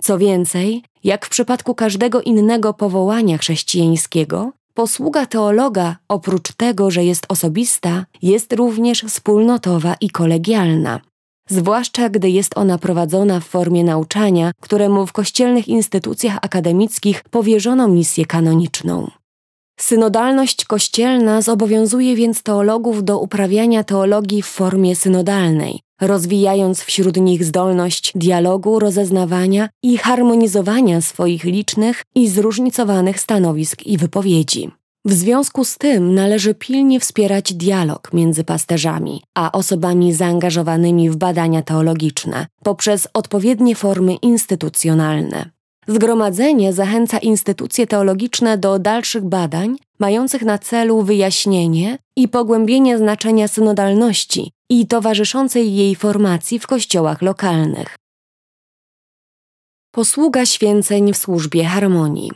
Co więcej, jak w przypadku każdego innego powołania chrześcijańskiego, posługa teologa, oprócz tego, że jest osobista, jest również wspólnotowa i kolegialna, zwłaszcza gdy jest ona prowadzona w formie nauczania, któremu w kościelnych instytucjach akademickich powierzono misję kanoniczną. Synodalność kościelna zobowiązuje więc teologów do uprawiania teologii w formie synodalnej, rozwijając wśród nich zdolność dialogu, rozeznawania i harmonizowania swoich licznych i zróżnicowanych stanowisk i wypowiedzi. W związku z tym należy pilnie wspierać dialog między pasterzami a osobami zaangażowanymi w badania teologiczne poprzez odpowiednie formy instytucjonalne. Zgromadzenie zachęca instytucje teologiczne do dalszych badań mających na celu wyjaśnienie i pogłębienie znaczenia synodalności i towarzyszącej jej formacji w kościołach lokalnych. Posługa święceń w służbie harmonii.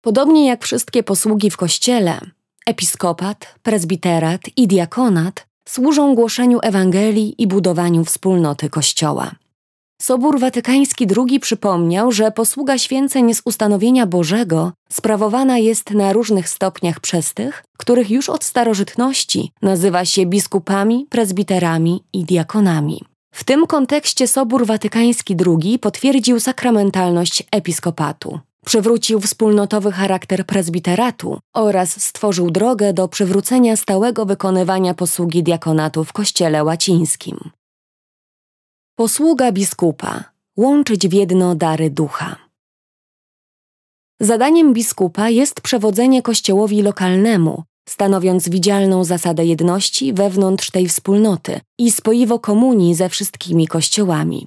Podobnie jak wszystkie posługi w kościele, episkopat, prezbiterat i diakonat służą głoszeniu Ewangelii i budowaniu wspólnoty Kościoła. Sobór Watykański II przypomniał, że posługa święceń z ustanowienia Bożego sprawowana jest na różnych stopniach przez tych, których już od starożytności nazywa się biskupami, prezbiterami i diakonami. W tym kontekście Sobór Watykański II potwierdził sakramentalność episkopatu. Przywrócił wspólnotowy charakter prezbiteratu oraz stworzył drogę do przywrócenia stałego wykonywania posługi diakonatu w Kościele Łacińskim. Posługa biskupa łączyć w jedno dary ducha. Zadaniem biskupa jest przewodzenie kościołowi lokalnemu, stanowiąc widzialną zasadę jedności wewnątrz tej wspólnoty i spoiwo komunii ze wszystkimi kościołami.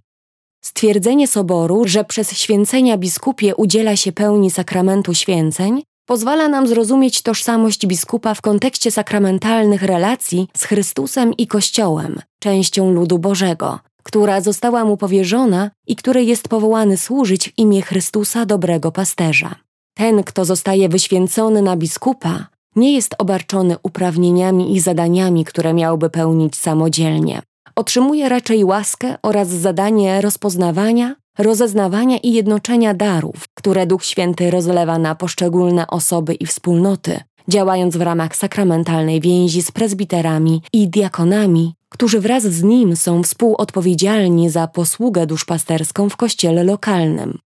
Stwierdzenie soboru, że przez święcenia biskupie udziela się pełni sakramentu święceń, pozwala nam zrozumieć tożsamość biskupa w kontekście sakramentalnych relacji z Chrystusem i Kościołem, częścią ludu Bożego, która została mu powierzona i której jest powołany służyć w imię Chrystusa dobrego pasterza. Ten, kto zostaje wyświęcony na biskupa, nie jest obarczony uprawnieniami i zadaniami, które miałby pełnić samodzielnie. Otrzymuje raczej łaskę oraz zadanie rozpoznawania, rozeznawania i jednoczenia darów, które Duch Święty rozlewa na poszczególne osoby i wspólnoty, działając w ramach sakramentalnej więzi z prezbiterami i diakonami, którzy wraz z nim są współodpowiedzialni za posługę duszpasterską w kościele lokalnym.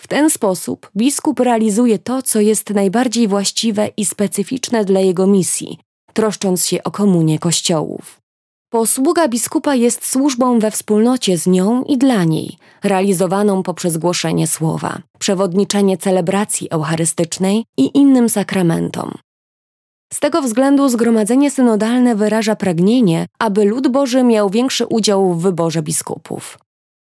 W ten sposób biskup realizuje to, co jest najbardziej właściwe i specyficzne dla jego misji, troszcząc się o komunię kościołów. Posługa biskupa jest służbą we wspólnocie z nią i dla niej, realizowaną poprzez głoszenie słowa, przewodniczenie celebracji eucharystycznej i innym sakramentom, z tego względu Zgromadzenie Synodalne wyraża pragnienie, aby lud Boży miał większy udział w wyborze biskupów.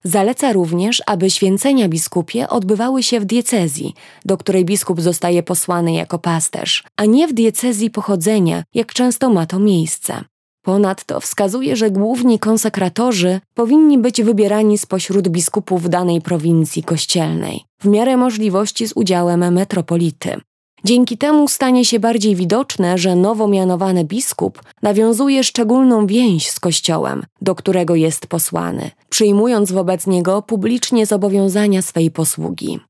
Zaleca również, aby święcenia biskupie odbywały się w diecezji, do której biskup zostaje posłany jako pasterz, a nie w diecezji pochodzenia, jak często ma to miejsce. Ponadto wskazuje, że główni konsekratorzy powinni być wybierani spośród biskupów danej prowincji kościelnej, w miarę możliwości z udziałem metropolity. Dzięki temu stanie się bardziej widoczne, że nowo mianowany biskup nawiązuje szczególną więź z Kościołem, do którego jest posłany, przyjmując wobec niego publicznie zobowiązania swej posługi.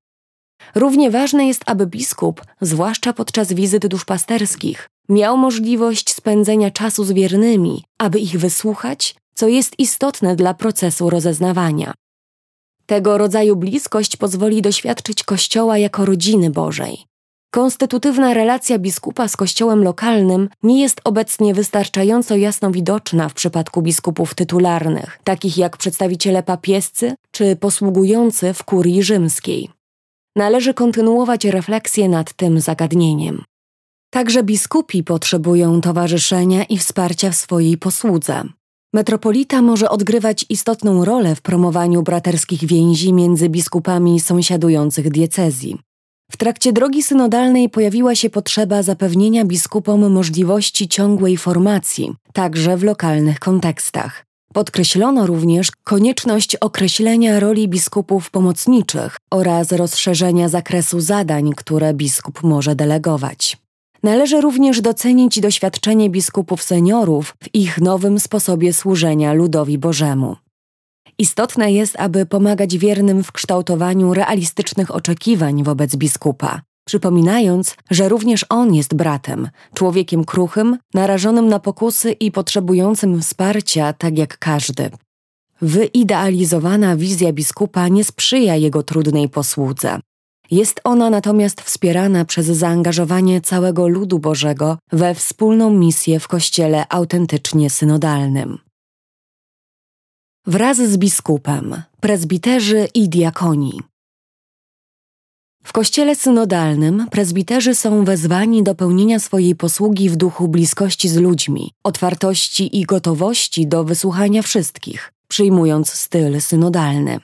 Równie ważne jest, aby biskup, zwłaszcza podczas wizyt duszpasterskich, miał możliwość spędzenia czasu z wiernymi, aby ich wysłuchać, co jest istotne dla procesu rozeznawania. Tego rodzaju bliskość pozwoli doświadczyć Kościoła jako rodziny Bożej. Konstytutywna relacja biskupa z kościołem lokalnym nie jest obecnie wystarczająco jasno widoczna w przypadku biskupów tytularnych, takich jak przedstawiciele papiescy czy posługujący w kurii rzymskiej. Należy kontynuować refleksję nad tym zagadnieniem. Także biskupi potrzebują towarzyszenia i wsparcia w swojej posłudze. Metropolita może odgrywać istotną rolę w promowaniu braterskich więzi między biskupami sąsiadujących diecezji. W trakcie drogi synodalnej pojawiła się potrzeba zapewnienia biskupom możliwości ciągłej formacji, także w lokalnych kontekstach. Podkreślono również konieczność określenia roli biskupów pomocniczych oraz rozszerzenia zakresu zadań, które biskup może delegować. Należy również docenić doświadczenie biskupów seniorów w ich nowym sposobie służenia ludowi Bożemu. Istotne jest, aby pomagać wiernym w kształtowaniu realistycznych oczekiwań wobec biskupa, przypominając, że również on jest bratem, człowiekiem kruchym, narażonym na pokusy i potrzebującym wsparcia, tak jak każdy. Wyidealizowana wizja biskupa nie sprzyja jego trudnej posłudze. Jest ona natomiast wspierana przez zaangażowanie całego ludu Bożego we wspólną misję w kościele autentycznie synodalnym. Wraz z biskupem, prezbiterzy i diakoni. W kościele synodalnym prezbiterzy są wezwani do pełnienia swojej posługi w duchu bliskości z ludźmi, otwartości i gotowości do wysłuchania wszystkich, przyjmując styl synodalny.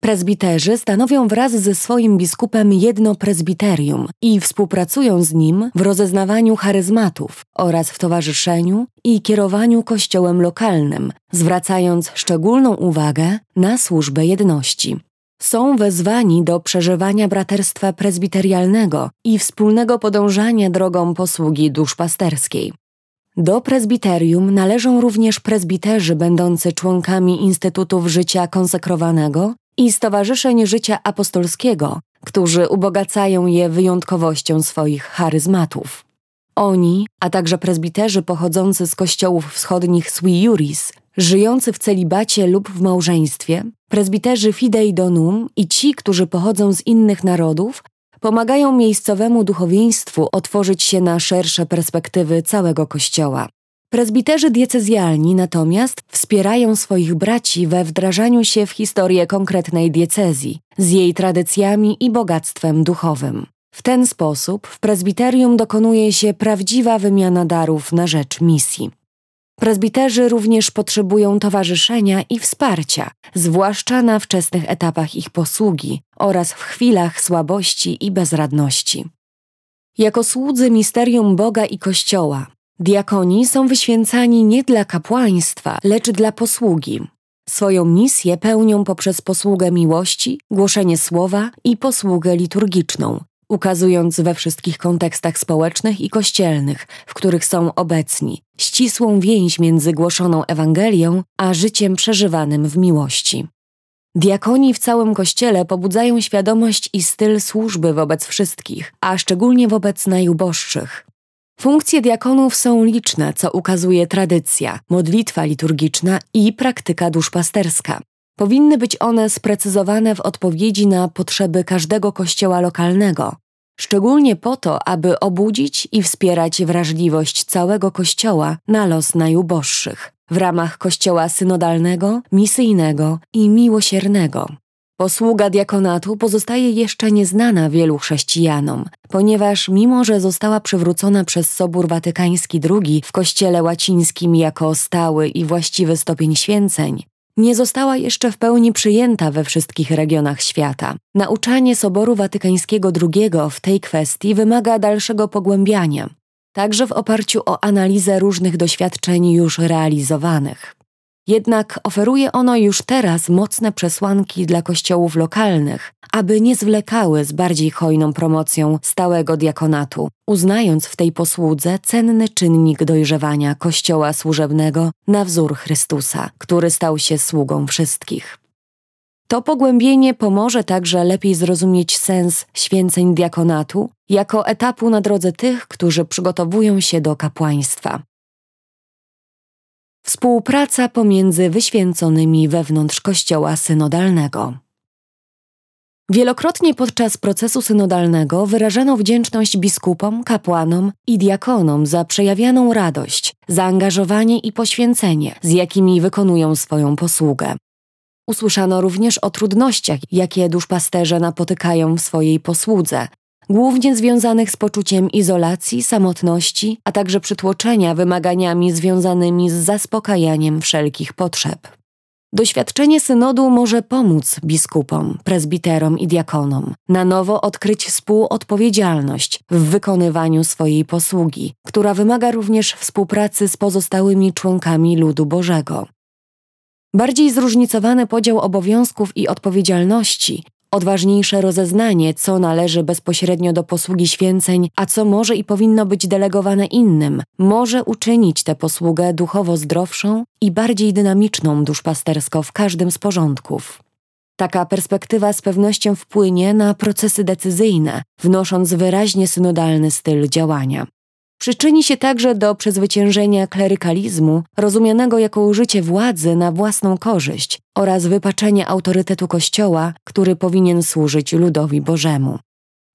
Prezbiterzy stanowią wraz ze swoim biskupem jedno prezbiterium i współpracują z nim w rozeznawaniu charyzmatów oraz w towarzyszeniu i kierowaniu kościołem lokalnym, zwracając szczególną uwagę na służbę jedności. Są wezwani do przeżywania braterstwa prezbiterialnego i wspólnego podążania drogą posługi duszpasterskiej. Do prezbiterium należą również prezbiterzy będący członkami Instytutów Życia Konsekrowanego i stowarzyszeń życia apostolskiego, którzy ubogacają je wyjątkowością swoich charyzmatów. Oni, a także prezbiterzy pochodzący z kościołów wschodnich Sui Juris, żyjący w celibacie lub w małżeństwie, prezbiterzy Fidei Donum i ci, którzy pochodzą z innych narodów, pomagają miejscowemu duchowieństwu otworzyć się na szersze perspektywy całego Kościoła. Prezbiterzy diecezjalni natomiast wspierają swoich braci we wdrażaniu się w historię konkretnej diecezji, z jej tradycjami i bogactwem duchowym. W ten sposób w prezbiterium dokonuje się prawdziwa wymiana darów na rzecz misji. Prezbiterzy również potrzebują towarzyszenia i wsparcia, zwłaszcza na wczesnych etapach ich posługi oraz w chwilach słabości i bezradności. Jako słudzy misterium Boga i Kościoła, Diakoni są wyświęcani nie dla kapłaństwa, lecz dla posługi. Swoją misję pełnią poprzez posługę miłości, głoszenie słowa i posługę liturgiczną, ukazując we wszystkich kontekstach społecznych i kościelnych, w których są obecni, ścisłą więź między głoszoną Ewangelią a życiem przeżywanym w miłości. Diakoni w całym kościele pobudzają świadomość i styl służby wobec wszystkich, a szczególnie wobec najuboższych. Funkcje diakonów są liczne, co ukazuje tradycja, modlitwa liturgiczna i praktyka duszpasterska. Powinny być one sprecyzowane w odpowiedzi na potrzeby każdego kościoła lokalnego, szczególnie po to, aby obudzić i wspierać wrażliwość całego kościoła na los najuboższych w ramach kościoła synodalnego, misyjnego i miłosiernego. Posługa diakonatu pozostaje jeszcze nieznana wielu chrześcijanom, ponieważ mimo, że została przywrócona przez Sobór Watykański II w Kościele Łacińskim jako stały i właściwy stopień święceń, nie została jeszcze w pełni przyjęta we wszystkich regionach świata. Nauczanie Soboru Watykańskiego II w tej kwestii wymaga dalszego pogłębiania. także w oparciu o analizę różnych doświadczeń już realizowanych. Jednak oferuje ono już teraz mocne przesłanki dla kościołów lokalnych, aby nie zwlekały z bardziej hojną promocją stałego diakonatu, uznając w tej posłudze cenny czynnik dojrzewania kościoła służebnego na wzór Chrystusa, który stał się sługą wszystkich. To pogłębienie pomoże także lepiej zrozumieć sens święceń diakonatu jako etapu na drodze tych, którzy przygotowują się do kapłaństwa. Współpraca pomiędzy wyświęconymi wewnątrz Kościoła synodalnego. Wielokrotnie podczas procesu synodalnego wyrażano wdzięczność biskupom, kapłanom i diakonom za przejawianą radość, zaangażowanie i poświęcenie, z jakimi wykonują swoją posługę. Usłyszano również o trudnościach, jakie duszpasterze napotykają w swojej posłudze, głównie związanych z poczuciem izolacji, samotności, a także przytłoczenia wymaganiami związanymi z zaspokajaniem wszelkich potrzeb. Doświadczenie synodu może pomóc biskupom, prezbiterom i diakonom na nowo odkryć współodpowiedzialność w wykonywaniu swojej posługi, która wymaga również współpracy z pozostałymi członkami ludu Bożego. Bardziej zróżnicowany podział obowiązków i odpowiedzialności Odważniejsze rozeznanie, co należy bezpośrednio do posługi święceń, a co może i powinno być delegowane innym, może uczynić tę posługę duchowo zdrowszą i bardziej dynamiczną duszpastersko w każdym z porządków. Taka perspektywa z pewnością wpłynie na procesy decyzyjne, wnosząc wyraźnie synodalny styl działania. Przyczyni się także do przezwyciężenia klerykalizmu, rozumianego jako użycie władzy na własną korzyść oraz wypaczenia autorytetu Kościoła, który powinien służyć ludowi Bożemu.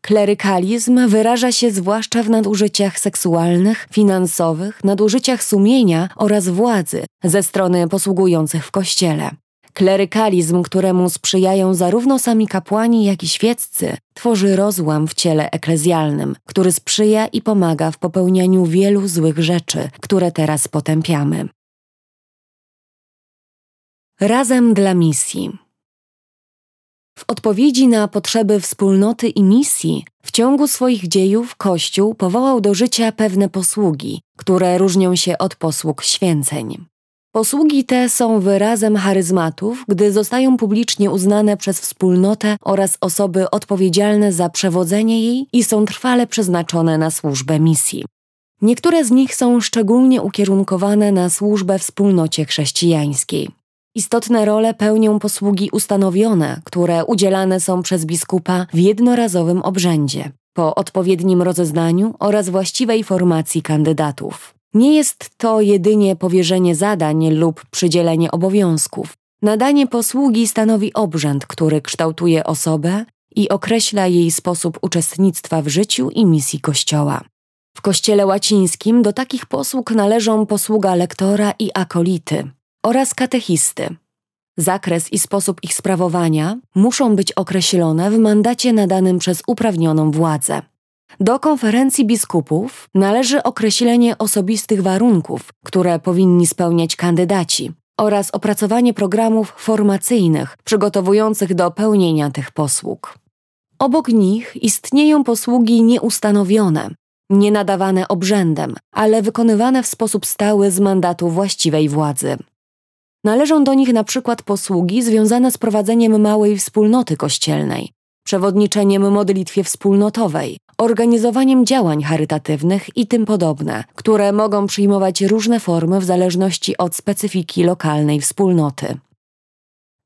Klerykalizm wyraża się zwłaszcza w nadużyciach seksualnych, finansowych, nadużyciach sumienia oraz władzy ze strony posługujących w Kościele. Klerykalizm, któremu sprzyjają zarówno sami kapłani, jak i świeccy, tworzy rozłam w ciele eklezjalnym, który sprzyja i pomaga w popełnianiu wielu złych rzeczy, które teraz potępiamy. Razem dla misji. W odpowiedzi na potrzeby wspólnoty i misji, w ciągu swoich dziejów Kościół powołał do życia pewne posługi, które różnią się od posług święceń. Posługi te są wyrazem charyzmatów, gdy zostają publicznie uznane przez wspólnotę oraz osoby odpowiedzialne za przewodzenie jej i są trwale przeznaczone na służbę misji. Niektóre z nich są szczególnie ukierunkowane na służbę wspólnocie chrześcijańskiej. Istotne role pełnią posługi ustanowione, które udzielane są przez biskupa w jednorazowym obrzędzie, po odpowiednim rozeznaniu oraz właściwej formacji kandydatów. Nie jest to jedynie powierzenie zadań lub przydzielenie obowiązków. Nadanie posługi stanowi obrzęd, który kształtuje osobę i określa jej sposób uczestnictwa w życiu i misji Kościoła. W Kościele łacińskim do takich posług należą posługa lektora i akolity oraz katechisty. Zakres i sposób ich sprawowania muszą być określone w mandacie nadanym przez uprawnioną władzę. Do konferencji biskupów należy określenie osobistych warunków, które powinni spełniać kandydaci, oraz opracowanie programów formacyjnych przygotowujących do pełnienia tych posług. Obok nich istnieją posługi nieustanowione, nie nadawane obrzędem, ale wykonywane w sposób stały z mandatu właściwej władzy. Należą do nich na przykład posługi związane z prowadzeniem małej wspólnoty kościelnej, przewodniczeniem modlitwie wspólnotowej, organizowaniem działań charytatywnych i tym podobne, które mogą przyjmować różne formy w zależności od specyfiki lokalnej wspólnoty.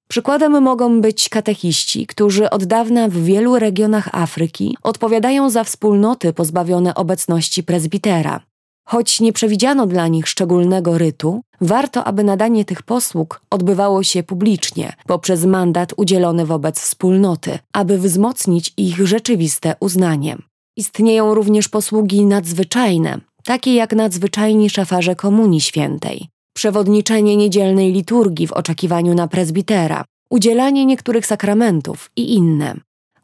Przykładem mogą być katechiści, którzy od dawna w wielu regionach Afryki odpowiadają za wspólnoty pozbawione obecności prezbitera, Choć nie przewidziano dla nich szczególnego rytu, warto, aby nadanie tych posług odbywało się publicznie, poprzez mandat udzielony wobec wspólnoty, aby wzmocnić ich rzeczywiste uznanie. Istnieją również posługi nadzwyczajne, takie jak nadzwyczajni szafarze Komunii Świętej, przewodniczenie niedzielnej liturgii w oczekiwaniu na prezbitera, udzielanie niektórych sakramentów i inne.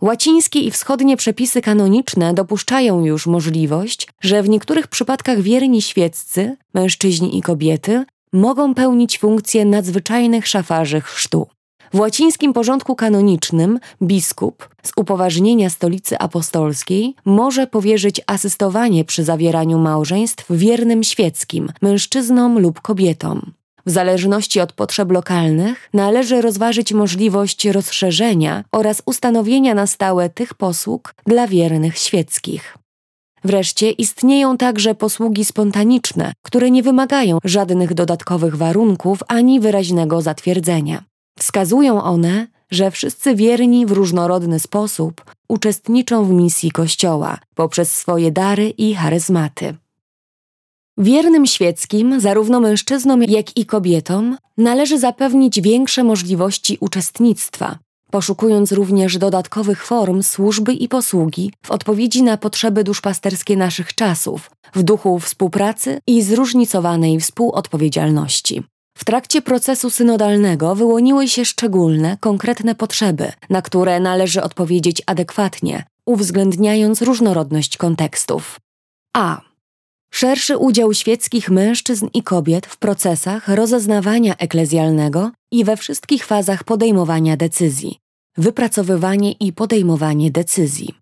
Łacińskie i wschodnie przepisy kanoniczne dopuszczają już możliwość, że w niektórych przypadkach wierni świeccy, mężczyźni i kobiety, mogą pełnić funkcję nadzwyczajnych szafarzy chrztu. W łacińskim porządku kanonicznym biskup z upoważnienia stolicy apostolskiej może powierzyć asystowanie przy zawieraniu małżeństw wiernym świeckim, mężczyznom lub kobietom. W zależności od potrzeb lokalnych należy rozważyć możliwość rozszerzenia oraz ustanowienia na stałe tych posług dla wiernych świeckich. Wreszcie istnieją także posługi spontaniczne, które nie wymagają żadnych dodatkowych warunków ani wyraźnego zatwierdzenia. Wskazują one, że wszyscy wierni w różnorodny sposób uczestniczą w misji Kościoła poprzez swoje dary i charyzmaty. Wiernym świeckim, zarówno mężczyznom, jak i kobietom, należy zapewnić większe możliwości uczestnictwa, poszukując również dodatkowych form służby i posługi w odpowiedzi na potrzeby duszpasterskie naszych czasów, w duchu współpracy i zróżnicowanej współodpowiedzialności. W trakcie procesu synodalnego wyłoniły się szczególne, konkretne potrzeby, na które należy odpowiedzieć adekwatnie, uwzględniając różnorodność kontekstów. A. Szerszy udział świeckich mężczyzn i kobiet w procesach rozeznawania eklezjalnego i we wszystkich fazach podejmowania decyzji, wypracowywanie i podejmowanie decyzji.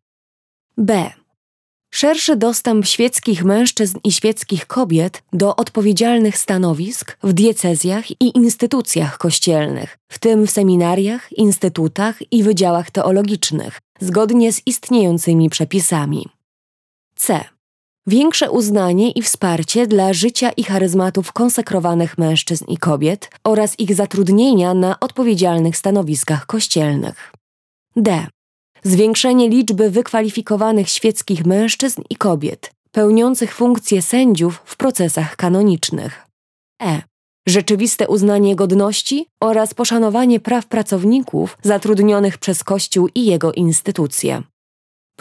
B. Szerszy dostęp świeckich mężczyzn i świeckich kobiet do odpowiedzialnych stanowisk w diecezjach i instytucjach kościelnych, w tym w seminariach, instytutach i wydziałach teologicznych, zgodnie z istniejącymi przepisami. C. Większe uznanie i wsparcie dla życia i charyzmatów konsekrowanych mężczyzn i kobiet oraz ich zatrudnienia na odpowiedzialnych stanowiskach kościelnych. D. Zwiększenie liczby wykwalifikowanych świeckich mężczyzn i kobiet, pełniących funkcje sędziów w procesach kanonicznych. E. Rzeczywiste uznanie godności oraz poszanowanie praw pracowników zatrudnionych przez Kościół i jego instytucje.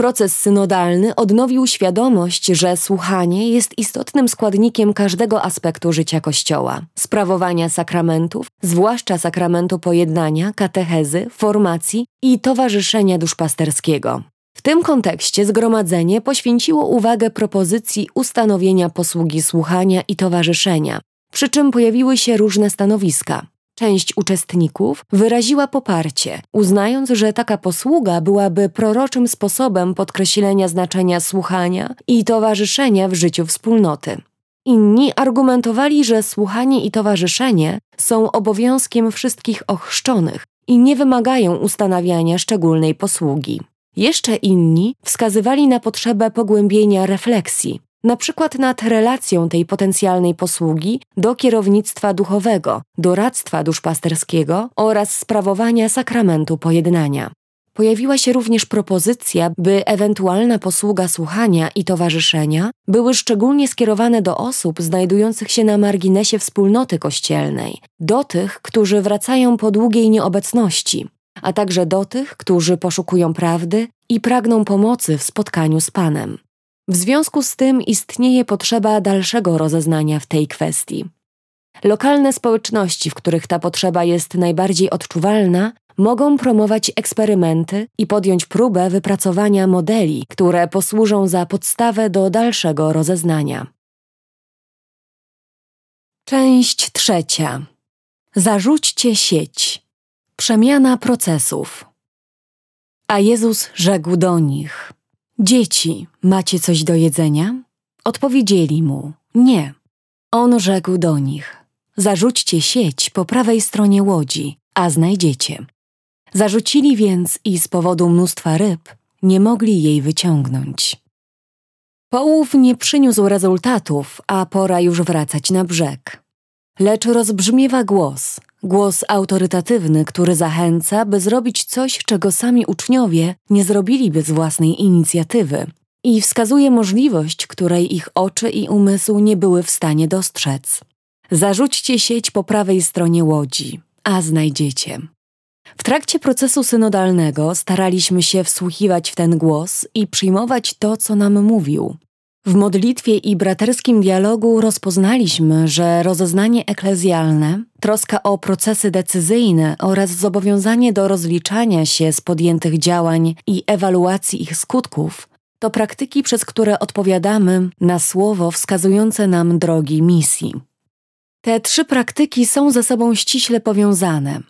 Proces synodalny odnowił świadomość, że słuchanie jest istotnym składnikiem każdego aspektu życia Kościoła sprawowania sakramentów, zwłaszcza sakramentu pojednania, katechezy, formacji i towarzyszenia duszpasterskiego. W tym kontekście zgromadzenie poświęciło uwagę propozycji ustanowienia posługi słuchania i towarzyszenia, przy czym pojawiły się różne stanowiska. Część uczestników wyraziła poparcie, uznając, że taka posługa byłaby proroczym sposobem podkreślenia znaczenia słuchania i towarzyszenia w życiu wspólnoty. Inni argumentowali, że słuchanie i towarzyszenie są obowiązkiem wszystkich ochrzczonych i nie wymagają ustanawiania szczególnej posługi. Jeszcze inni wskazywali na potrzebę pogłębienia refleksji, na przykład nad relacją tej potencjalnej posługi do kierownictwa duchowego, doradztwa duszpasterskiego oraz sprawowania sakramentu pojednania. Pojawiła się również propozycja, by ewentualna posługa słuchania i towarzyszenia były szczególnie skierowane do osób znajdujących się na marginesie wspólnoty kościelnej, do tych, którzy wracają po długiej nieobecności, a także do tych, którzy poszukują prawdy i pragną pomocy w spotkaniu z Panem. W związku z tym istnieje potrzeba dalszego rozeznania w tej kwestii. Lokalne społeczności, w których ta potrzeba jest najbardziej odczuwalna, mogą promować eksperymenty i podjąć próbę wypracowania modeli, które posłużą za podstawę do dalszego rozeznania. Część trzecia. Zarzućcie sieć. Przemiana procesów. A Jezus rzekł do nich: Dzieci, macie coś do jedzenia? Odpowiedzieli mu: Nie. On rzekł do nich: Zarzućcie sieć po prawej stronie łodzi, a znajdziecie. Zarzucili więc i z powodu mnóstwa ryb nie mogli jej wyciągnąć. Połów nie przyniósł rezultatów, a pora już wracać na brzeg. Lecz rozbrzmiewa głos, głos autorytatywny, który zachęca, by zrobić coś, czego sami uczniowie nie zrobiliby z własnej inicjatywy, i wskazuje możliwość, której ich oczy i umysł nie były w stanie dostrzec. Zarzućcie sieć po prawej stronie łodzi, a znajdziecie. W trakcie procesu synodalnego staraliśmy się wsłuchiwać w ten głos i przyjmować to, co nam mówił. W modlitwie i braterskim dialogu rozpoznaliśmy, że rozeznanie eklezjalne, troska o procesy decyzyjne oraz zobowiązanie do rozliczania się z podjętych działań i ewaluacji ich skutków to praktyki, przez które odpowiadamy na słowo wskazujące nam drogi misji. Te trzy praktyki są ze sobą ściśle powiązane.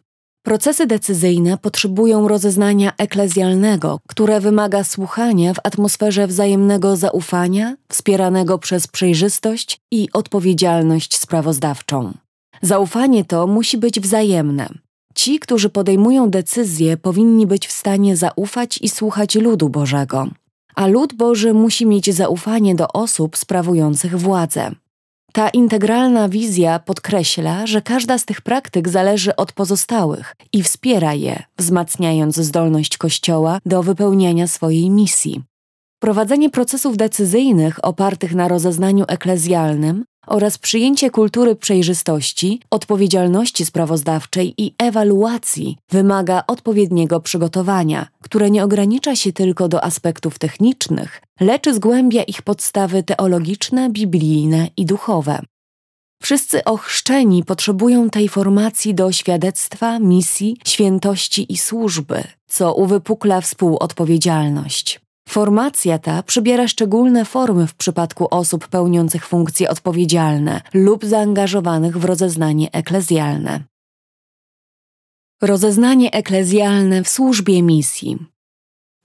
Procesy decyzyjne potrzebują rozeznania eklezjalnego, które wymaga słuchania w atmosferze wzajemnego zaufania, wspieranego przez przejrzystość i odpowiedzialność sprawozdawczą. Zaufanie to musi być wzajemne. Ci, którzy podejmują decyzje, powinni być w stanie zaufać i słuchać ludu Bożego, a lud Boży musi mieć zaufanie do osób sprawujących władzę. Ta integralna wizja podkreśla, że każda z tych praktyk zależy od pozostałych i wspiera je, wzmacniając zdolność Kościoła do wypełniania swojej misji. Prowadzenie procesów decyzyjnych opartych na rozeznaniu eklezjalnym oraz przyjęcie kultury przejrzystości, odpowiedzialności sprawozdawczej i ewaluacji wymaga odpowiedniego przygotowania, które nie ogranicza się tylko do aspektów technicznych, lecz zgłębia ich podstawy teologiczne, biblijne i duchowe. Wszyscy ochrzczeni potrzebują tej formacji do świadectwa, misji, świętości i służby, co uwypukla współodpowiedzialność. Formacja ta przybiera szczególne formy w przypadku osób pełniących funkcje odpowiedzialne lub zaangażowanych w rozeznanie eklezjalne. Rozeznanie eklezjalne w służbie misji.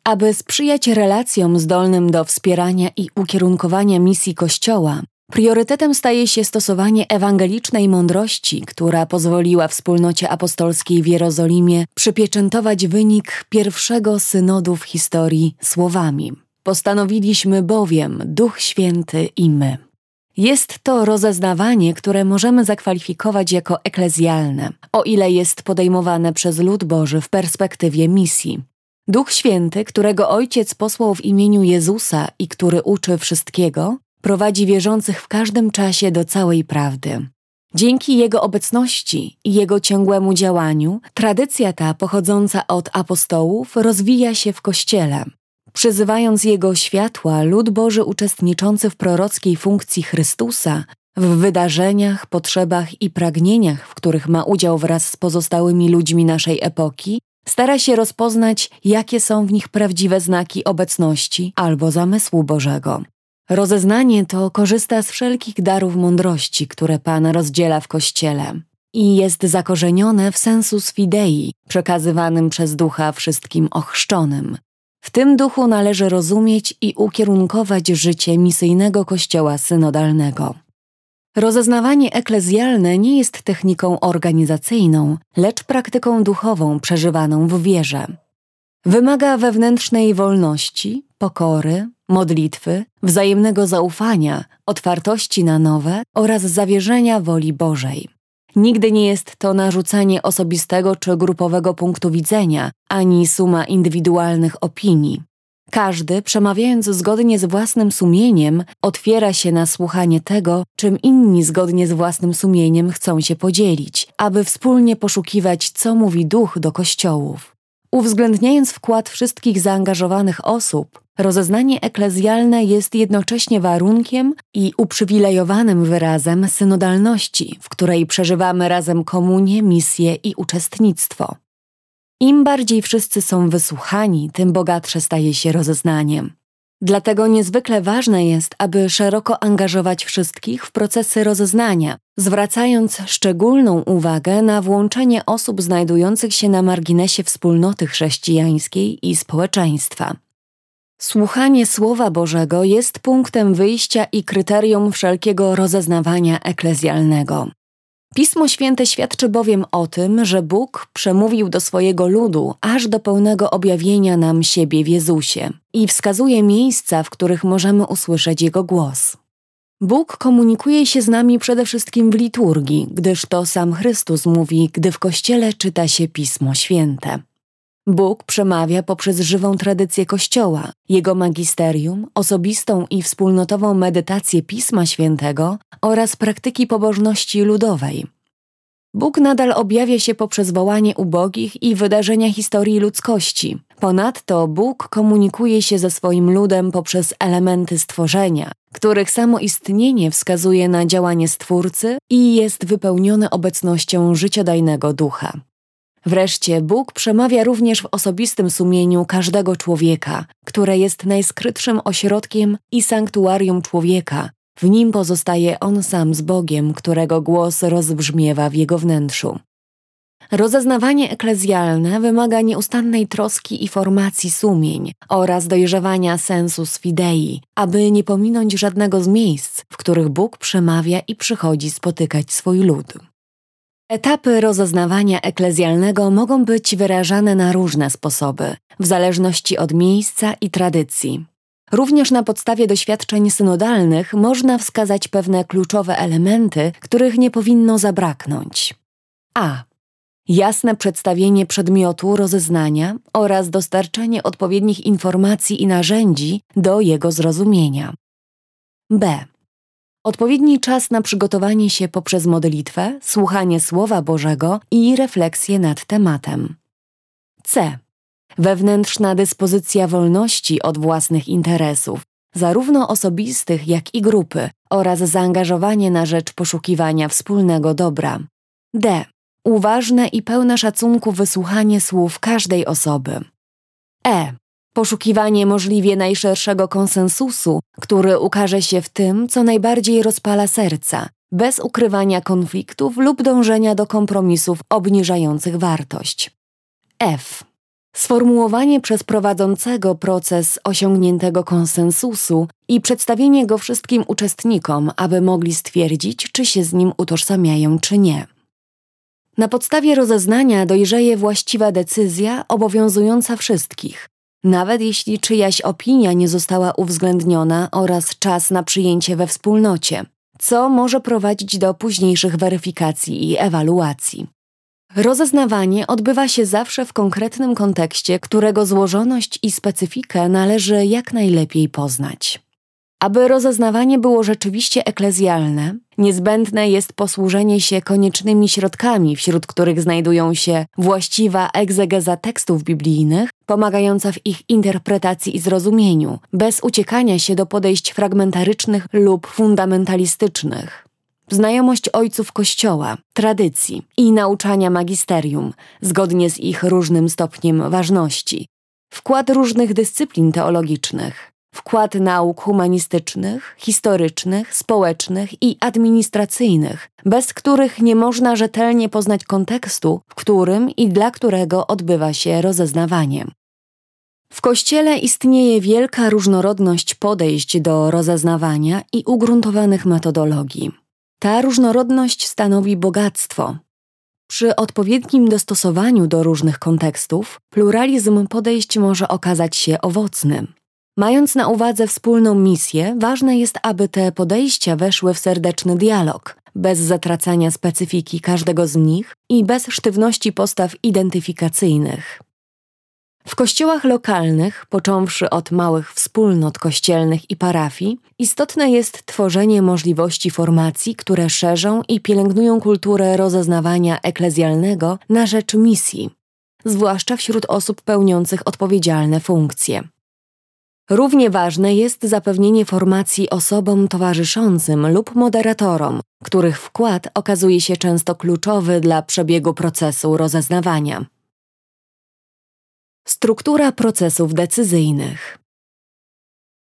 Aby sprzyjać relacjom zdolnym do wspierania i ukierunkowania misji Kościoła, Priorytetem staje się stosowanie ewangelicznej mądrości, która pozwoliła wspólnocie apostolskiej w Jerozolimie przypieczętować wynik pierwszego synodu w historii słowami. Postanowiliśmy bowiem Duch Święty i my. Jest to rozeznawanie, które możemy zakwalifikować jako eklezjalne, o ile jest podejmowane przez lud Boży w perspektywie misji. Duch Święty, którego Ojciec posłał w imieniu Jezusa i który uczy wszystkiego, prowadzi wierzących w każdym czasie do całej prawdy. Dzięki Jego obecności i Jego ciągłemu działaniu, tradycja ta pochodząca od apostołów rozwija się w Kościele. Przyzywając Jego światła, lud Boży uczestniczący w prorockiej funkcji Chrystusa, w wydarzeniach, potrzebach i pragnieniach, w których ma udział wraz z pozostałymi ludźmi naszej epoki, stara się rozpoznać, jakie są w nich prawdziwe znaki obecności albo zamysłu Bożego. Rozeznanie to korzysta z wszelkich darów mądrości, które Pan rozdziela w Kościele i jest zakorzenione w sensus fidei, przekazywanym przez ducha wszystkim ochrzczonym. W tym duchu należy rozumieć i ukierunkować życie misyjnego Kościoła synodalnego. Rozeznawanie eklezjalne nie jest techniką organizacyjną, lecz praktyką duchową przeżywaną w wierze. Wymaga wewnętrznej wolności, pokory, modlitwy, wzajemnego zaufania, otwartości na nowe oraz zawierzenia woli Bożej. Nigdy nie jest to narzucanie osobistego czy grupowego punktu widzenia, ani suma indywidualnych opinii. Każdy, przemawiając zgodnie z własnym sumieniem, otwiera się na słuchanie tego, czym inni zgodnie z własnym sumieniem chcą się podzielić, aby wspólnie poszukiwać, co mówi duch do kościołów. Uwzględniając wkład wszystkich zaangażowanych osób, rozeznanie eklezjalne jest jednocześnie warunkiem i uprzywilejowanym wyrazem synodalności, w której przeżywamy razem komunię, misję i uczestnictwo. Im bardziej wszyscy są wysłuchani, tym bogatsze staje się rozeznaniem. Dlatego niezwykle ważne jest, aby szeroko angażować wszystkich w procesy rozeznania, zwracając szczególną uwagę na włączenie osób znajdujących się na marginesie wspólnoty chrześcijańskiej i społeczeństwa. Słuchanie Słowa Bożego jest punktem wyjścia i kryterium wszelkiego rozeznawania eklezjalnego. Pismo Święte świadczy bowiem o tym, że Bóg przemówił do swojego ludu aż do pełnego objawienia nam siebie w Jezusie i wskazuje miejsca, w których możemy usłyszeć Jego głos. Bóg komunikuje się z nami przede wszystkim w liturgii, gdyż to sam Chrystus mówi, gdy w kościele czyta się Pismo Święte. Bóg przemawia poprzez żywą tradycję Kościoła, jego magisterium, osobistą i wspólnotową medytację Pisma Świętego oraz praktyki pobożności ludowej. Bóg nadal objawia się poprzez wołanie ubogich i wydarzenia historii ludzkości. Ponadto Bóg komunikuje się ze swoim ludem poprzez elementy stworzenia, których samo istnienie wskazuje na działanie Stwórcy i jest wypełnione obecnością życiodajnego ducha. Wreszcie Bóg przemawia również w osobistym sumieniu każdego człowieka, które jest najskrytszym ośrodkiem i sanktuarium człowieka. W nim pozostaje on sam z Bogiem, którego głos rozbrzmiewa w jego wnętrzu. Rozeznawanie eklezjalne wymaga nieustannej troski i formacji sumień oraz dojrzewania sensus fidei, aby nie pominąć żadnego z miejsc, w których Bóg przemawia i przychodzi spotykać swój lud. Etapy rozeznawania eklezjalnego mogą być wyrażane na różne sposoby, w zależności od miejsca i tradycji. Również na podstawie doświadczeń synodalnych można wskazać pewne kluczowe elementy, których nie powinno zabraknąć. A. Jasne przedstawienie przedmiotu rozeznania oraz dostarczenie odpowiednich informacji i narzędzi do jego zrozumienia. B. Odpowiedni czas na przygotowanie się poprzez modlitwę, słuchanie Słowa Bożego i refleksję nad tematem. C. Wewnętrzna dyspozycja wolności od własnych interesów, zarówno osobistych, jak i grupy, oraz zaangażowanie na rzecz poszukiwania wspólnego dobra. D. Uważne i pełne szacunku wysłuchanie słów każdej osoby. E. Poszukiwanie możliwie najszerszego konsensusu, który ukaże się w tym, co najbardziej rozpala serca, bez ukrywania konfliktów lub dążenia do kompromisów obniżających wartość. F. Sformułowanie przez prowadzącego proces osiągniętego konsensusu i przedstawienie go wszystkim uczestnikom, aby mogli stwierdzić, czy się z nim utożsamiają, czy nie. Na podstawie rozeznania dojrzeje właściwa decyzja obowiązująca wszystkich, nawet jeśli czyjaś opinia nie została uwzględniona oraz czas na przyjęcie we wspólnocie, co może prowadzić do późniejszych weryfikacji i ewaluacji. Rozeznawanie odbywa się zawsze w konkretnym kontekście, którego złożoność i specyfikę należy jak najlepiej poznać. Aby rozeznawanie było rzeczywiście eklezjalne, niezbędne jest posłużenie się koniecznymi środkami, wśród których znajdują się właściwa egzegeza tekstów biblijnych, pomagająca w ich interpretacji i zrozumieniu, bez uciekania się do podejść fragmentarycznych lub fundamentalistycznych. Znajomość ojców Kościoła, tradycji i nauczania magisterium, zgodnie z ich różnym stopniem ważności. Wkład różnych dyscyplin teologicznych, wkład nauk humanistycznych, historycznych, społecznych i administracyjnych, bez których nie można rzetelnie poznać kontekstu, w którym i dla którego odbywa się rozeznawanie. W Kościele istnieje wielka różnorodność podejść do rozeznawania i ugruntowanych metodologii. Ta różnorodność stanowi bogactwo. Przy odpowiednim dostosowaniu do różnych kontekstów, pluralizm podejść może okazać się owocny. Mając na uwadze wspólną misję, ważne jest, aby te podejścia weszły w serdeczny dialog, bez zatracania specyfiki każdego z nich i bez sztywności postaw identyfikacyjnych. W kościołach lokalnych, począwszy od małych wspólnot kościelnych i parafii, istotne jest tworzenie możliwości formacji, które szerzą i pielęgnują kulturę rozeznawania eklezjalnego na rzecz misji, zwłaszcza wśród osób pełniących odpowiedzialne funkcje. Równie ważne jest zapewnienie formacji osobom towarzyszącym lub moderatorom, których wkład okazuje się często kluczowy dla przebiegu procesu rozeznawania. Struktura procesów decyzyjnych.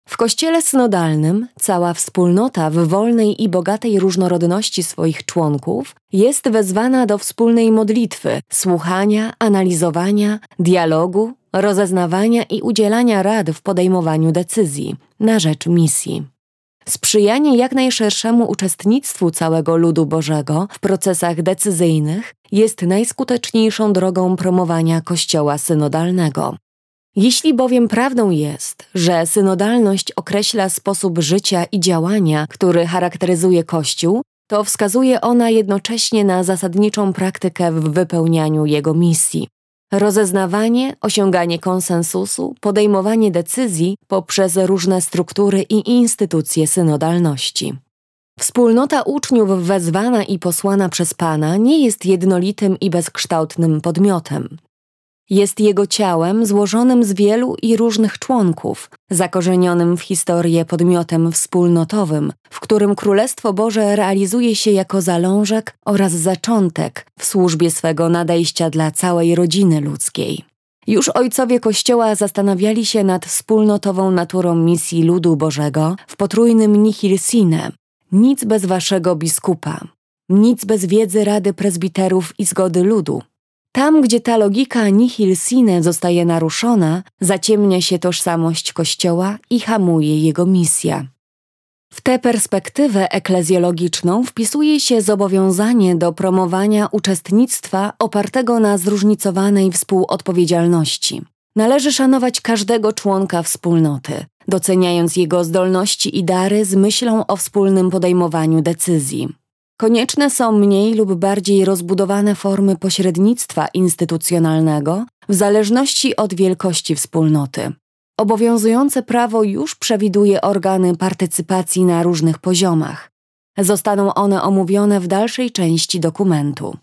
W kościele synodalnym cała wspólnota w wolnej i bogatej różnorodności swoich członków jest wezwana do wspólnej modlitwy, słuchania, analizowania, dialogu, rozeznawania i udzielania rad w podejmowaniu decyzji na rzecz misji. Sprzyjanie jak najszerszemu uczestnictwu całego ludu Bożego w procesach decyzyjnych jest najskuteczniejszą drogą promowania Kościoła synodalnego. Jeśli bowiem prawdą jest, że synodalność określa sposób życia i działania, który charakteryzuje Kościół, to wskazuje ona jednocześnie na zasadniczą praktykę w wypełnianiu jego misji. Rozeznawanie, osiąganie konsensusu, podejmowanie decyzji poprzez różne struktury i instytucje synodalności. Wspólnota uczniów wezwana i posłana przez Pana nie jest jednolitym i bezkształtnym podmiotem. Jest jego ciałem złożonym z wielu i różnych członków, zakorzenionym w historię podmiotem wspólnotowym, w którym Królestwo Boże realizuje się jako zalążek oraz zaczątek w służbie swego nadejścia dla całej rodziny ludzkiej. Już ojcowie Kościoła zastanawiali się nad wspólnotową naturą misji ludu Bożego w potrójnym nihil sine, nic bez waszego biskupa, nic bez wiedzy Rady Prezbiterów i zgody ludu, Tam, gdzie ta logika nihil sine zostaje naruszona, zaciemnia się tożsamość Kościoła i hamuje jego misja. W tę perspektywę eklezjologiczną wpisuje się zobowiązanie do promowania uczestnictwa opartego na zróżnicowanej współodpowiedzialności. Należy szanować każdego członka wspólnoty, doceniając jego zdolności i dary z myślą o wspólnym podejmowaniu decyzji. Konieczne są mniej lub bardziej rozbudowane formy pośrednictwa instytucjonalnego w zależności od wielkości wspólnoty. Obowiązujące prawo już przewiduje organy partycypacji na różnych poziomach. Zostaną one omówione w dalszej części dokumentu.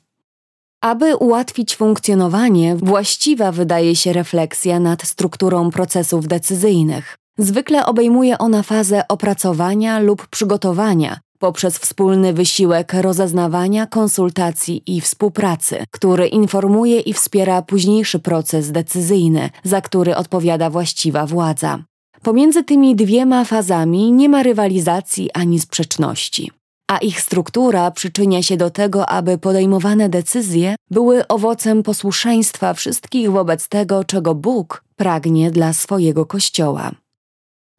Aby ułatwić funkcjonowanie, właściwa wydaje się refleksja nad strukturą procesów decyzyjnych. Zwykle obejmuje ona fazę opracowania lub przygotowania, poprzez wspólny wysiłek rozeznawania, konsultacji i współpracy, który informuje i wspiera późniejszy proces decyzyjny, za który odpowiada właściwa władza. Pomiędzy tymi dwiema fazami nie ma rywalizacji ani sprzeczności, a ich struktura przyczynia się do tego, aby podejmowane decyzje były owocem posłuszeństwa wszystkich wobec tego, czego Bóg pragnie dla swojego Kościoła.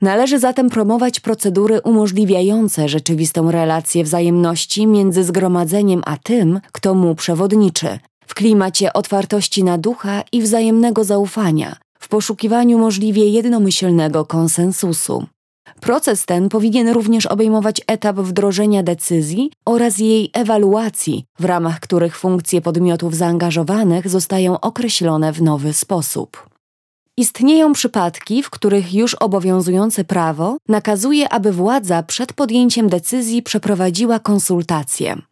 Należy zatem promować procedury umożliwiające rzeczywistą relację wzajemności między zgromadzeniem a tym, kto mu przewodniczy, w klimacie otwartości na ducha i wzajemnego zaufania, w poszukiwaniu możliwie jednomyślnego konsensusu. Proces ten powinien również obejmować etap wdrożenia decyzji oraz jej ewaluacji, w ramach których funkcje podmiotów zaangażowanych zostają określone w nowy sposób. Istnieją przypadki, w których już obowiązujące prawo nakazuje, aby władza przed podjęciem decyzji przeprowadziła konsultacje.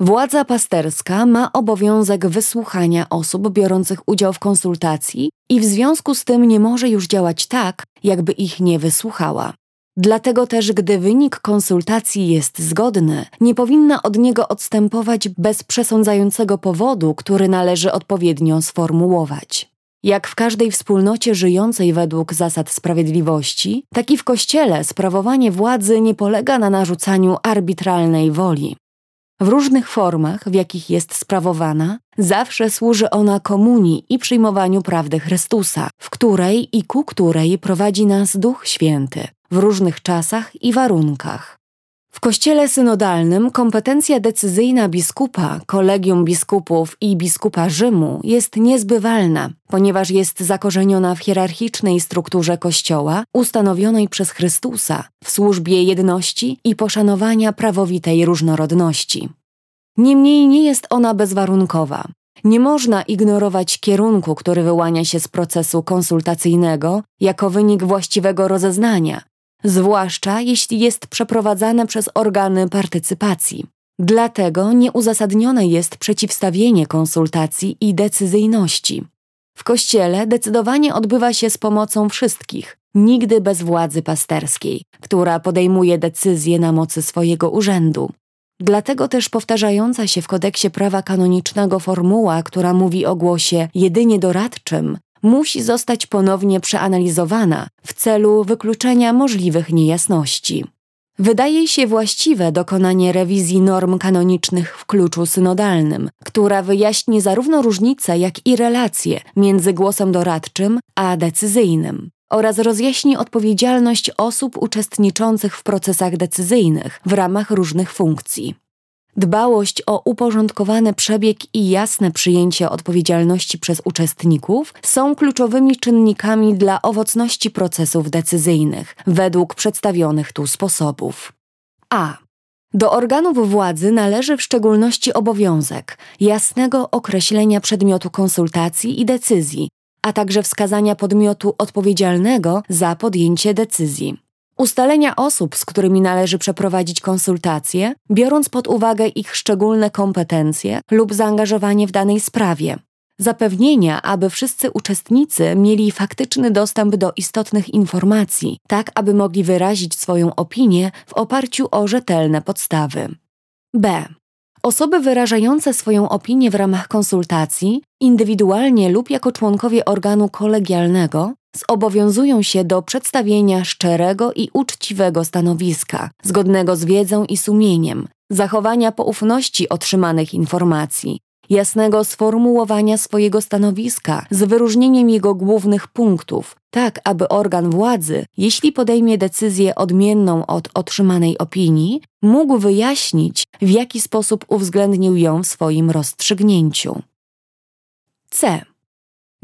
Władza pasterska ma obowiązek wysłuchania osób biorących udział w konsultacji i w związku z tym nie może już działać tak, jakby ich nie wysłuchała. Dlatego też, gdy wynik konsultacji jest zgodny, nie powinna od niego odstępować bez przesądzającego powodu, który należy odpowiednio sformułować. Jak w każdej wspólnocie żyjącej według zasad sprawiedliwości, tak i w Kościele sprawowanie władzy nie polega na narzucaniu arbitralnej woli. W różnych formach, w jakich jest sprawowana, zawsze służy ona komunii i przyjmowaniu prawdy Chrystusa, w której i ku której prowadzi nas Duch Święty, w różnych czasach i warunkach. W kościele synodalnym kompetencja decyzyjna biskupa, kolegium biskupów i biskupa Rzymu jest niezbywalna, ponieważ jest zakorzeniona w hierarchicznej strukturze kościoła ustanowionej przez Chrystusa w służbie jedności i poszanowania prawowitej różnorodności. Niemniej nie jest ona bezwarunkowa. Nie można ignorować kierunku, który wyłania się z procesu konsultacyjnego jako wynik właściwego rozeznania, zwłaszcza jeśli jest przeprowadzane przez organy partycypacji. Dlatego nieuzasadnione jest przeciwstawienie konsultacji i decyzyjności. W Kościele decydowanie odbywa się z pomocą wszystkich, nigdy bez władzy pasterskiej, która podejmuje decyzje na mocy swojego urzędu. Dlatego też powtarzająca się w kodeksie prawa kanonicznego formuła, która mówi o głosie jedynie doradczym, musi zostać ponownie przeanalizowana w celu wykluczenia możliwych niejasności. Wydaje się właściwe dokonanie rewizji norm kanonicznych w kluczu synodalnym, która wyjaśni zarówno różnice, jak i relacje między głosem doradczym a decyzyjnym oraz rozjaśni odpowiedzialność osób uczestniczących w procesach decyzyjnych w ramach różnych funkcji. Dbałość o uporządkowany przebieg i jasne przyjęcie odpowiedzialności przez uczestników są kluczowymi czynnikami dla owocności procesów decyzyjnych, według przedstawionych tu sposobów. A. Do organów władzy należy w szczególności obowiązek jasnego określenia przedmiotu konsultacji i decyzji, a także wskazania podmiotu odpowiedzialnego za podjęcie decyzji ustalenia osób, z którymi należy przeprowadzić konsultacje, biorąc pod uwagę ich szczególne kompetencje lub zaangażowanie w danej sprawie, zapewnienia, aby wszyscy uczestnicy mieli faktyczny dostęp do istotnych informacji, tak aby mogli wyrazić swoją opinię w oparciu o rzetelne podstawy. B. Osoby wyrażające swoją opinię w ramach konsultacji, indywidualnie lub jako członkowie organu kolegialnego, zobowiązują się do przedstawienia szczerego i uczciwego stanowiska, zgodnego z wiedzą i sumieniem, zachowania poufności otrzymanych informacji, jasnego sformułowania swojego stanowiska z wyróżnieniem jego głównych punktów, tak aby organ władzy, jeśli podejmie decyzję odmienną od otrzymanej opinii, mógł wyjaśnić, w jaki sposób uwzględnił ją w swoim rozstrzygnięciu. C.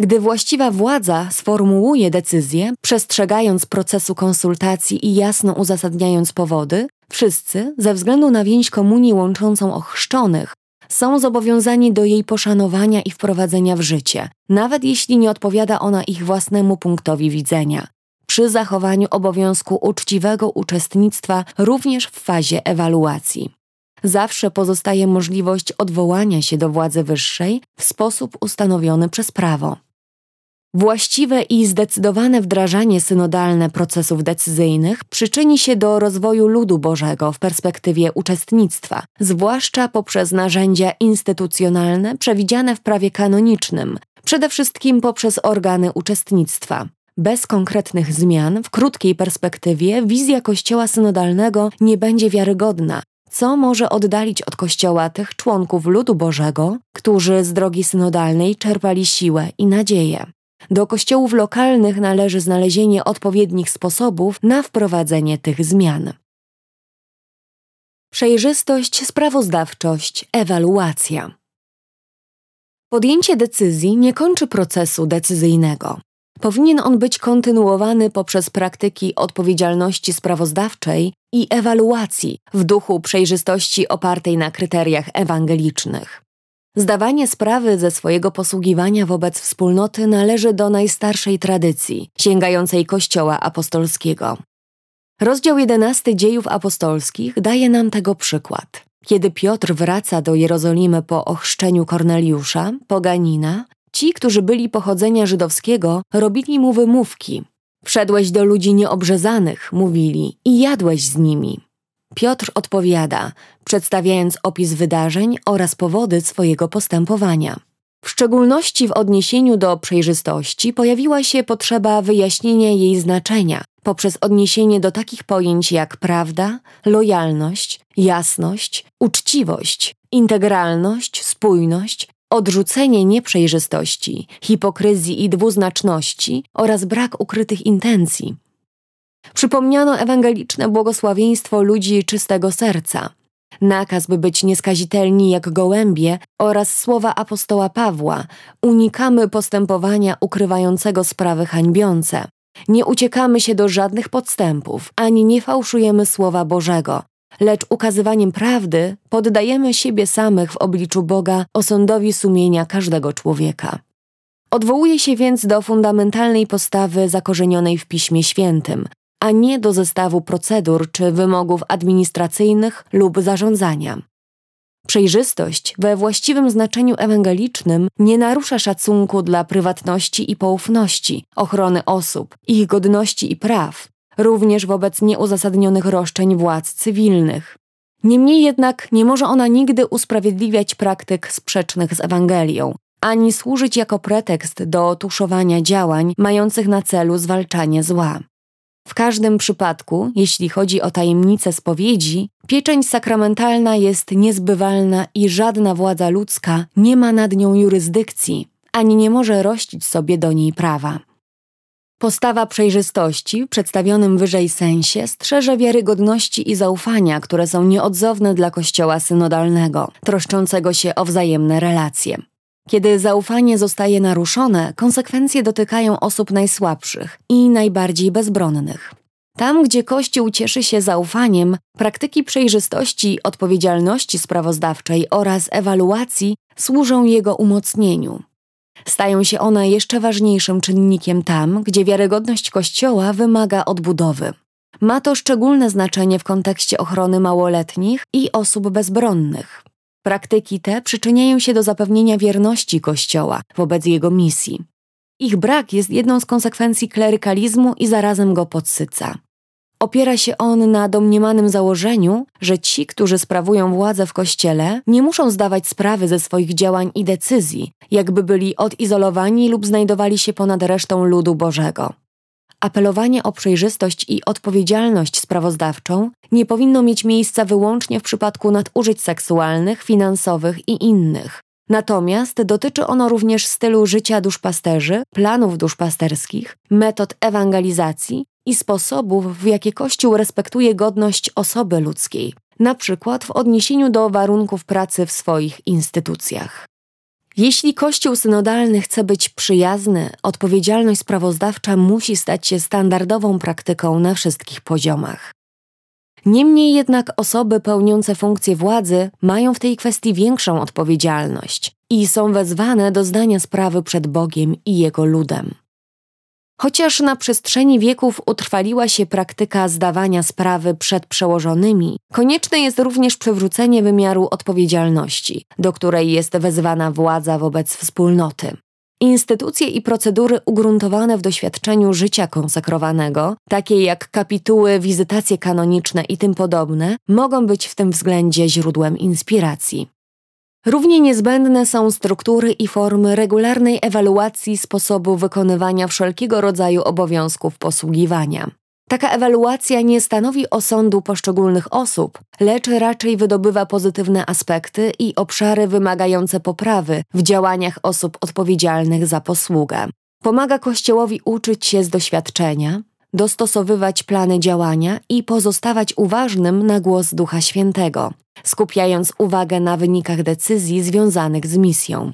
Gdy właściwa władza sformułuje decyzję, przestrzegając procesu konsultacji i jasno uzasadniając powody, wszyscy, ze względu na więź komunii łączącą ochrzczonych, są zobowiązani do jej poszanowania i wprowadzenia w życie, nawet jeśli nie odpowiada ona ich własnemu punktowi widzenia, przy zachowaniu obowiązku uczciwego uczestnictwa również w fazie ewaluacji. Zawsze pozostaje możliwość odwołania się do władzy wyższej w sposób ustanowiony przez prawo. Właściwe i zdecydowane wdrażanie synodalne procesów decyzyjnych przyczyni się do rozwoju ludu Bożego w perspektywie uczestnictwa, zwłaszcza poprzez narzędzia instytucjonalne przewidziane w prawie kanonicznym, przede wszystkim poprzez organy uczestnictwa. Bez konkretnych zmian, w krótkiej perspektywie, wizja Kościoła synodalnego nie będzie wiarygodna, co może oddalić od Kościoła tych członków ludu Bożego, którzy z drogi synodalnej czerpali siłę i nadzieję. Do kościołów lokalnych należy znalezienie odpowiednich sposobów na wprowadzenie tych zmian. Przejrzystość, sprawozdawczość, ewaluacja. Podjęcie decyzji nie kończy procesu decyzyjnego. Powinien on być kontynuowany poprzez praktyki odpowiedzialności sprawozdawczej i ewaluacji w duchu przejrzystości opartej na kryteriach ewangelicznych. Zdawanie sprawy ze swojego posługiwania wobec wspólnoty należy do najstarszej tradycji, sięgającej Kościoła apostolskiego. Rozdział 11 dziejów apostolskich daje nam tego przykład. Kiedy Piotr wraca do Jerozolimy po ochrzczeniu Korneliusza, poganina, ci, którzy byli pochodzenia żydowskiego, robili mu wymówki. Wszedłeś do ludzi nieobrzezanych, mówili, i jadłeś z nimi. Piotr odpowiada, przedstawiając opis wydarzeń oraz powody swojego postępowania. W szczególności w odniesieniu do przejrzystości pojawiła się potrzeba wyjaśnienia jej znaczenia poprzez odniesienie do takich pojęć jak prawda, lojalność, jasność, uczciwość, integralność, spójność, odrzucenie nieprzejrzystości, hipokryzji i dwuznaczności oraz brak ukrytych intencji. Przypomniano ewangeliczne błogosławieństwo ludzi czystego serca, nakaz, by być nieskazitelni jak gołębie oraz słowa apostoła Pawła: unikamy postępowania ukrywającego sprawy hańbiące. Nie uciekamy się do żadnych podstępów, ani nie fałszujemy słowa Bożego, lecz ukazywaniem prawdy poddajemy siebie samych w obliczu Boga osądowi sumienia każdego człowieka. Odwołuje się więc do fundamentalnej postawy zakorzenionej w Piśmie Świętym, a nie do zestawu procedur czy wymogów administracyjnych lub zarządzania. Przejrzystość we właściwym znaczeniu ewangelicznym nie narusza szacunku dla prywatności i poufności, ochrony osób, ich godności i praw, również wobec nieuzasadnionych roszczeń władz cywilnych. Niemniej jednak nie może ona nigdy usprawiedliwiać praktyk sprzecznych z Ewangelią, ani służyć jako pretekst do tuszowania działań mających na celu zwalczanie zła. W każdym przypadku, jeśli chodzi o tajemnicę spowiedzi, pieczęć sakramentalna jest niezbywalna i żadna władza ludzka nie ma nad nią jurysdykcji, ani nie może rościć sobie do niej prawa. Postawa przejrzystości w przedstawionym wyżej sensie strzeże wiarygodności i zaufania, które są nieodzowne dla Kościoła synodalnego, troszczącego się o wzajemne relacje. Kiedy zaufanie zostaje naruszone, konsekwencje dotykają osób najsłabszych i najbardziej bezbronnych. Tam, gdzie Kościół cieszy się zaufaniem, praktyki przejrzystości, odpowiedzialności sprawozdawczej oraz ewaluacji służą jego umocnieniu. Stają się one jeszcze ważniejszym czynnikiem tam, gdzie wiarygodność Kościoła wymaga odbudowy. Ma to szczególne znaczenie w kontekście ochrony małoletnich i osób bezbronnych. Praktyki te przyczyniają się do zapewnienia wierności Kościoła wobec jego misji. Ich brak jest jedną z konsekwencji klerykalizmu i zarazem go podsyca. Opiera się on na domniemanym założeniu, że ci, którzy sprawują władzę w Kościele, nie muszą zdawać sprawy ze swoich działań i decyzji, jakby byli odizolowani lub znajdowali się ponad resztą ludu Bożego. Apelowanie o przejrzystość i odpowiedzialność sprawozdawczą nie powinno mieć miejsca wyłącznie w przypadku nadużyć seksualnych, finansowych i innych. Natomiast dotyczy ono również stylu życia duszpasterzy, planów duszpasterskich, metod ewangelizacji i sposobów, w jaki Kościół respektuje godność osoby ludzkiej, na przykład w odniesieniu do warunków pracy w swoich instytucjach. Jeśli Kościół synodalny chce być przyjazny, odpowiedzialność sprawozdawcza musi stać się standardową praktyką na wszystkich poziomach. Niemniej jednak osoby pełniące funkcje władzy mają w tej kwestii większą odpowiedzialność i są wezwane do zdania sprawy przed Bogiem i Jego ludem. Chociaż na przestrzeni wieków utrwaliła się praktyka zdawania sprawy przed przełożonymi, konieczne jest również przywrócenie wymiaru odpowiedzialności, do której jest wezwana władza wobec wspólnoty. Instytucje i procedury ugruntowane w doświadczeniu życia konsekrowanego, takie jak kapituły, wizytacje kanoniczne i tym podobne, mogą być w tym względzie źródłem inspiracji. Równie niezbędne są struktury i formy regularnej ewaluacji sposobu wykonywania wszelkiego rodzaju obowiązków posługiwania. Taka ewaluacja nie stanowi osądu poszczególnych osób, lecz raczej wydobywa pozytywne aspekty i obszary wymagające poprawy w działaniach osób odpowiedzialnych za posługę. Pomaga Kościołowi uczyć się z doświadczenia, dostosowywać plany działania i pozostawać uważnym na głos Ducha Świętego, skupiając uwagę na wynikach decyzji związanych z misją.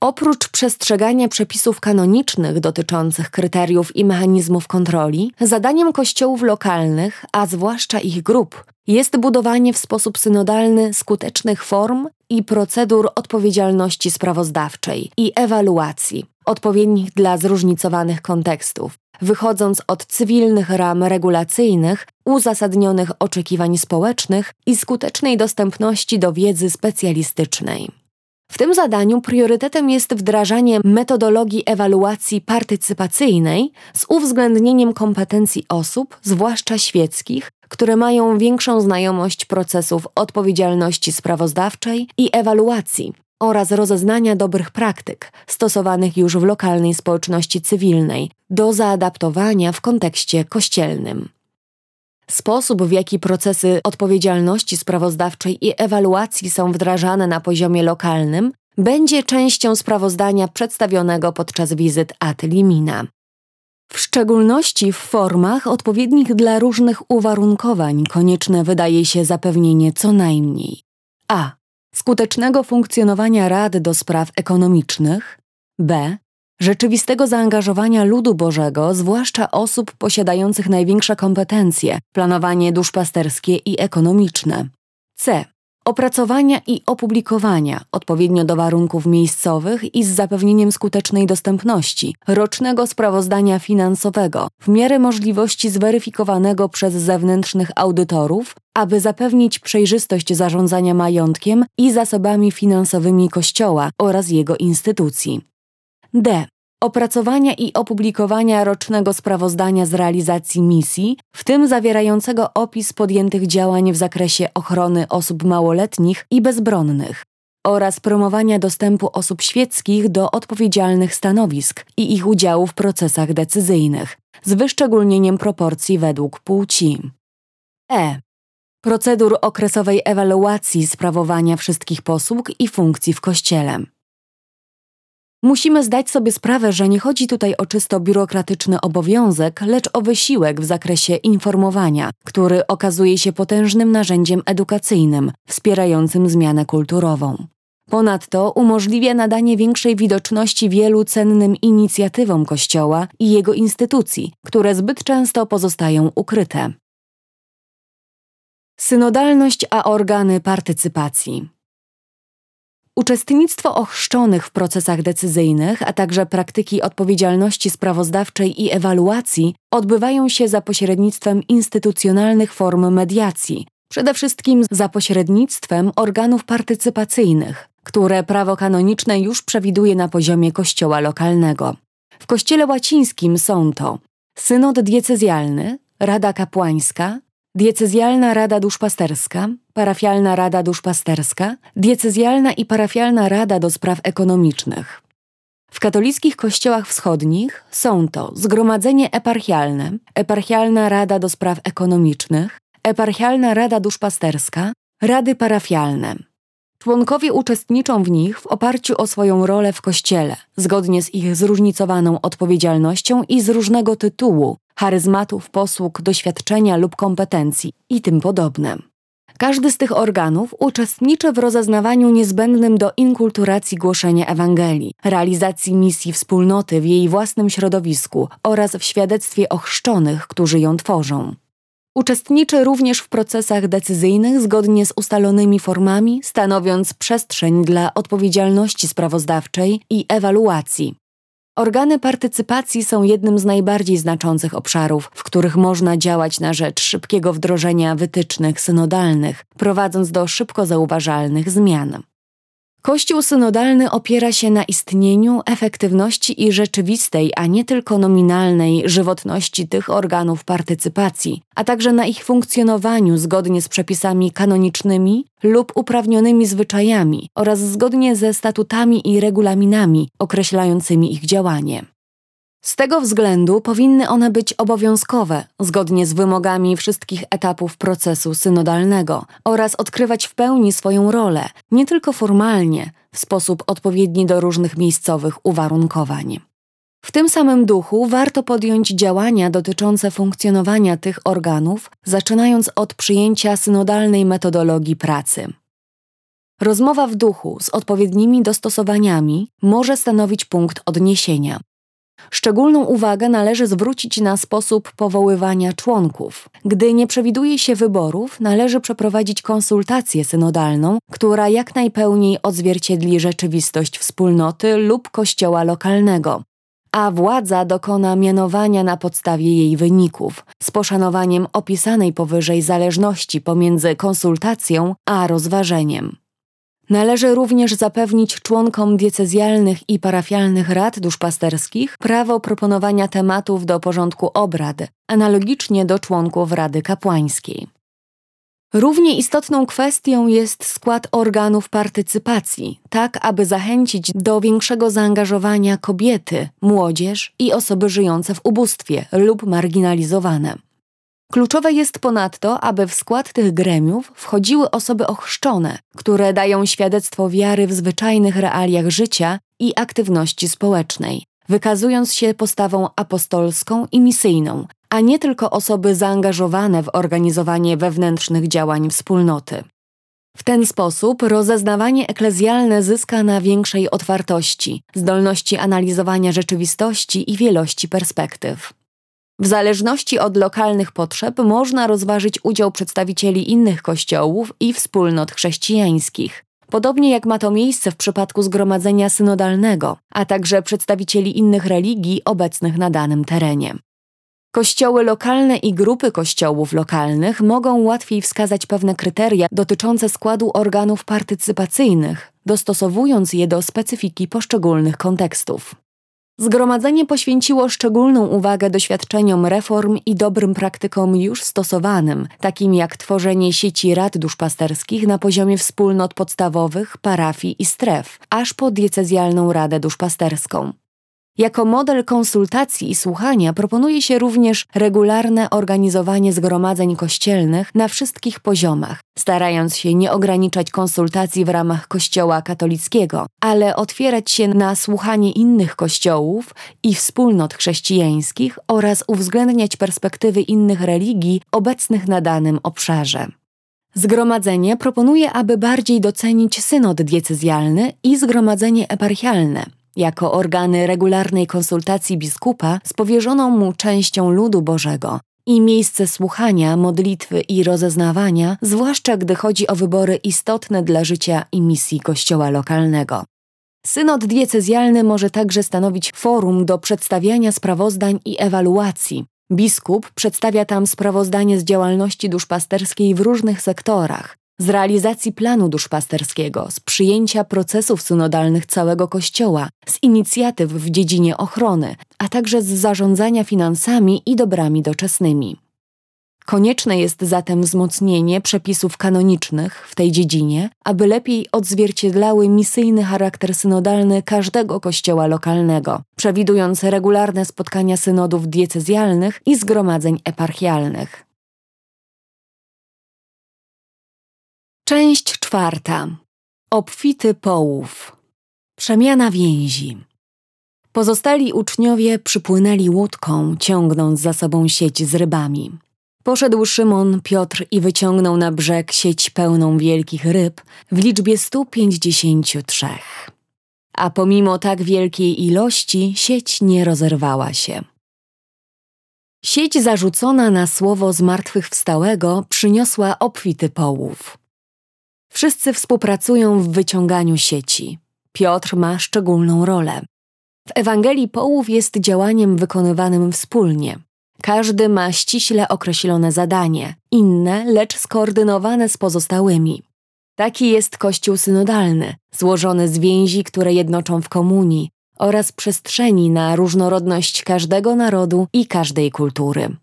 Oprócz przestrzegania przepisów kanonicznych dotyczących kryteriów i mechanizmów kontroli, zadaniem kościołów lokalnych, a zwłaszcza ich grup, jest budowanie w sposób synodalny skutecznych form i procedur odpowiedzialności sprawozdawczej i ewaluacji, odpowiednich dla zróżnicowanych kontekstów, wychodząc od cywilnych ram regulacyjnych, uzasadnionych oczekiwań społecznych i skutecznej dostępności do wiedzy specjalistycznej. W tym zadaniu priorytetem jest wdrażanie metodologii ewaluacji partycypacyjnej z uwzględnieniem kompetencji osób, zwłaszcza świeckich, które mają większą znajomość procesów odpowiedzialności sprawozdawczej i ewaluacji oraz rozeznania dobrych praktyk stosowanych już w lokalnej społeczności cywilnej do zaadaptowania w kontekście kościelnym. Sposób, w jaki procesy odpowiedzialności sprawozdawczej i ewaluacji są wdrażane na poziomie lokalnym, będzie częścią sprawozdania przedstawionego podczas wizyt ad limina. W szczególności w formach odpowiednich dla różnych uwarunkowań konieczne wydaje się zapewnienie co najmniej a. skutecznego funkcjonowania Rad do Spraw Ekonomicznych, b rzeczywistego zaangażowania ludu Bożego, zwłaszcza osób posiadających największe kompetencje, planowanie duszpasterskie i ekonomiczne. C. Opracowania i opublikowania, odpowiednio do warunków miejscowych i z zapewnieniem skutecznej dostępności, rocznego sprawozdania finansowego, w miarę możliwości zweryfikowanego przez zewnętrznych audytorów, aby zapewnić przejrzystość zarządzania majątkiem i zasobami finansowymi Kościoła oraz jego instytucji. D. Opracowania i opublikowania rocznego sprawozdania z realizacji misji, w tym zawierającego opis podjętych działań w zakresie ochrony osób małoletnich i bezbronnych oraz promowania dostępu osób świeckich do odpowiedzialnych stanowisk i ich udziału w procesach decyzyjnych, z wyszczególnieniem proporcji według płci. E. Procedur okresowej ewaluacji sprawowania wszystkich posług i funkcji w Kościele. Musimy zdać sobie sprawę, że nie chodzi tutaj o czysto biurokratyczny obowiązek, lecz o wysiłek w zakresie informowania, który okazuje się potężnym narzędziem edukacyjnym, wspierającym zmianę kulturową. Ponadto umożliwia nadanie większej widoczności wielu cennym inicjatywom Kościoła i jego instytucji, które zbyt często pozostają ukryte. Synodalność a organy partycypacji. Uczestnictwo ochrzczonych w procesach decyzyjnych, a także praktyki odpowiedzialności sprawozdawczej i ewaluacji odbywają się za pośrednictwem instytucjonalnych form mediacji, przede wszystkim za pośrednictwem organów partycypacyjnych, które prawo kanoniczne już przewiduje na poziomie kościoła lokalnego. W kościele łacińskim są to synod diecezjalny, rada kapłańska, diecezjalna rada duszpasterska, parafialna rada duszpasterska, diecezjalna i parafialna rada do spraw ekonomicznych. W katolickich kościołach wschodnich są to Zgromadzenie Eparchialne, Eparchialna Rada do Spraw Ekonomicznych, Eparchialna Rada Duszpasterska, Rady Parafialne. Członkowie uczestniczą w nich w oparciu o swoją rolę w kościele, zgodnie z ich zróżnicowaną odpowiedzialnością i z różnego tytułu, charyzmatów, posług, doświadczenia lub kompetencji i tym podobne. Każdy z tych organów uczestniczy w rozeznawaniu niezbędnym do inkulturacji głoszenia Ewangelii, realizacji misji wspólnoty w jej własnym środowisku oraz w świadectwie ochrzczonych, którzy ją tworzą. Uczestniczy również w procesach decyzyjnych zgodnie z ustalonymi formami, stanowiąc przestrzeń dla odpowiedzialności sprawozdawczej i ewaluacji. Organy partycypacji są jednym z najbardziej znaczących obszarów, w których można działać na rzecz szybkiego wdrożenia wytycznych synodalnych, prowadząc do szybko zauważalnych zmian. Kościół synodalny opiera się na istnieniu, efektywności i rzeczywistej, a nie tylko nominalnej żywotności tych organów partycypacji, a także na ich funkcjonowaniu zgodnie z przepisami kanonicznymi lub uprawnionymi zwyczajami oraz zgodnie ze statutami i regulaminami określającymi ich działanie. Z tego względu powinny one być obowiązkowe, zgodnie z wymogami wszystkich etapów procesu synodalnego, oraz odkrywać w pełni swoją rolę, nie tylko formalnie, w sposób odpowiedni do różnych miejscowych uwarunkowań. W tym samym duchu warto podjąć działania dotyczące funkcjonowania tych organów, zaczynając od przyjęcia synodalnej metodologii pracy. Rozmowa w duchu z odpowiednimi dostosowaniami może stanowić punkt odniesienia. Szczególną uwagę należy zwrócić na sposób powoływania członków. Gdy nie przewiduje się wyborów, należy przeprowadzić konsultację synodalną, która jak najpełniej odzwierciedli rzeczywistość wspólnoty lub kościoła lokalnego. A władza dokona mianowania na podstawie jej wyników, z poszanowaniem opisanej powyżej zależności pomiędzy konsultacją a rozważeniem. Należy również zapewnić członkom diecezjalnych i parafialnych rad duszpasterskich prawo proponowania tematów do porządku obrad, analogicznie do członków Rady Kapłańskiej. Równie istotną kwestią jest skład organów partycypacji, tak aby zachęcić do większego zaangażowania kobiety, młodzież i osoby żyjące w ubóstwie lub marginalizowane. Kluczowe jest ponadto, aby w skład tych gremiów wchodziły osoby ochrzczone, które dają świadectwo wiary w zwyczajnych realiach życia i aktywności społecznej, wykazując się postawą apostolską i misyjną, a nie tylko osoby zaangażowane w organizowanie wewnętrznych działań wspólnoty. W ten sposób rozeznawanie eklezjalne zyska na większej otwartości, zdolności analizowania rzeczywistości i wielości perspektyw. W zależności od lokalnych potrzeb można rozważyć udział przedstawicieli innych kościołów i wspólnot chrześcijańskich, podobnie jak ma to miejsce w przypadku zgromadzenia synodalnego, a także przedstawicieli innych religii obecnych na danym terenie. Kościoły lokalne i grupy kościołów lokalnych mogą łatwiej wskazać pewne kryteria dotyczące składu organów partycypacyjnych, dostosowując je do specyfiki poszczególnych kontekstów. Zgromadzenie poświęciło szczególną uwagę doświadczeniom reform i dobrym praktykom już stosowanym, takim jak tworzenie sieci rad duszpasterskich na poziomie wspólnot podstawowych, parafii i stref, aż po diecezjalną radę duszpasterską. Jako model konsultacji i słuchania proponuje się również regularne organizowanie zgromadzeń kościelnych na wszystkich poziomach, starając się nie ograniczać konsultacji w ramach Kościoła katolickiego, ale otwierać się na słuchanie innych kościołów i wspólnot chrześcijańskich oraz uwzględniać perspektywy innych religii obecnych na danym obszarze. Zgromadzenie proponuje, aby bardziej docenić synod diecezjalny i zgromadzenie eparchialne – jako organy regularnej konsultacji biskupa z powierzoną mu częścią ludu Bożego i miejsce słuchania, modlitwy i rozeznawania, zwłaszcza gdy chodzi o wybory istotne dla życia i misji kościoła lokalnego. Synod diecezjalny może także stanowić forum do przedstawiania sprawozdań i ewaluacji. Biskup przedstawia tam sprawozdanie z działalności duszpasterskiej w różnych sektorach, z realizacji planu duszpasterskiego, z przyjęcia procesów synodalnych całego Kościoła, z inicjatyw w dziedzinie ochrony, a także z zarządzania finansami i dobrami doczesnymi. Konieczne jest zatem wzmocnienie przepisów kanonicznych w tej dziedzinie, aby lepiej odzwierciedlały misyjny charakter synodalny każdego kościoła lokalnego, przewidując regularne spotkania synodów diecezjalnych i zgromadzeń eparchialnych. Część czwarta. Obfity połów. Przemiana więzi. Pozostali uczniowie przypłynęli łódką, ciągnąc za sobą sieć z rybami. Poszedł Szymon, Piotr i wyciągnął na brzeg sieć pełną wielkich ryb w liczbie 153. A pomimo tak wielkiej ilości sieć nie rozerwała się. Sieć zarzucona na słowo zmartwychwstałego przyniosła obfity połów. Wszyscy współpracują w wyciąganiu sieci. Piotr ma szczególną rolę. W Ewangelii połów jest działaniem wykonywanym wspólnie. Każdy ma ściśle określone zadanie, inne, lecz skoordynowane z pozostałymi. Taki jest Kościół synodalny, złożony z więzi, które jednoczą w komunii oraz przestrzeni na różnorodność każdego narodu i każdej kultury.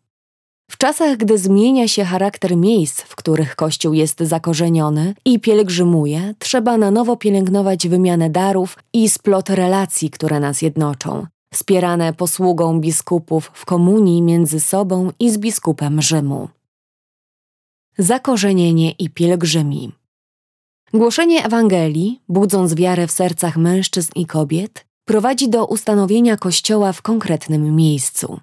W czasach, gdy zmienia się charakter miejsc, w których Kościół jest zakorzeniony i pielgrzymuje, trzeba na nowo pielęgnować wymianę darów i splot relacji, które nas jednoczą, wspierane posługą biskupów w komunii między sobą i z biskupem Rzymu. Zakorzenienie i pielgrzymi. Głoszenie Ewangelii, budząc wiarę w sercach mężczyzn i kobiet, prowadzi do ustanowienia Kościoła w konkretnym miejscu.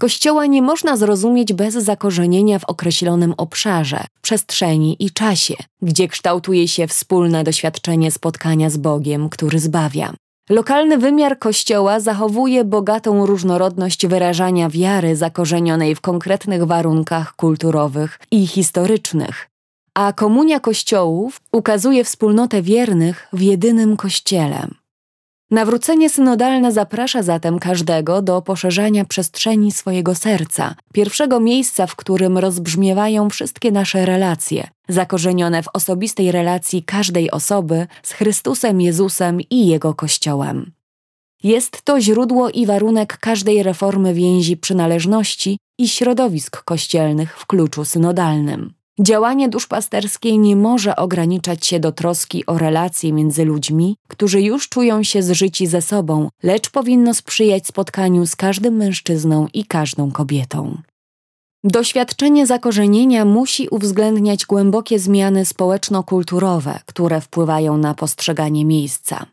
Kościoła nie można zrozumieć bez zakorzenienia w określonym obszarze, przestrzeni i czasie, gdzie kształtuje się wspólne doświadczenie spotkania z Bogiem, który zbawia. Lokalny wymiar Kościoła zachowuje bogatą różnorodność wyrażania wiary zakorzenionej w konkretnych warunkach kulturowych i historycznych, a komunia Kościołów ukazuje wspólnotę wiernych w jedynym Kościele. Nawrócenie synodalne zaprasza zatem każdego do poszerzania przestrzeni swojego serca, pierwszego miejsca, w którym rozbrzmiewają wszystkie nasze relacje, zakorzenione w osobistej relacji każdej osoby z Chrystusem Jezusem i Jego Kościołem. Jest to źródło i warunek każdej reformy więzi przynależności i środowisk kościelnych w kluczu synodalnym. Działanie duszpasterskiej nie może ograniczać się do troski o relacje między ludźmi, którzy już czują się zżyci ze sobą, lecz powinno sprzyjać spotkaniu z każdym mężczyzną i każdą kobietą. Doświadczenie zakorzenienia musi uwzględniać głębokie zmiany społeczno-kulturowe, które wpływają na postrzeganie miejsca.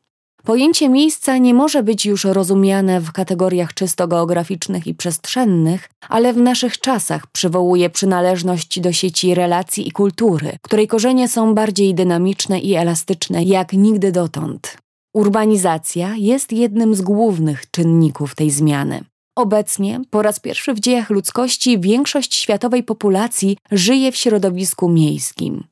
Pojęcie miejsca nie może być już rozumiane w kategoriach czysto geograficznych i przestrzennych, ale w naszych czasach przywołuje przynależność do sieci relacji i kultury, której korzenie są bardziej dynamiczne i elastyczne jak nigdy dotąd. Urbanizacja jest jednym z głównych czynników tej zmiany. Obecnie, po raz pierwszy w dziejach ludzkości, większość światowej populacji żyje w środowisku miejskim.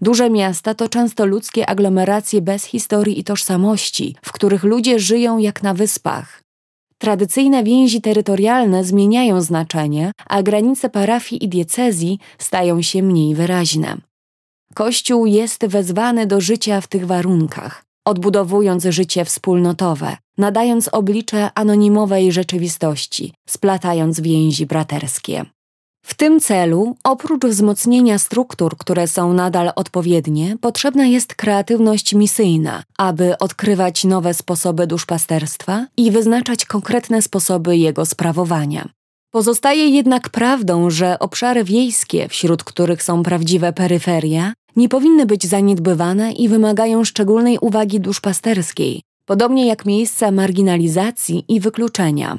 Duże miasta to często ludzkie aglomeracje bez historii i tożsamości, w których ludzie żyją jak na wyspach. Tradycyjne więzi terytorialne zmieniają znaczenie, a granice parafii i diecezji stają się mniej wyraźne. Kościół jest wezwany do życia w tych warunkach, odbudowując życie wspólnotowe, nadając oblicze anonimowej rzeczywistości, splatając więzi braterskie. W tym celu, oprócz wzmocnienia struktur, które są nadal odpowiednie, potrzebna jest kreatywność misyjna, aby odkrywać nowe sposoby duszpasterstwa i wyznaczać konkretne sposoby jego sprawowania. Pozostaje jednak prawdą, że obszary wiejskie, wśród których są prawdziwe peryferia, nie powinny być zaniedbywane i wymagają szczególnej uwagi duszpasterskiej, podobnie jak miejsca marginalizacji i wykluczenia.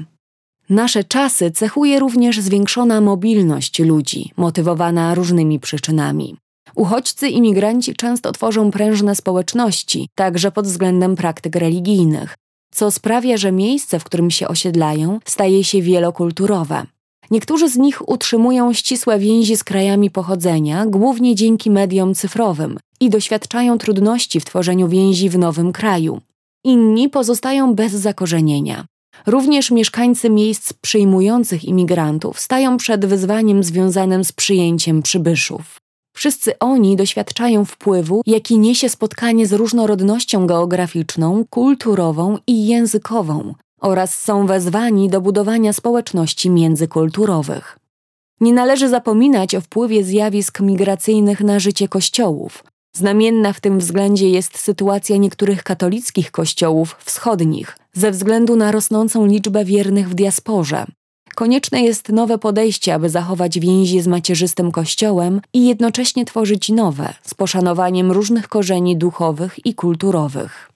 Nasze czasy cechuje również zwiększona mobilność ludzi, motywowana różnymi przyczynami. Uchodźcy i migranci często tworzą prężne społeczności, także pod względem praktyk religijnych, co sprawia, że miejsce, w którym się osiedlają, staje się wielokulturowe. Niektórzy z nich utrzymują ścisłe więzi z krajami pochodzenia, głównie dzięki mediom cyfrowym i doświadczają trudności w tworzeniu więzi w nowym kraju. Inni pozostają bez zakorzenienia. Również mieszkańcy miejsc przyjmujących imigrantów stają przed wyzwaniem związanym z przyjęciem przybyszów. Wszyscy oni doświadczają wpływu, jaki niesie spotkanie z różnorodnością geograficzną, kulturową i językową, oraz są wezwani do budowania społeczności międzykulturowych. Nie należy zapominać o wpływie zjawisk migracyjnych na życie kościołów. Znamienna w tym względzie jest sytuacja niektórych katolickich kościołów wschodnich, ze względu na rosnącą liczbę wiernych w diasporze. Konieczne jest nowe podejście, aby zachować więzi z macierzystym Kościołem i jednocześnie tworzyć nowe, z poszanowaniem różnych korzeni duchowych i kulturowych.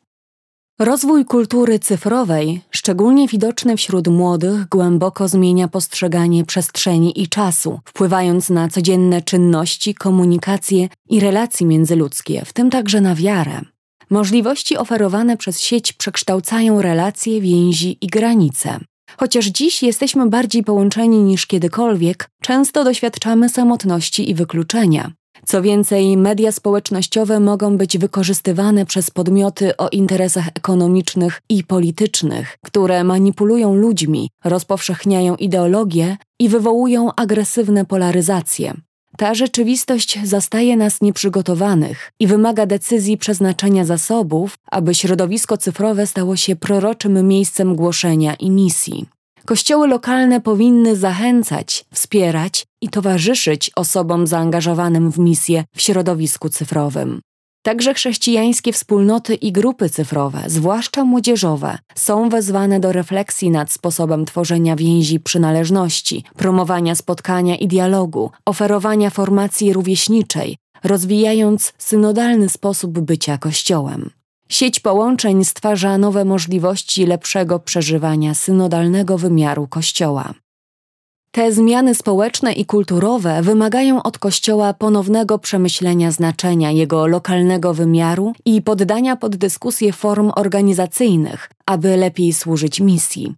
Rozwój kultury cyfrowej, szczególnie widoczny wśród młodych, głęboko zmienia postrzeganie przestrzeni i czasu, wpływając na codzienne czynności, komunikacje i relacje międzyludzkie, w tym także na wiarę. Możliwości oferowane przez sieć przekształcają relacje, więzi i granice. Chociaż dziś jesteśmy bardziej połączeni niż kiedykolwiek, często doświadczamy samotności i wykluczenia. Co więcej, media społecznościowe mogą być wykorzystywane przez podmioty o interesach ekonomicznych i politycznych, które manipulują ludźmi, rozpowszechniają ideologie i wywołują agresywne polaryzacje. Ta rzeczywistość zastaje nas nieprzygotowanych i wymaga decyzji przeznaczenia zasobów, aby środowisko cyfrowe stało się proroczym miejscem głoszenia i misji. Kościoły lokalne powinny zachęcać, wspierać i towarzyszyć osobom zaangażowanym w misję w środowisku cyfrowym. Także chrześcijańskie wspólnoty i grupy cyfrowe, zwłaszcza młodzieżowe, są wezwane do refleksji nad sposobem tworzenia więzi przynależności, promowania spotkania i dialogu, oferowania formacji rówieśniczej, rozwijając synodalny sposób bycia Kościołem. Sieć połączeń stwarza nowe możliwości lepszego przeżywania synodalnego wymiaru Kościoła. Te zmiany społeczne i kulturowe wymagają od Kościoła ponownego przemyślenia znaczenia jego lokalnego wymiaru i poddania pod dyskusję form organizacyjnych, aby lepiej służyć misji.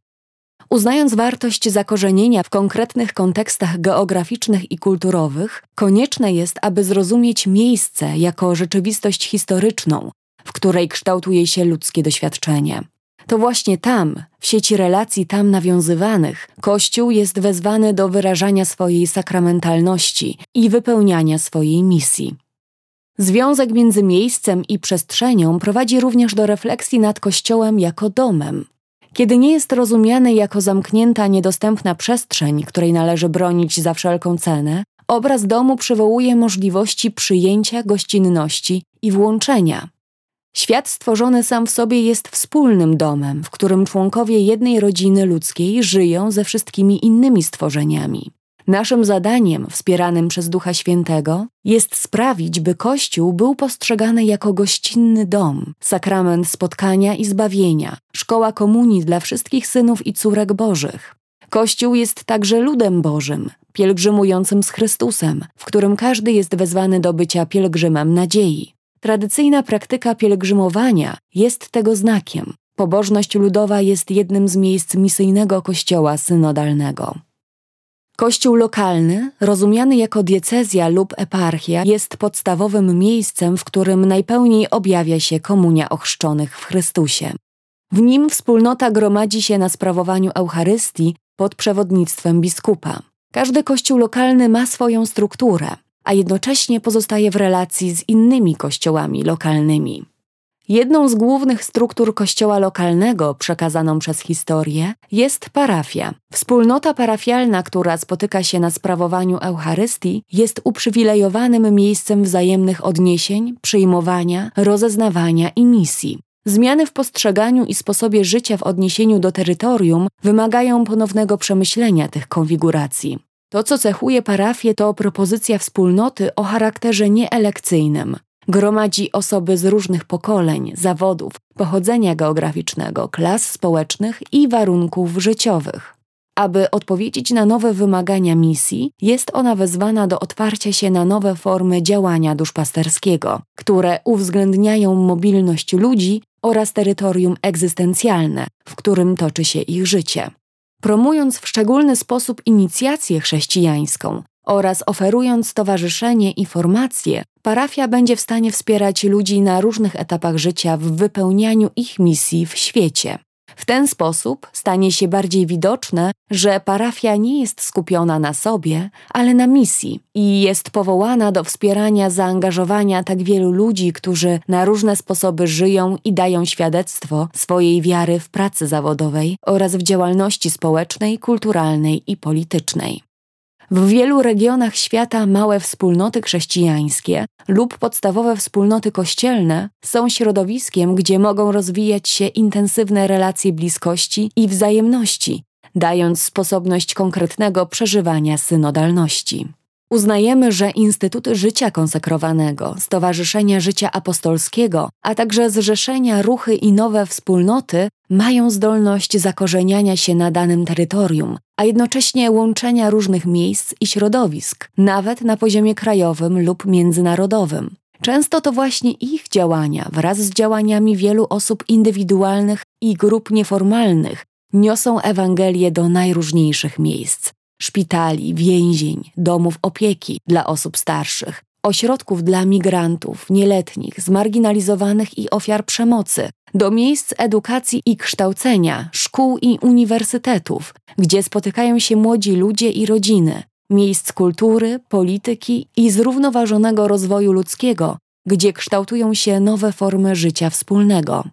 Uznając wartość zakorzenienia w konkretnych kontekstach geograficznych i kulturowych, konieczne jest, aby zrozumieć miejsce jako rzeczywistość historyczną, w której kształtuje się ludzkie doświadczenie. To właśnie tam, w sieci relacji tam nawiązywanych, Kościół jest wezwany do wyrażania swojej sakramentalności i wypełniania swojej misji. Związek między miejscem i przestrzenią prowadzi również do refleksji nad Kościołem jako domem. Kiedy nie jest rozumiany jako zamknięta, niedostępna przestrzeń, której należy bronić za wszelką cenę, obraz domu przywołuje możliwości przyjęcia, gościnności i włączenia. Świat stworzony sam w sobie jest wspólnym domem, w którym członkowie jednej rodziny ludzkiej żyją ze wszystkimi innymi stworzeniami. Naszym zadaniem, wspieranym przez Ducha Świętego, jest sprawić, by Kościół był postrzegany jako gościnny dom, sakrament spotkania i zbawienia, szkoła komunii dla wszystkich synów i córek Bożych. Kościół jest także ludem Bożym, pielgrzymującym z Chrystusem, w którym każdy jest wezwany do bycia pielgrzymem nadziei. Tradycyjna praktyka pielgrzymowania jest tego znakiem. Pobożność ludowa jest jednym z miejsc misyjnego kościoła synodalnego. Kościół lokalny, rozumiany jako diecezja lub eparchia, jest podstawowym miejscem, w którym najpełniej objawia się komunia ochrzczonych w Chrystusie. W nim wspólnota gromadzi się na sprawowaniu Eucharystii pod przewodnictwem biskupa. Każdy kościół lokalny ma swoją strukturę a jednocześnie pozostaje w relacji z innymi kościołami lokalnymi. Jedną z głównych struktur kościoła lokalnego przekazaną przez historię jest parafia. Wspólnota parafialna, która spotyka się na sprawowaniu Eucharystii, jest uprzywilejowanym miejscem wzajemnych odniesień, przyjmowania, rozeznawania i misji. Zmiany w postrzeganiu i sposobie życia w odniesieniu do terytorium wymagają ponownego przemyślenia tych konfiguracji. To, co cechuje parafię, to propozycja wspólnoty o charakterze nieelekcyjnym. Gromadzi osoby z różnych pokoleń, zawodów, pochodzenia geograficznego, klas społecznych i warunków życiowych. Aby odpowiedzieć na nowe wymagania misji, jest ona wezwana do otwarcia się na nowe formy działania duszpasterskiego, które uwzględniają mobilność ludzi oraz terytorium egzystencjalne, w którym toczy się ich życie promując w szczególny sposób inicjację chrześcijańską oraz oferując towarzyszenie i formacje, parafia będzie w stanie wspierać ludzi na różnych etapach życia w wypełnianiu ich misji w świecie. W ten sposób stanie się bardziej widoczne, że parafia nie jest skupiona na sobie, ale na misji i jest powołana do wspierania zaangażowania tak wielu ludzi, którzy na różne sposoby żyją i dają świadectwo swojej wiary w pracy zawodowej oraz w działalności społecznej, kulturalnej i politycznej. W wielu regionach świata małe wspólnoty chrześcijańskie lub podstawowe wspólnoty kościelne są środowiskiem, gdzie mogą rozwijać się intensywne relacje bliskości i wzajemności, dając sposobność konkretnego przeżywania synodalności. Uznajemy, że instytuty życia konsekrowanego, Stowarzyszenia Życia Apostolskiego, a także zrzeszenia, ruchy i nowe wspólnoty mają zdolność zakorzeniania się na danym terytorium, a jednocześnie łączenia różnych miejsc i środowisk, nawet na poziomie krajowym lub międzynarodowym. Często to właśnie ich działania wraz z działaniami wielu osób indywidualnych i grup nieformalnych niosą Ewangelię do najróżniejszych miejsc szpitali, więzień, domów opieki dla osób starszych, ośrodków dla migrantów, nieletnich, zmarginalizowanych i ofiar przemocy, do miejsc edukacji i kształcenia, szkół i uniwersytetów, gdzie spotykają się młodzi ludzie i rodziny, miejsc kultury, polityki i zrównoważonego rozwoju ludzkiego, gdzie kształtują się nowe formy życia wspólnego.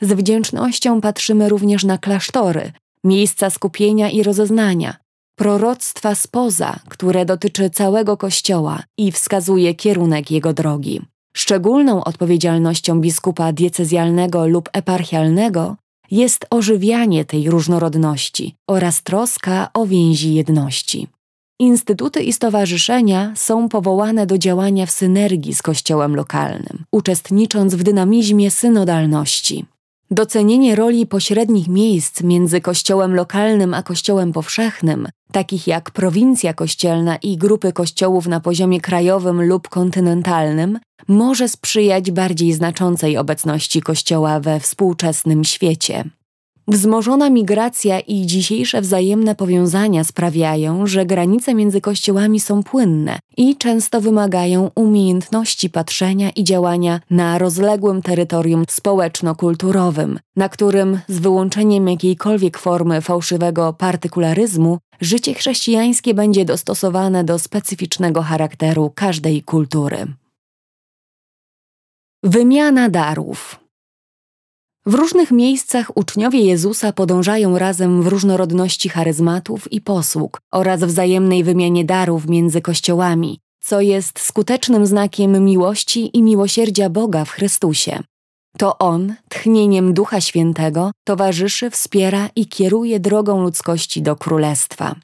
Z wdzięcznością patrzymy również na klasztory, miejsca skupienia i rozeznania, proroctwa spoza, które dotyczy całego Kościoła i wskazuje kierunek jego drogi. Szczególną odpowiedzialnością biskupa diecezjalnego lub eparchialnego jest ożywianie tej różnorodności oraz troska o więzi jedności. Instytuty i stowarzyszenia są powołane do działania w synergii z Kościołem lokalnym, uczestnicząc w dynamizmie synodalności. Docenienie roli pośrednich miejsc między kościołem lokalnym a kościołem powszechnym, takich jak prowincja kościelna i grupy kościołów na poziomie krajowym lub kontynentalnym, może sprzyjać bardziej znaczącej obecności kościoła we współczesnym świecie. Wzmożona migracja i dzisiejsze wzajemne powiązania sprawiają, że granice między kościołami są płynne i często wymagają umiejętności patrzenia i działania na rozległym terytorium społeczno-kulturowym, na którym z wyłączeniem jakiejkolwiek formy fałszywego partykularyzmu życie chrześcijańskie będzie dostosowane do specyficznego charakteru każdej kultury. Wymiana darów. W różnych miejscach uczniowie Jezusa podążają razem w różnorodności charyzmatów i posług oraz wzajemnej wymianie darów między kościołami, co jest skutecznym znakiem miłości i miłosierdzia Boga w Chrystusie. To On, tchnieniem Ducha Świętego, towarzyszy, wspiera i kieruje drogą ludzkości do Królestwa.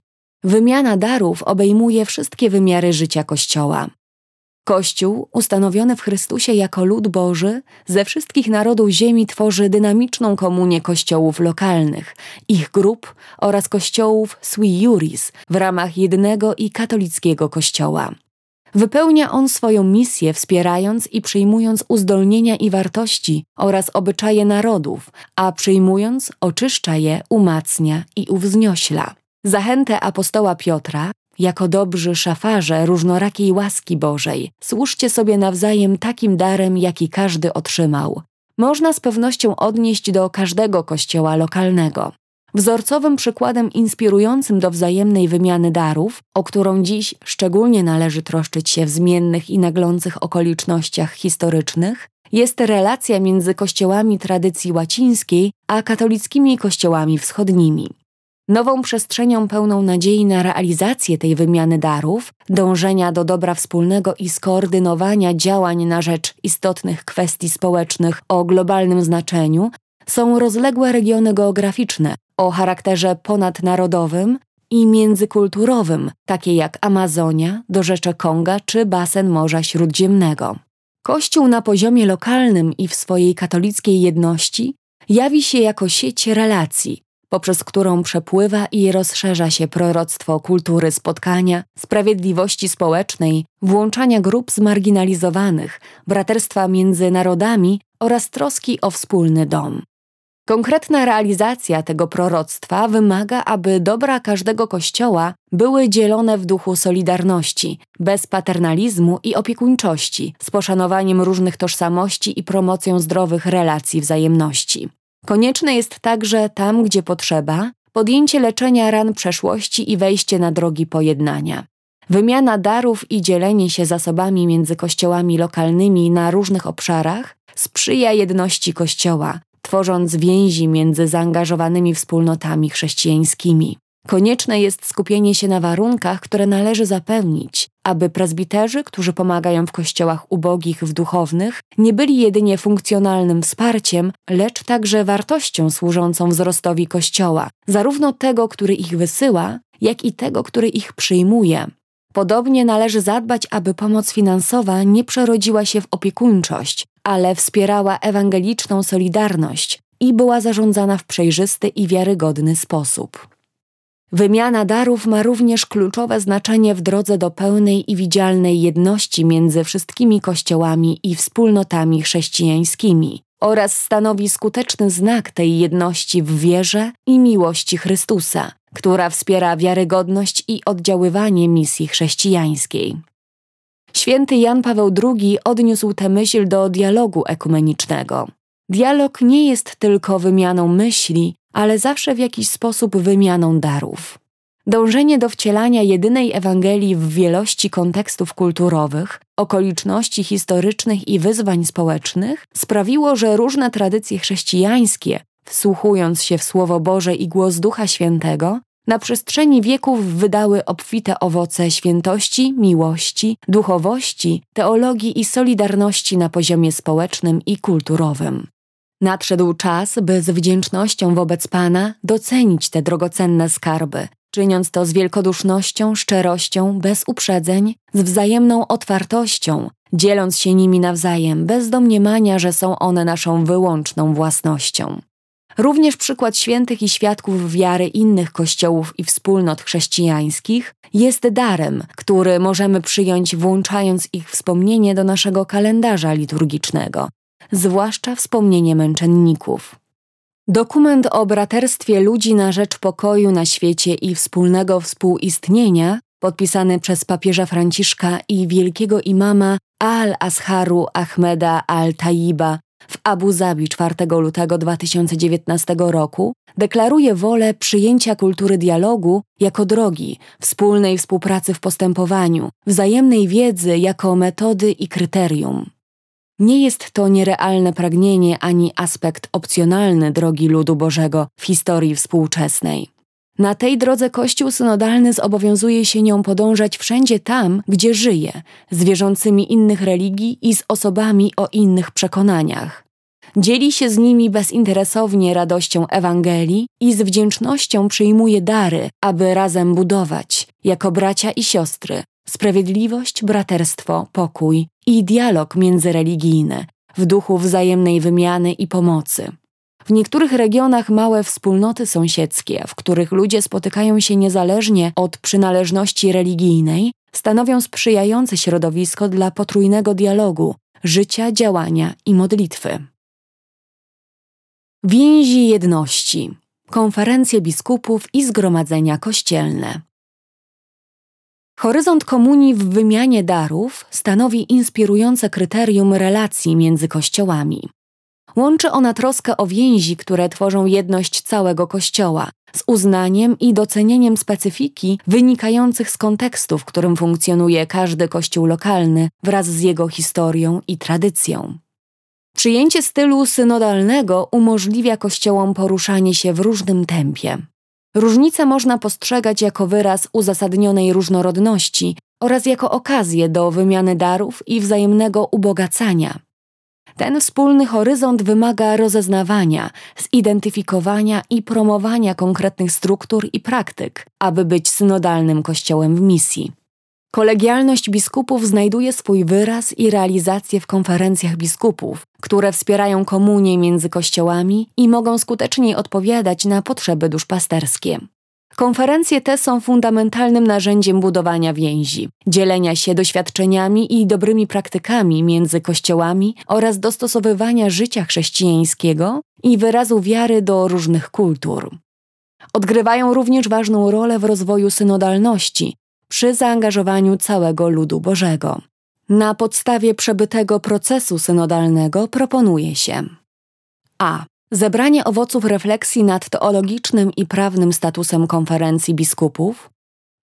Wymiana darów obejmuje wszystkie wymiary życia Kościoła. Kościół, ustanowiony w Chrystusie jako lud Boży, ze wszystkich narodów ziemi tworzy dynamiczną komunię kościołów lokalnych, ich grup oraz kościołów sui juris w ramach jednego i katolickiego kościoła. Wypełnia on swoją misję wspierając i przyjmując uzdolnienia i wartości oraz obyczaje narodów, a przyjmując oczyszcza je, umacnia i uwzniośla. Zachętę apostoła Piotra jako dobrzy szafarze różnorakiej łaski Bożej, służcie sobie nawzajem takim darem, jaki każdy otrzymał. Można z pewnością odnieść do każdego kościoła lokalnego. Wzorcowym przykładem inspirującym do wzajemnej wymiany darów, o którą dziś szczególnie należy troszczyć się w zmiennych i naglących okolicznościach historycznych, jest relacja między kościołami tradycji łacińskiej a katolickimi kościołami wschodnimi. Nową przestrzenią pełną nadziei na realizację tej wymiany darów, dążenia do dobra wspólnego i skoordynowania działań na rzecz istotnych kwestii społecznych o globalnym znaczeniu są rozległe regiony geograficzne o charakterze ponadnarodowym i międzykulturowym, takie jak Amazonia, dorzecze Konga czy basen Morza Śródziemnego. Kościół na poziomie lokalnym i w swojej katolickiej jedności jawi się jako sieć relacji, poprzez którą przepływa i rozszerza się proroctwo kultury spotkania, sprawiedliwości społecznej, włączania grup zmarginalizowanych, braterstwa między narodami oraz troski o wspólny dom. Konkretna realizacja tego proroctwa wymaga, aby dobra każdego kościoła były dzielone w duchu solidarności, bez paternalizmu i opiekuńczości, z poszanowaniem różnych tożsamości i promocją zdrowych relacji wzajemności. Konieczne jest także tam, gdzie potrzeba, podjęcie leczenia ran przeszłości i wejście na drogi pojednania. Wymiana darów i dzielenie się zasobami między kościołami lokalnymi na różnych obszarach sprzyja jedności Kościoła, tworząc więzi między zaangażowanymi wspólnotami chrześcijańskimi. Konieczne jest skupienie się na warunkach, które należy zapełnić, aby prezbiterzy, którzy pomagają w kościołach ubogich w duchownych, nie byli jedynie funkcjonalnym wsparciem, lecz także wartością służącą wzrostowi kościoła, zarówno tego, który ich wysyła, jak i tego, który ich przyjmuje. Podobnie należy zadbać, aby pomoc finansowa nie przerodziła się w opiekuńczość, ale wspierała ewangeliczną solidarność i była zarządzana w przejrzysty i wiarygodny sposób. Wymiana darów ma również kluczowe znaczenie w drodze do pełnej i widzialnej jedności między wszystkimi kościołami i wspólnotami chrześcijańskimi oraz stanowi skuteczny znak tej jedności w wierze i miłości Chrystusa, która wspiera wiarygodność i oddziaływanie misji chrześcijańskiej. Święty Jan Paweł II odniósł tę myśl do dialogu ekumenicznego. Dialog nie jest tylko wymianą myśli, ale zawsze w jakiś sposób wymianą darów. Dążenie do wcielania jedynej Ewangelii w wielości kontekstów kulturowych, okoliczności historycznych i wyzwań społecznych sprawiło, że różne tradycje chrześcijańskie, wsłuchując się w Słowo Boże i głos Ducha Świętego, na przestrzeni wieków wydały obfite owoce świętości, miłości, duchowości, teologii i solidarności na poziomie społecznym i kulturowym. Nadszedł czas, by z wdzięcznością wobec Pana docenić te drogocenne skarby, czyniąc to z wielkodusznością, szczerością, bez uprzedzeń, z wzajemną otwartością, dzieląc się nimi nawzajem, bez domniemania, że są one naszą wyłączną własnością. Również przykład świętych i świadków wiary innych kościołów i wspólnot chrześcijańskich jest darem, który możemy przyjąć włączając ich wspomnienie do naszego kalendarza liturgicznego, zwłaszcza wspomnienie męczenników. Dokument o braterstwie ludzi na rzecz pokoju na świecie i wspólnego współistnienia, podpisany przez papieża Franciszka i wielkiego imama Al-Azharu Ahmeda Al-Taiba w Abu Zabi 4 lutego 2019 roku, deklaruje wolę przyjęcia kultury dialogu jako drogi, wspólnej współpracy w postępowaniu, wzajemnej wiedzy jako metody i kryterium. Nie jest to nierealne pragnienie ani aspekt opcjonalny drogi ludu Bożego w historii współczesnej. Na tej drodze Kościół synodalny zobowiązuje się nią podążać wszędzie tam, gdzie żyje, z wierzącymi innych religii i z osobami o innych przekonaniach. Dzieli się z nimi bezinteresownie radością Ewangelii i z wdzięcznością przyjmuje dary, aby razem budować, jako bracia i siostry, sprawiedliwość, braterstwo, pokój i dialog międzyreligijny w duchu wzajemnej wymiany i pomocy. W niektórych regionach małe wspólnoty sąsiedzkie, w których ludzie spotykają się niezależnie od przynależności religijnej, stanowią sprzyjające środowisko dla potrójnego dialogu, życia, działania i modlitwy. Więzi jedności, konferencje biskupów i zgromadzenia kościelne. Horyzont komunii w wymianie darów stanowi inspirujące kryterium relacji między kościołami. Łączy ona troskę o więzi, które tworzą jedność całego Kościoła, z uznaniem i docenieniem specyfiki wynikających z kontekstu, w którym funkcjonuje każdy kościół lokalny wraz z jego historią i tradycją. Przyjęcie stylu synodalnego umożliwia kościołom poruszanie się w różnym tempie. Różnice można postrzegać jako wyraz uzasadnionej różnorodności oraz jako okazję do wymiany darów i wzajemnego ubogacania. Ten wspólny horyzont wymaga rozeznawania, zidentyfikowania i promowania konkretnych struktur i praktyk, aby być synodalnym kościołem w misji. Kolegialność biskupów znajduje swój wyraz i realizację w konferencjach biskupów, które wspierają komunię między kościołami i mogą skuteczniej odpowiadać na potrzeby duszpasterskie. Konferencje te są fundamentalnym narzędziem budowania więzi, dzielenia się doświadczeniami i dobrymi praktykami między kościołami oraz dostosowywania życia chrześcijańskiego i wyrazu wiary do różnych kultur. Odgrywają również ważną rolę w rozwoju synodalności przy zaangażowaniu całego ludu Bożego. Na podstawie przebytego procesu synodalnego proponuje się a. Zebranie owoców refleksji nad teologicznym i prawnym statusem konferencji biskupów.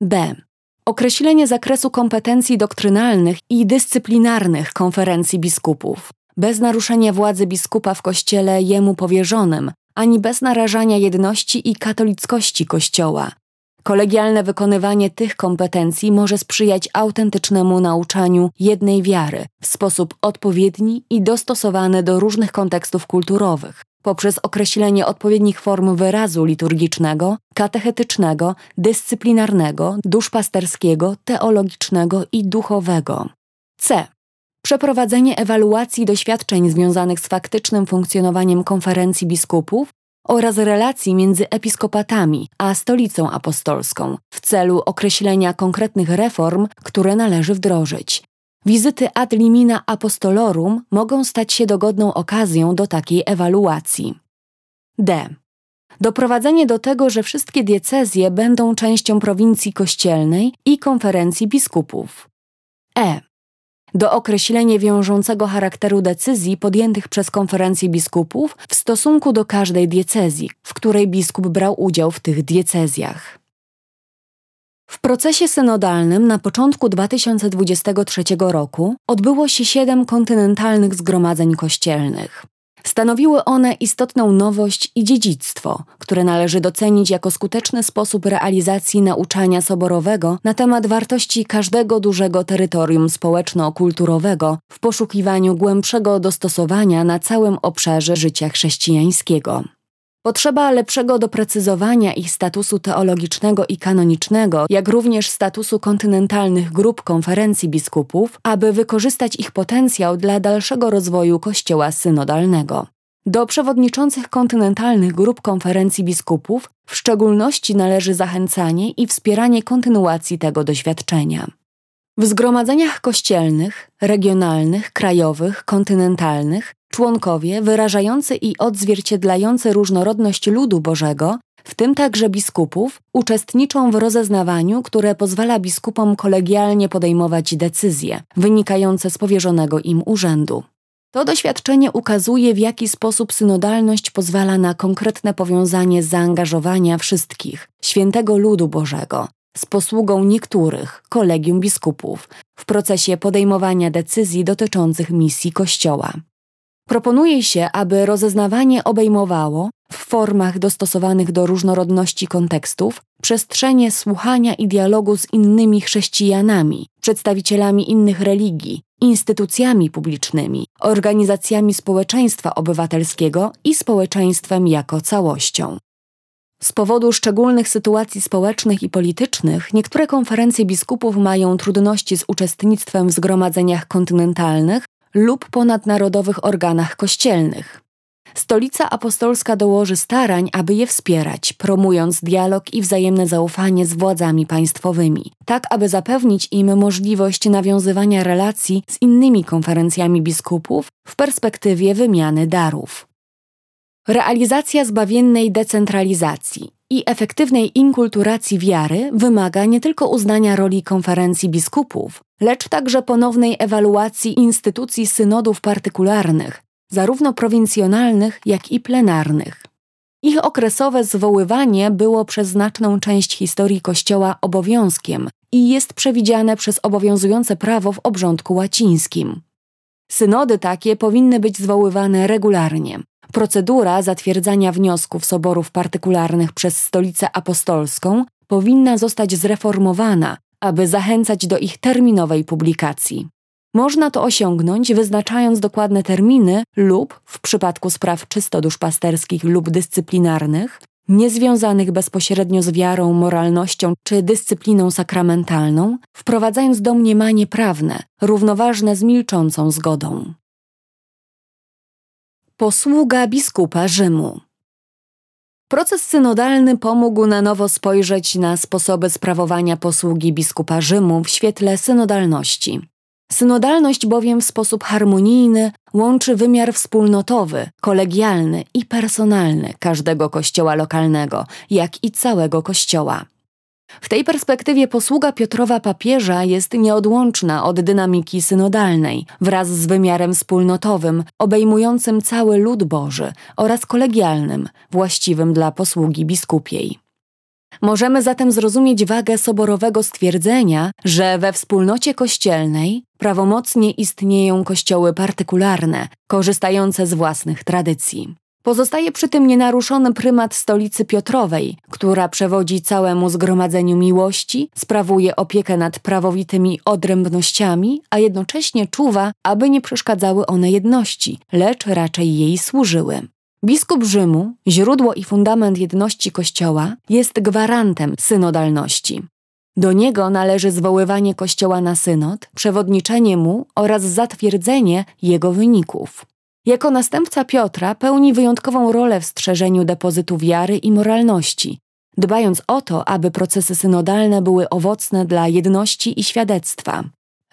b. Określenie zakresu kompetencji doktrynalnych i dyscyplinarnych konferencji biskupów, bez naruszenia władzy biskupa w kościele jemu powierzonym, ani bez narażania jedności i katolickości kościoła, Kolegialne wykonywanie tych kompetencji może sprzyjać autentycznemu nauczaniu jednej wiary w sposób odpowiedni i dostosowany do różnych kontekstów kulturowych, poprzez określenie odpowiednich form wyrazu liturgicznego, katechetycznego, dyscyplinarnego, duszpasterskiego, teologicznego i duchowego. C. Przeprowadzenie ewaluacji doświadczeń związanych z faktycznym funkcjonowaniem konferencji biskupów oraz relacji między episkopatami a stolicą apostolską w celu określenia konkretnych reform, które należy wdrożyć. Wizyty ad limina apostolorum mogą stać się dogodną okazją do takiej ewaluacji. D. Doprowadzenie do tego, że wszystkie diecezje będą częścią prowincji kościelnej i konferencji biskupów. E do określenia wiążącego charakteru decyzji podjętych przez konferencję biskupów w stosunku do każdej diecezji, w której biskup brał udział w tych diecezjach. W procesie synodalnym na początku 2023 roku odbyło się siedem kontynentalnych zgromadzeń kościelnych. Stanowiły one istotną nowość i dziedzictwo, które należy docenić jako skuteczny sposób realizacji nauczania soborowego na temat wartości każdego dużego terytorium społeczno-kulturowego w poszukiwaniu głębszego dostosowania na całym obszarze życia chrześcijańskiego. Potrzeba lepszego doprecyzowania ich statusu teologicznego i kanonicznego, jak również statusu kontynentalnych grup konferencji biskupów, aby wykorzystać ich potencjał dla dalszego rozwoju Kościoła synodalnego. Do przewodniczących kontynentalnych grup konferencji biskupów w szczególności należy zachęcanie i wspieranie kontynuacji tego doświadczenia. W zgromadzeniach kościelnych, regionalnych, krajowych, kontynentalnych członkowie wyrażający i odzwierciedlający różnorodność ludu Bożego, w tym także biskupów, uczestniczą w rozeznawaniu, które pozwala biskupom kolegialnie podejmować decyzje wynikające z powierzonego im urzędu. To doświadczenie ukazuje, w jaki sposób synodalność pozwala na konkretne powiązanie zaangażowania wszystkich, świętego ludu Bożego, z posługą niektórych kolegium biskupów w procesie podejmowania decyzji dotyczących misji Kościoła. Proponuje się, aby rozeznawanie obejmowało, w formach dostosowanych do różnorodności kontekstów, przestrzenie słuchania i dialogu z innymi chrześcijanami, przedstawicielami innych religii, instytucjami publicznymi, organizacjami społeczeństwa obywatelskiego i społeczeństwem jako całością. Z powodu szczególnych sytuacji społecznych i politycznych niektóre konferencje biskupów mają trudności z uczestnictwem w zgromadzeniach kontynentalnych lub ponadnarodowych organach kościelnych. Stolica Apostolska dołoży starań, aby je wspierać, promując dialog i wzajemne zaufanie z władzami państwowymi, tak aby zapewnić im możliwość nawiązywania relacji z innymi konferencjami biskupów w perspektywie wymiany darów. Realizacja zbawiennej decentralizacji i efektywnej inkulturacji wiary wymaga nie tylko uznania roli konferencji biskupów, lecz także ponownej ewaluacji instytucji synodów partykularnych, zarówno prowincjonalnych, jak i plenarnych. Ich okresowe zwoływanie było przez znaczną część historii Kościoła obowiązkiem i jest przewidziane przez obowiązujące prawo w obrządku łacińskim. Synody takie powinny być zwoływane regularnie. Procedura zatwierdzania wniosków soborów partykularnych przez Stolicę Apostolską powinna zostać zreformowana, aby zachęcać do ich terminowej publikacji. Można to osiągnąć wyznaczając dokładne terminy lub, w przypadku spraw czysto duszpasterskich lub dyscyplinarnych, niezwiązanych bezpośrednio z wiarą, moralnością czy dyscypliną sakramentalną, wprowadzając domniemanie prawne, równoważne z milczącą zgodą. Posługa biskupa Rzymu Proces synodalny pomógł na nowo spojrzeć na sposoby sprawowania posługi biskupa Rzymu w świetle synodalności. Synodalność bowiem w sposób harmonijny łączy wymiar wspólnotowy, kolegialny i personalny każdego kościoła lokalnego, jak i całego kościoła. W tej perspektywie posługa Piotrowa papieża jest nieodłączna od dynamiki synodalnej, wraz z wymiarem wspólnotowym, obejmującym cały lud Boży oraz kolegialnym, właściwym dla posługi biskupiej. Możemy zatem zrozumieć wagę soborowego stwierdzenia, że we wspólnocie kościelnej prawomocnie istnieją kościoły partykularne, korzystające z własnych tradycji. Pozostaje przy tym nienaruszony prymat stolicy Piotrowej, która przewodzi całemu zgromadzeniu miłości, sprawuje opiekę nad prawowitymi odrębnościami, a jednocześnie czuwa, aby nie przeszkadzały one jedności, lecz raczej jej służyły. Biskup Rzymu, źródło i fundament jedności Kościoła, jest gwarantem synodalności. Do niego należy zwoływanie Kościoła na synod, przewodniczenie mu oraz zatwierdzenie jego wyników. Jako następca Piotra pełni wyjątkową rolę w strzeżeniu depozytu wiary i moralności, dbając o to, aby procesy synodalne były owocne dla jedności i świadectwa.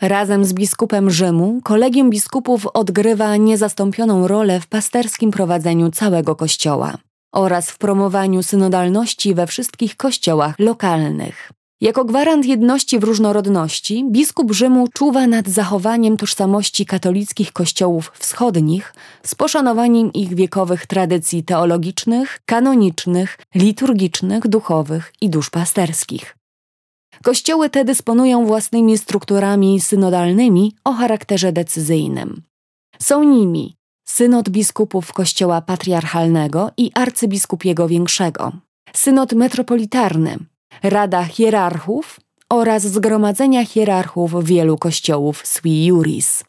Razem z biskupem Rzymu, kolegium biskupów odgrywa niezastąpioną rolę w pasterskim prowadzeniu całego kościoła oraz w promowaniu synodalności we wszystkich kościołach lokalnych. Jako gwarant jedności w różnorodności, biskup Rzymu czuwa nad zachowaniem tożsamości katolickich kościołów wschodnich z poszanowaniem ich wiekowych tradycji teologicznych, kanonicznych, liturgicznych, duchowych i duszpasterskich. Kościoły te dysponują własnymi strukturami synodalnymi o charakterze decyzyjnym. Są nimi synod biskupów Kościoła Patriarchalnego i arcybiskupiego większego, synod metropolitarny, Rada Hierarchów oraz Zgromadzenia Hierarchów wielu kościołów sui juris.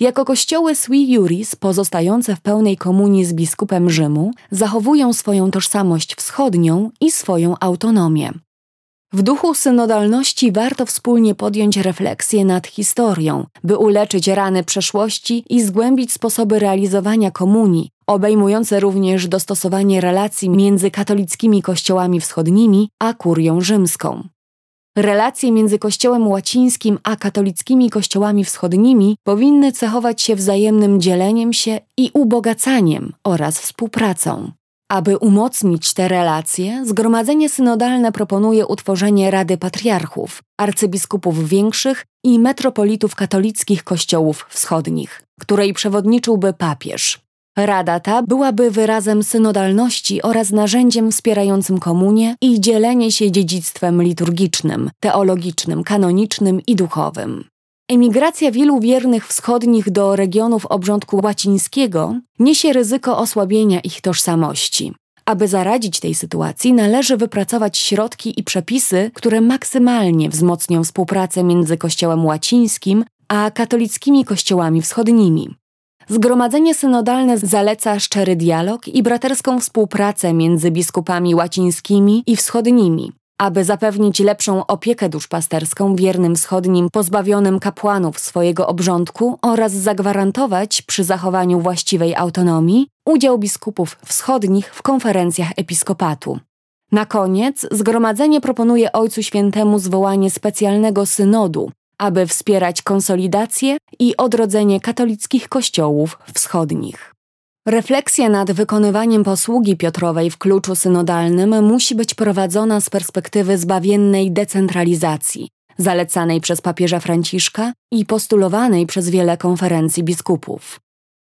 Jako kościoły sui juris pozostające w pełnej komunii z biskupem Rzymu zachowują swoją tożsamość wschodnią i swoją autonomię. W duchu synodalności warto wspólnie podjąć refleksję nad historią, by uleczyć rany przeszłości i zgłębić sposoby realizowania komunii, obejmujące również dostosowanie relacji między katolickimi kościołami wschodnimi a kurią rzymską. Relacje między Kościołem łacińskim a katolickimi kościołami wschodnimi powinny cechować się wzajemnym dzieleniem się i ubogacaniem oraz współpracą. Aby umocnić te relacje, Zgromadzenie Synodalne proponuje utworzenie Rady Patriarchów, arcybiskupów większych i metropolitów katolickich kościołów wschodnich, której przewodniczyłby papież. Rada ta byłaby wyrazem synodalności oraz narzędziem wspierającym komunię i dzielenie się dziedzictwem liturgicznym, teologicznym, kanonicznym i duchowym. Emigracja wielu wiernych wschodnich do regionów obrządku łacińskiego niesie ryzyko osłabienia ich tożsamości. Aby zaradzić tej sytuacji, należy wypracować środki i przepisy, które maksymalnie wzmocnią współpracę między Kościołem łacińskim a katolickimi kościołami wschodnimi. Zgromadzenie synodalne zaleca szczery dialog i braterską współpracę między biskupami łacińskimi i wschodnimi, aby zapewnić lepszą opiekę duszpasterską wiernym wschodnim pozbawionym kapłanów swojego obrządku oraz zagwarantować przy zachowaniu właściwej autonomii udział biskupów wschodnich w konferencjach episkopatu. Na koniec zgromadzenie proponuje Ojcu Świętemu zwołanie specjalnego synodu, aby wspierać konsolidację i odrodzenie katolickich kościołów wschodnich. Refleksja nad wykonywaniem posługi Piotrowej w kluczu synodalnym musi być prowadzona z perspektywy zbawiennej decentralizacji, zalecanej przez papieża Franciszka i postulowanej przez wiele konferencji biskupów.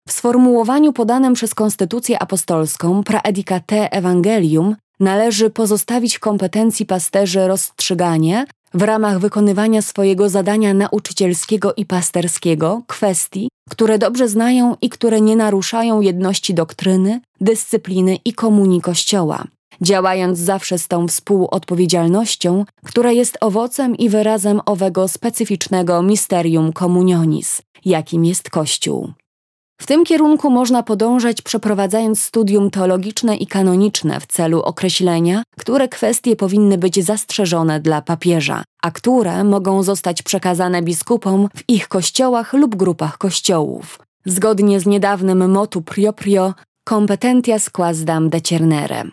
W sformułowaniu podanym przez Konstytucję Apostolską Praedicate Evangelium należy pozostawić w kompetencji pasterzy rozstrzyganie, w ramach wykonywania swojego zadania nauczycielskiego i pasterskiego kwestii, które dobrze znają i które nie naruszają jedności doktryny, dyscypliny i komunii Kościoła, działając zawsze z tą współodpowiedzialnością, która jest owocem i wyrazem owego specyficznego misterium communionis, jakim jest Kościół. W tym kierunku można podążać przeprowadzając studium teologiczne i kanoniczne w celu określenia, które kwestie powinny być zastrzeżone dla papieża, a które mogą zostać przekazane biskupom w ich kościołach lub grupach kościołów. Zgodnie z niedawnym motu proprio competentia squasdam decernere.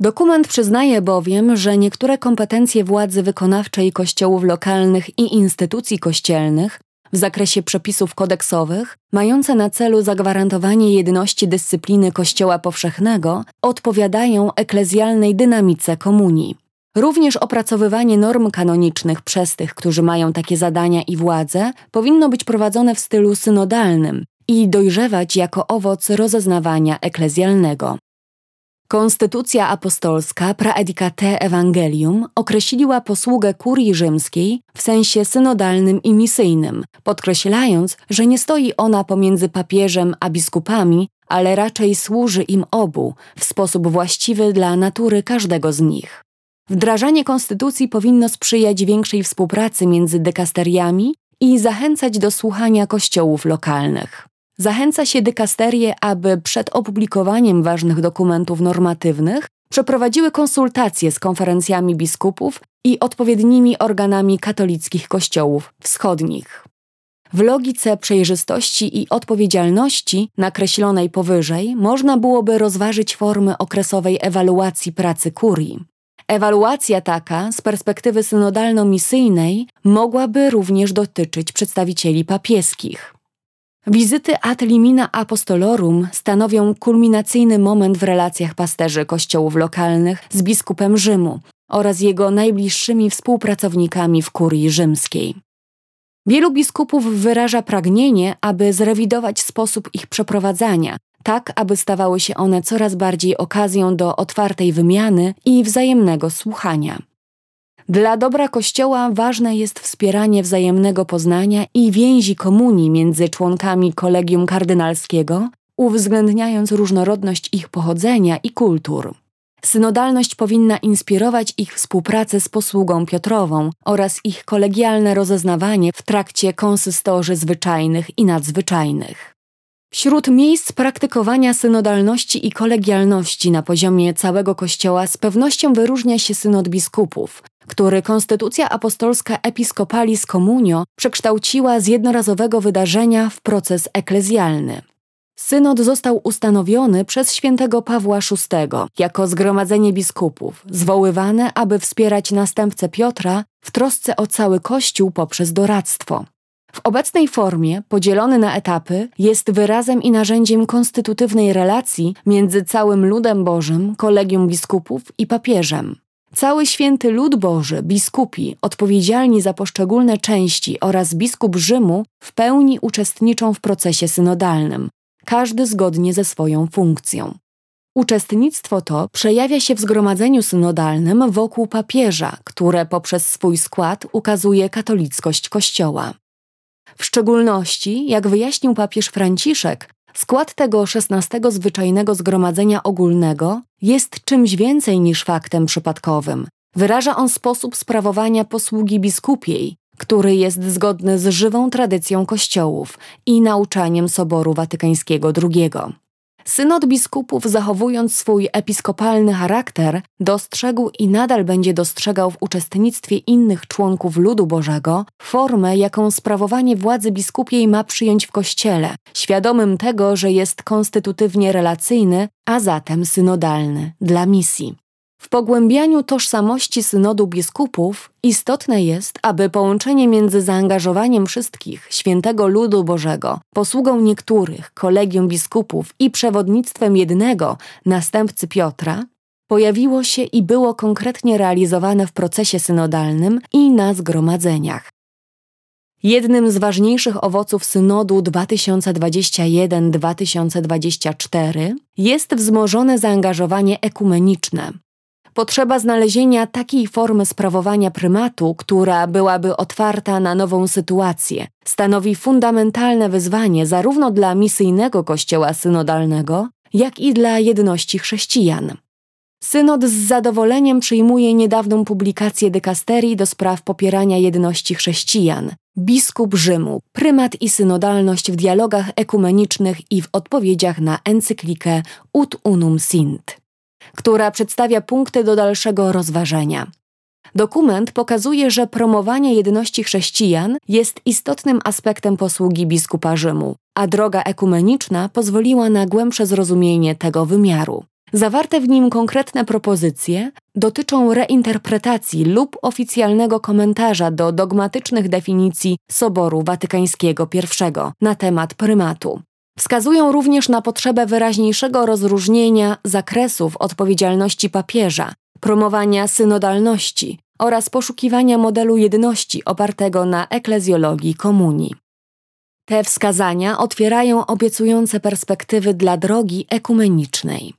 Dokument przyznaje bowiem, że niektóre kompetencje władzy wykonawczej kościołów lokalnych i instytucji kościelnych w zakresie przepisów kodeksowych, mające na celu zagwarantowanie jedności dyscypliny Kościoła powszechnego, odpowiadają eklezjalnej dynamice komunii. Również opracowywanie norm kanonicznych przez tych, którzy mają takie zadania i władzę, powinno być prowadzone w stylu synodalnym i dojrzewać jako owoc rozeznawania eklezjalnego. Konstytucja apostolska Praedicate Evangelium określiła posługę kurii rzymskiej w sensie synodalnym i misyjnym, podkreślając, że nie stoi ona pomiędzy papieżem a biskupami, ale raczej służy im obu w sposób właściwy dla natury każdego z nich. Wdrażanie konstytucji powinno sprzyjać większej współpracy między dekasteriami i zachęcać do słuchania kościołów lokalnych. Zachęca się dykasterie, aby przed opublikowaniem ważnych dokumentów normatywnych przeprowadziły konsultacje z konferencjami biskupów i odpowiednimi organami katolickich kościołów wschodnich. W logice przejrzystości i odpowiedzialności nakreślonej powyżej można byłoby rozważyć formy okresowej ewaluacji pracy kurii. Ewaluacja taka z perspektywy synodalno-misyjnej mogłaby również dotyczyć przedstawicieli papieskich. Wizyty ad limina apostolorum stanowią kulminacyjny moment w relacjach pasterzy kościołów lokalnych z biskupem Rzymu oraz jego najbliższymi współpracownikami w kurii rzymskiej. Wielu biskupów wyraża pragnienie, aby zrewidować sposób ich przeprowadzania, tak aby stawały się one coraz bardziej okazją do otwartej wymiany i wzajemnego słuchania. Dla dobra Kościoła ważne jest wspieranie wzajemnego poznania i więzi komunii między członkami kolegium kardynalskiego, uwzględniając różnorodność ich pochodzenia i kultur. Synodalność powinna inspirować ich współpracę z posługą Piotrową oraz ich kolegialne rozeznawanie w trakcie konsystorzy zwyczajnych i nadzwyczajnych. Wśród miejsc praktykowania synodalności i kolegialności na poziomie całego Kościoła z pewnością wyróżnia się synod biskupów, który Konstytucja Apostolska Episcopalis Communio przekształciła z jednorazowego wydarzenia w proces eklezjalny. Synod został ustanowiony przez świętego Pawła VI jako zgromadzenie biskupów, zwoływane, aby wspierać następcę Piotra w trosce o cały Kościół poprzez doradztwo. W obecnej formie, podzielony na etapy, jest wyrazem i narzędziem konstytutywnej relacji między całym ludem Bożym, kolegium biskupów i papieżem. Cały święty lud Boży, biskupi, odpowiedzialni za poszczególne części oraz biskup Rzymu w pełni uczestniczą w procesie synodalnym, każdy zgodnie ze swoją funkcją. Uczestnictwo to przejawia się w zgromadzeniu synodalnym wokół papieża, które poprzez swój skład ukazuje katolickość Kościoła. W szczególności, jak wyjaśnił papież Franciszek, skład tego XVI zwyczajnego zgromadzenia ogólnego jest czymś więcej niż faktem przypadkowym. Wyraża on sposób sprawowania posługi biskupiej, który jest zgodny z żywą tradycją kościołów i nauczaniem Soboru Watykańskiego II. Synod biskupów, zachowując swój episkopalny charakter, dostrzegł i nadal będzie dostrzegał w uczestnictwie innych członków ludu Bożego formę, jaką sprawowanie władzy biskupiej ma przyjąć w Kościele, świadomym tego, że jest konstytutywnie relacyjny, a zatem synodalny dla misji. W pogłębianiu tożsamości synodu biskupów istotne jest, aby połączenie między zaangażowaniem wszystkich świętego ludu Bożego, posługą niektórych, kolegium biskupów i przewodnictwem jednego, następcy Piotra, pojawiło się i było konkretnie realizowane w procesie synodalnym i na zgromadzeniach. Jednym z ważniejszych owoców synodu 2021-2024 jest wzmożone zaangażowanie ekumeniczne, potrzeba znalezienia takiej formy sprawowania prymatu, która byłaby otwarta na nową sytuację, stanowi fundamentalne wyzwanie zarówno dla misyjnego kościoła synodalnego, jak i dla jedności chrześcijan. Synod z zadowoleniem przyjmuje niedawną publikację dykasterii do spraw popierania jedności chrześcijan, biskup Rzymu, prymat i synodalność w dialogach ekumenicznych i w odpowiedziach na encyklikę Ut Unum Sint która przedstawia punkty do dalszego rozważenia. Dokument pokazuje, że promowanie jedności chrześcijan jest istotnym aspektem posługi biskupa Rzymu, a droga ekumeniczna pozwoliła na głębsze zrozumienie tego wymiaru. Zawarte w nim konkretne propozycje dotyczą reinterpretacji lub oficjalnego komentarza do dogmatycznych definicji Soboru Watykańskiego I na temat prymatu. Wskazują również na potrzebę wyraźniejszego rozróżnienia zakresów odpowiedzialności papieża, promowania synodalności oraz poszukiwania modelu jedności opartego na eklezjologii komunii. Te wskazania otwierają obiecujące perspektywy dla drogi ekumenicznej.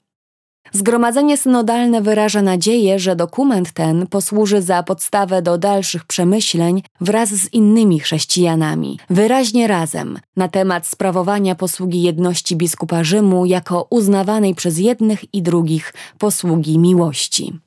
Zgromadzenie synodalne wyraża nadzieję, że dokument ten posłuży za podstawę do dalszych przemyśleń wraz z innymi chrześcijanami, wyraźnie razem, na temat sprawowania posługi jedności biskupa Rzymu jako uznawanej przez jednych i drugich posługi miłości.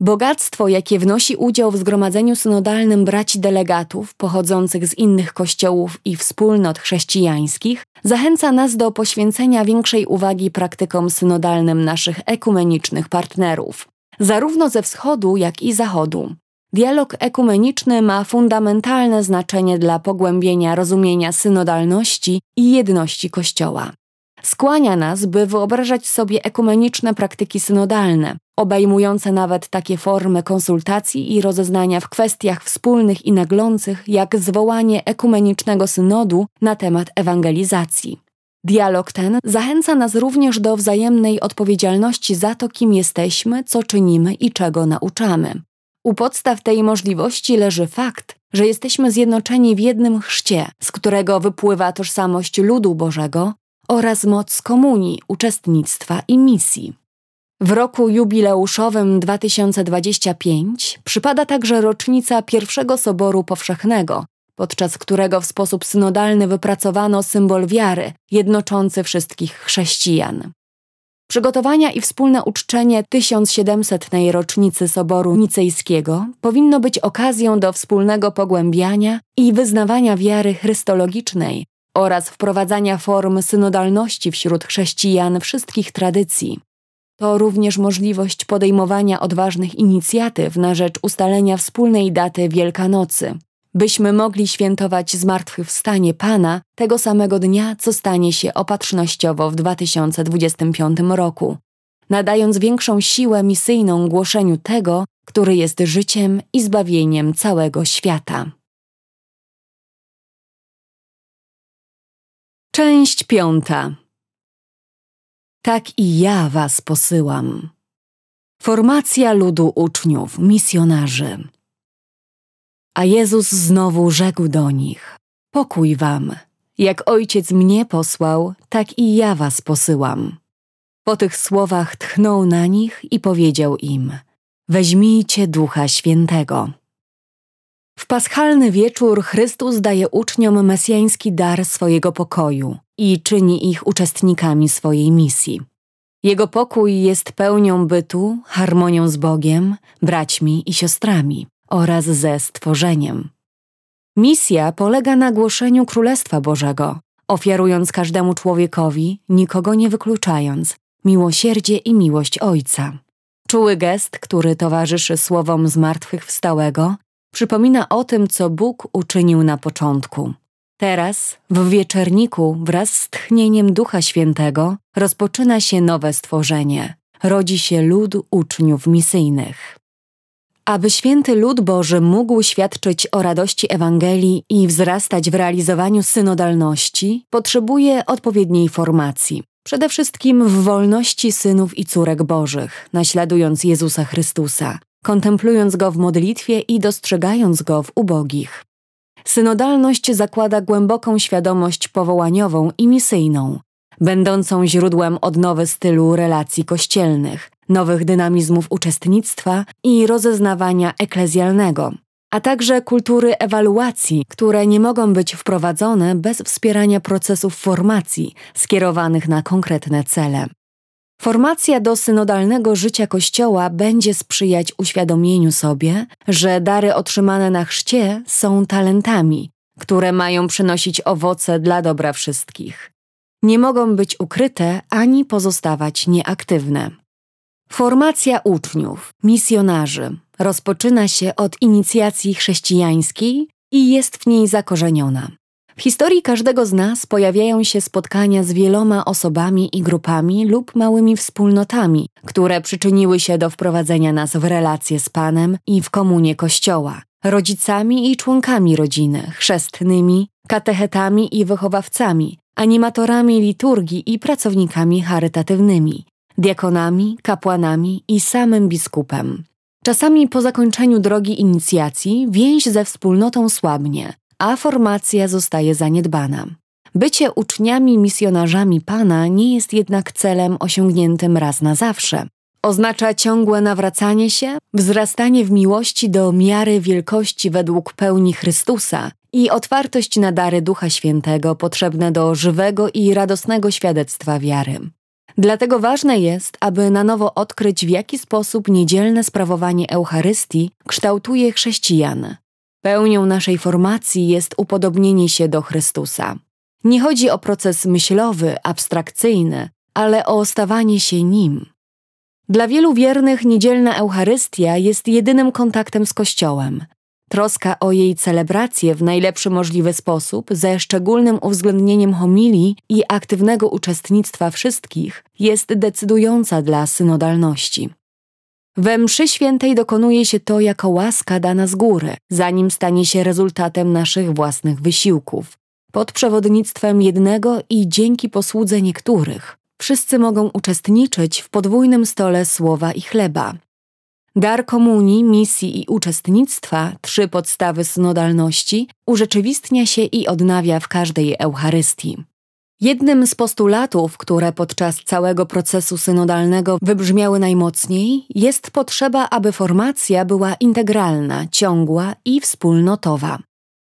Bogactwo, jakie wnosi udział w zgromadzeniu synodalnym braci delegatów pochodzących z innych kościołów i wspólnot chrześcijańskich, zachęca nas do poświęcenia większej uwagi praktykom synodalnym naszych ekumenicznych partnerów, zarówno ze wschodu, jak i zachodu. Dialog ekumeniczny ma fundamentalne znaczenie dla pogłębienia rozumienia synodalności i jedności Kościoła. Skłania nas, by wyobrażać sobie ekumeniczne praktyki synodalne, obejmujące nawet takie formy konsultacji i rozeznania w kwestiach wspólnych i naglących, jak zwołanie ekumenicznego synodu na temat ewangelizacji. Dialog ten zachęca nas również do wzajemnej odpowiedzialności za to, kim jesteśmy, co czynimy i czego nauczamy. U podstaw tej możliwości leży fakt, że jesteśmy zjednoczeni w jednym chrzcie, z którego wypływa tożsamość ludu Bożego oraz moc komunii, uczestnictwa i misji. W roku jubileuszowym 2025 przypada także rocznica pierwszego Soboru Powszechnego, podczas którego w sposób synodalny wypracowano symbol wiary jednoczący wszystkich chrześcijan. Przygotowania i wspólne uczczenie 1700. rocznicy Soboru Nicejskiego powinno być okazją do wspólnego pogłębiania i wyznawania wiary chrystologicznej oraz wprowadzania form synodalności wśród chrześcijan wszystkich tradycji. To również możliwość podejmowania odważnych inicjatyw na rzecz ustalenia wspólnej daty Wielkanocy, byśmy mogli świętować zmartwychwstanie Pana tego samego dnia, co stanie się opatrznościowo w 2025 roku, nadając większą siłę misyjną głoszeniu tego, który jest życiem i zbawieniem całego świata. Część piąta. Tak i ja was posyłam. Formacja ludu uczniów, misjonarzy. A Jezus znowu rzekł do nich: Pokój wam. Jak ojciec mnie posłał, tak i ja was posyłam. Po tych słowach tchnął na nich i powiedział im: Weźmijcie ducha świętego. W paschalny wieczór Chrystus daje uczniom mesjański dar swojego pokoju i czyni ich uczestnikami swojej misji. Jego pokój jest pełnią bytu, harmonią z Bogiem, braćmi i siostrami oraz ze stworzeniem. Misja polega na głoszeniu Królestwa Bożego, ofiarując każdemu człowiekowi, nikogo nie wykluczając, miłosierdzie i miłość Ojca. Czuły gest, który towarzyszy słowom zmartwychwstałego, przypomina o tym, co Bóg uczynił na początku. Teraz, w wieczerniku, wraz z tchnieniem Ducha Świętego, rozpoczyna się nowe stworzenie. Rodzi się lud uczniów misyjnych. Aby święty lud Boży mógł świadczyć o radości Ewangelii i wzrastać w realizowaniu synodalności, potrzebuje odpowiedniej formacji. Przede wszystkim w wolności synów i córek Bożych, naśladując Jezusa Chrystusa, kontemplując go w modlitwie i dostrzegając go w ubogich. Synodalność zakłada głęboką świadomość powołaniową i misyjną, będącą źródłem odnowy stylu relacji kościelnych, nowych dynamizmów uczestnictwa i rozeznawania eklezjalnego, a także kultury ewaluacji, które nie mogą być wprowadzone bez wspierania procesów formacji skierowanych na konkretne cele. Formacja do synodalnego życia Kościoła będzie sprzyjać uświadomieniu sobie, że dary otrzymane na chrzcie są talentami, które mają przynosić owoce dla dobra wszystkich. Nie mogą być ukryte ani pozostawać nieaktywne. Formacja uczniów, misjonarzy rozpoczyna się od inicjacji chrześcijańskiej i jest w niej zakorzeniona. W historii każdego z nas pojawiają się spotkania z wieloma osobami i grupami lub małymi wspólnotami, które przyczyniły się do wprowadzenia nas w relacje z Panem i w komunię Kościoła, rodzicami i członkami rodziny, chrzestnymi, katechetami i wychowawcami, animatorami liturgii i pracownikami charytatywnymi, diakonami, kapłanami i samym biskupem. Czasami po zakończeniu drogi inicjacji więź ze wspólnotą słabnie, a formacja zostaje zaniedbana. Bycie uczniami misjonarzami Pana nie jest jednak celem osiągniętym raz na zawsze. Oznacza ciągłe nawracanie się, wzrastanie w miłości do miary wielkości według pełni Chrystusa i otwartość na dary Ducha Świętego potrzebne do żywego i radosnego świadectwa wiary. Dlatego ważne jest, aby na nowo odkryć, w jaki sposób niedzielne sprawowanie Eucharystii kształtuje chrześcijan. Pełnią naszej formacji jest upodobnienie się do Chrystusa. Nie chodzi o proces myślowy, abstrakcyjny, ale o stawanie się nim. Dla wielu wiernych niedzielna Eucharystia jest jedynym kontaktem z Kościołem. Troska o jej celebrację w najlepszy możliwy sposób, ze szczególnym uwzględnieniem homilii i aktywnego uczestnictwa wszystkich, jest decydująca dla synodalności. We mszy świętej dokonuje się to jako łaska dana z góry, zanim stanie się rezultatem naszych własnych wysiłków. Pod przewodnictwem jednego i dzięki posłudze niektórych, wszyscy mogą uczestniczyć w podwójnym stole słowa i chleba. Dar komunii, misji i uczestnictwa, trzy podstawy synodalności, urzeczywistnia się i odnawia w każdej Eucharystii. Jednym z postulatów, które podczas całego procesu synodalnego wybrzmiały najmocniej, jest potrzeba, aby formacja była integralna, ciągła i wspólnotowa.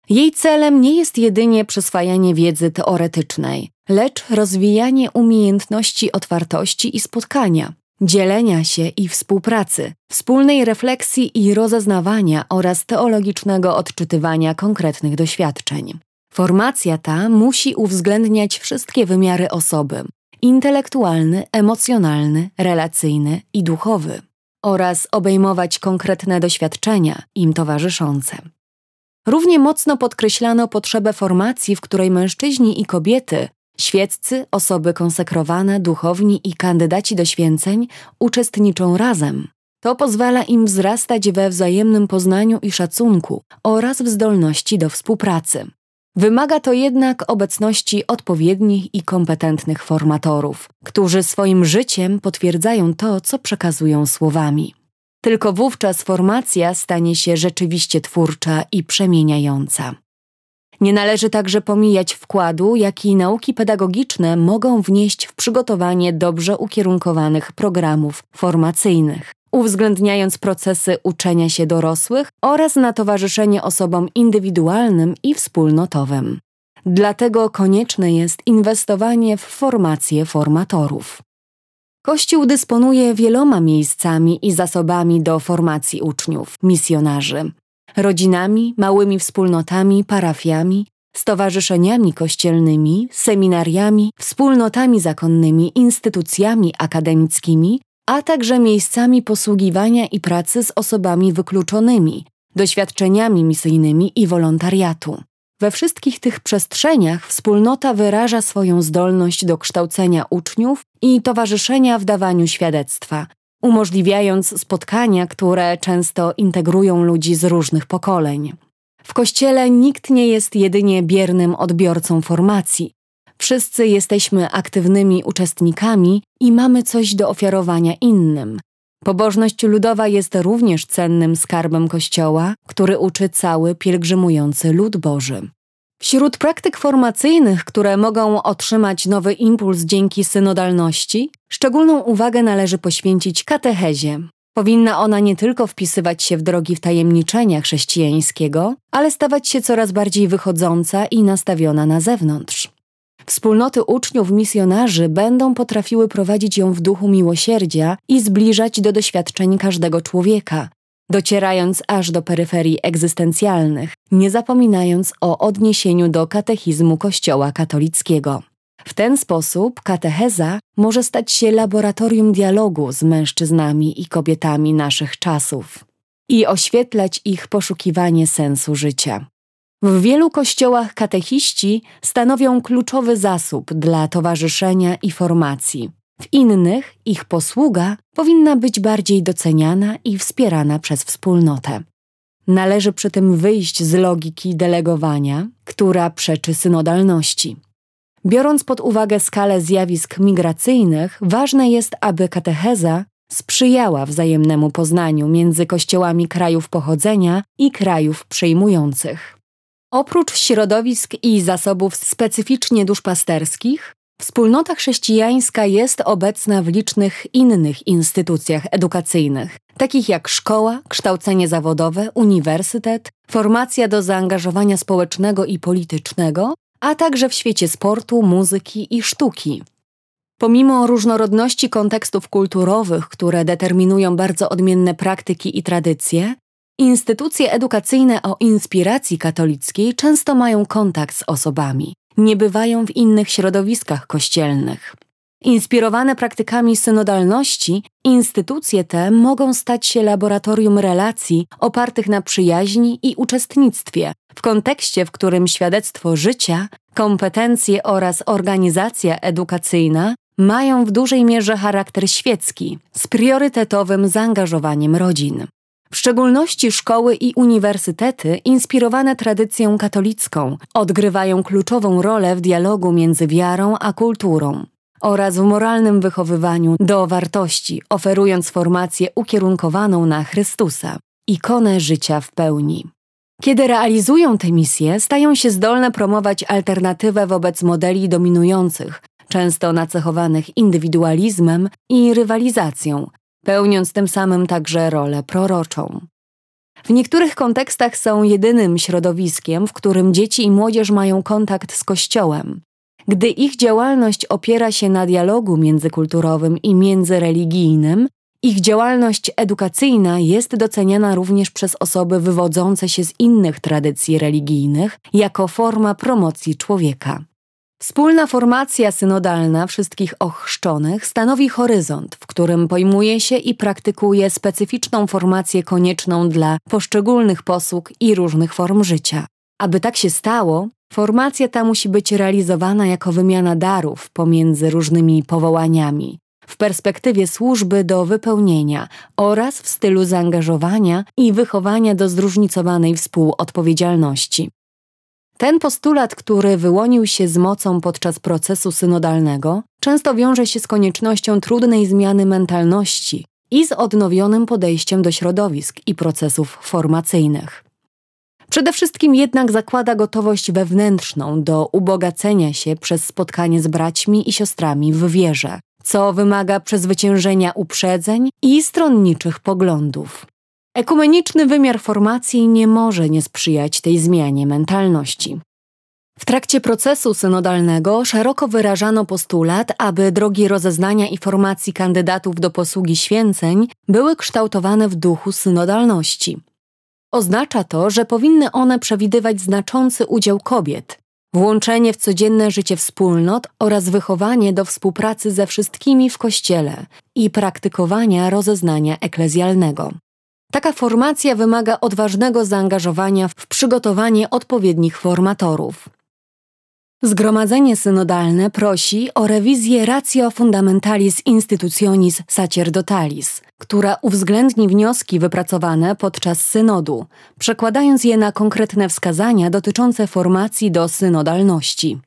Jej celem nie jest jedynie przyswajanie wiedzy teoretycznej, lecz rozwijanie umiejętności otwartości i spotkania, dzielenia się i współpracy, wspólnej refleksji i rozeznawania oraz teologicznego odczytywania konkretnych doświadczeń. Formacja ta musi uwzględniać wszystkie wymiary osoby intelektualny, emocjonalny, relacyjny i duchowy oraz obejmować konkretne doświadczenia im towarzyszące. Równie mocno podkreślano potrzebę formacji, w której mężczyźni i kobiety, świeccy, osoby konsekrowane, duchowni i kandydaci do święceń uczestniczą razem. To pozwala im wzrastać we wzajemnym poznaniu i szacunku oraz w zdolności do współpracy. Wymaga to jednak obecności odpowiednich i kompetentnych formatorów, którzy swoim życiem potwierdzają to, co przekazują słowami. Tylko wówczas formacja stanie się rzeczywiście twórcza i przemieniająca. Nie należy także pomijać wkładu, jaki nauki pedagogiczne mogą wnieść w przygotowanie dobrze ukierunkowanych programów formacyjnych, uwzględniając procesy uczenia się dorosłych oraz na towarzyszenie osobom indywidualnym i wspólnotowym. Dlatego konieczne jest inwestowanie w formację formatorów. Kościół dysponuje wieloma miejscami i zasobami do formacji uczniów, misjonarzy, rodzinami, małymi wspólnotami, parafiami, stowarzyszeniami kościelnymi, seminariami, wspólnotami zakonnymi, instytucjami akademickimi, a także miejscami posługiwania i pracy z osobami wykluczonymi, doświadczeniami misyjnymi i wolontariatu. We wszystkich tych przestrzeniach wspólnota wyraża swoją zdolność do kształcenia uczniów i towarzyszenia w dawaniu świadectwa, umożliwiając spotkania, które często integrują ludzi z różnych pokoleń. W kościele nikt nie jest jedynie biernym odbiorcą formacji. Wszyscy jesteśmy aktywnymi uczestnikami i mamy coś do ofiarowania innym. Pobożność ludowa jest również cennym skarbem Kościoła, który uczy cały pielgrzymujący lud Boży. Wśród praktyk formacyjnych, które mogą otrzymać nowy impuls dzięki synodalności, szczególną uwagę należy poświęcić katechezie. Powinna ona nie tylko wpisywać się w drogi wtajemniczenia chrześcijańskiego, ale stawać się coraz bardziej wychodząca i nastawiona na zewnątrz. Wspólnoty uczniów misjonarzy będą potrafiły prowadzić ją w duchu miłosierdzia i zbliżać do doświadczeń każdego człowieka, docierając aż do peryferii egzystencjalnych, nie zapominając o odniesieniu do katechizmu Kościoła katolickiego. W ten sposób katecheza może stać się laboratorium dialogu z mężczyznami i kobietami naszych czasów i oświetlać ich poszukiwanie sensu życia. W wielu kościołach katechiści stanowią kluczowy zasób dla towarzyszenia i formacji. W innych ich posługa powinna być bardziej doceniana i wspierana przez wspólnotę. Należy przy tym wyjść z logiki delegowania, która przeczy synodalności. Biorąc pod uwagę skalę zjawisk migracyjnych, ważne jest, aby katecheza sprzyjała wzajemnemu poznaniu między kościołami krajów pochodzenia i krajów przejmujących. Oprócz środowisk i zasobów specyficznie duszpasterskich, Wspólnota chrześcijańska jest obecna w licznych innych instytucjach edukacyjnych, takich jak szkoła, kształcenie zawodowe, uniwersytet, formacja do zaangażowania społecznego i politycznego, a także w świecie sportu, muzyki i sztuki. Pomimo różnorodności kontekstów kulturowych, które determinują bardzo odmienne praktyki i tradycje, instytucje edukacyjne o inspiracji katolickiej często mają kontakt z osobami, nie bywają w innych środowiskach kościelnych. Inspirowane praktykami synodalności, instytucje te mogą stać się laboratorium relacji opartych na przyjaźni i uczestnictwie, w kontekście, w którym świadectwo życia, kompetencje oraz organizacja edukacyjna mają w dużej mierze charakter świecki, z priorytetowym zaangażowaniem rodzin. W szczególności szkoły i uniwersytety, inspirowane tradycją katolicką, odgrywają kluczową rolę w dialogu między wiarą a kulturą oraz w moralnym wychowywaniu do wartości, oferując formację ukierunkowaną na Chrystusa, ikonę życia w pełni. Kiedy realizują tę misję, stają się zdolne promować alternatywę wobec modeli dominujących, często nacechowanych indywidualizmem i rywalizacją, pełniąc tym samym także rolę proroczą. W niektórych kontekstach są jedynym środowiskiem, w którym dzieci i młodzież mają kontakt z Kościołem. Gdy ich działalność opiera się na dialogu międzykulturowym i międzyreligijnym, ich działalność edukacyjna jest doceniana również przez osoby wywodzące się z innych tradycji religijnych jako forma promocji człowieka. Wspólna formacja synodalna wszystkich ochrzczonych stanowi horyzont, w którym pojmuje się i praktykuje specyficzną formację konieczną dla poszczególnych posług i różnych form życia. Aby tak się stało, formacja ta musi być realizowana jako wymiana darów pomiędzy różnymi powołaniami, w perspektywie służby do wypełnienia oraz w stylu zaangażowania i wychowania do zróżnicowanej współodpowiedzialności. Ten postulat, który wyłonił się z mocą podczas procesu synodalnego, często wiąże się z koniecznością trudnej zmiany mentalności i z odnowionym podejściem do środowisk i procesów formacyjnych. Przede wszystkim jednak zakłada gotowość wewnętrzną do ubogacenia się przez spotkanie z braćmi i siostrami w wierze, co wymaga przezwyciężenia uprzedzeń i stronniczych poglądów. Ekumeniczny wymiar formacji nie może nie sprzyjać tej zmianie mentalności. W trakcie procesu synodalnego szeroko wyrażano postulat, aby drogi rozeznania i formacji kandydatów do posługi święceń były kształtowane w duchu synodalności. Oznacza to, że powinny one przewidywać znaczący udział kobiet, włączenie w codzienne życie wspólnot oraz wychowanie do współpracy ze wszystkimi w Kościele i praktykowania rozeznania eklezjalnego. Taka formacja wymaga odważnego zaangażowania w przygotowanie odpowiednich formatorów. Zgromadzenie synodalne prosi o rewizję Ratio Fundamentalis Institutionis Sacerdotalis, która uwzględni wnioski wypracowane podczas synodu, przekładając je na konkretne wskazania dotyczące formacji do synodalności.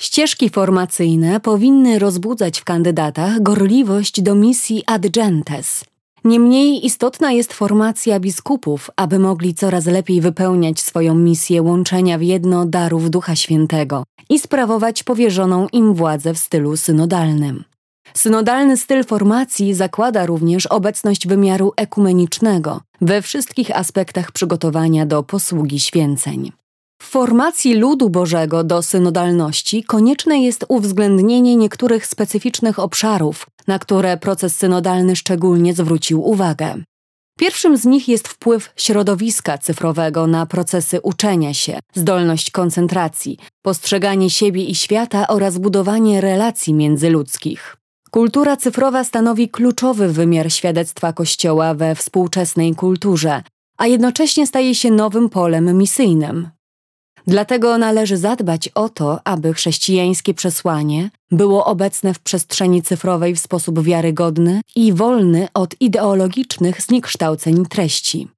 Ścieżki formacyjne powinny rozbudzać w kandydatach gorliwość do misji ad gentes, Niemniej istotna jest formacja biskupów, aby mogli coraz lepiej wypełniać swoją misję łączenia w jedno darów Ducha Świętego i sprawować powierzoną im władzę w stylu synodalnym. Synodalny styl formacji zakłada również obecność wymiaru ekumenicznego we wszystkich aspektach przygotowania do posługi święceń. W formacji ludu Bożego do synodalności konieczne jest uwzględnienie niektórych specyficznych obszarów, na które proces synodalny szczególnie zwrócił uwagę. Pierwszym z nich jest wpływ środowiska cyfrowego na procesy uczenia się, zdolność koncentracji, postrzeganie siebie i świata oraz budowanie relacji międzyludzkich. Kultura cyfrowa stanowi kluczowy wymiar świadectwa Kościoła we współczesnej kulturze, a jednocześnie staje się nowym polem misyjnym. Dlatego należy zadbać o to, aby chrześcijańskie przesłanie było obecne w przestrzeni cyfrowej w sposób wiarygodny i wolny od ideologicznych zniekształceń treści.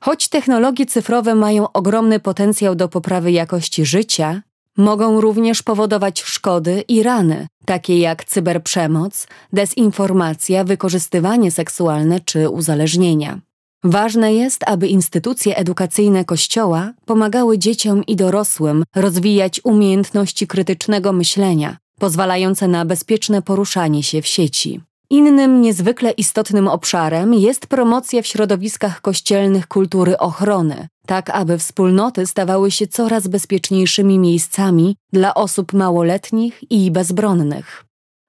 Choć technologie cyfrowe mają ogromny potencjał do poprawy jakości życia, mogą również powodować szkody i rany, takie jak cyberprzemoc, dezinformacja, wykorzystywanie seksualne czy uzależnienia. Ważne jest, aby instytucje edukacyjne Kościoła pomagały dzieciom i dorosłym rozwijać umiejętności krytycznego myślenia, pozwalające na bezpieczne poruszanie się w sieci. Innym niezwykle istotnym obszarem jest promocja w środowiskach kościelnych kultury ochrony, tak aby wspólnoty stawały się coraz bezpieczniejszymi miejscami dla osób małoletnich i bezbronnych.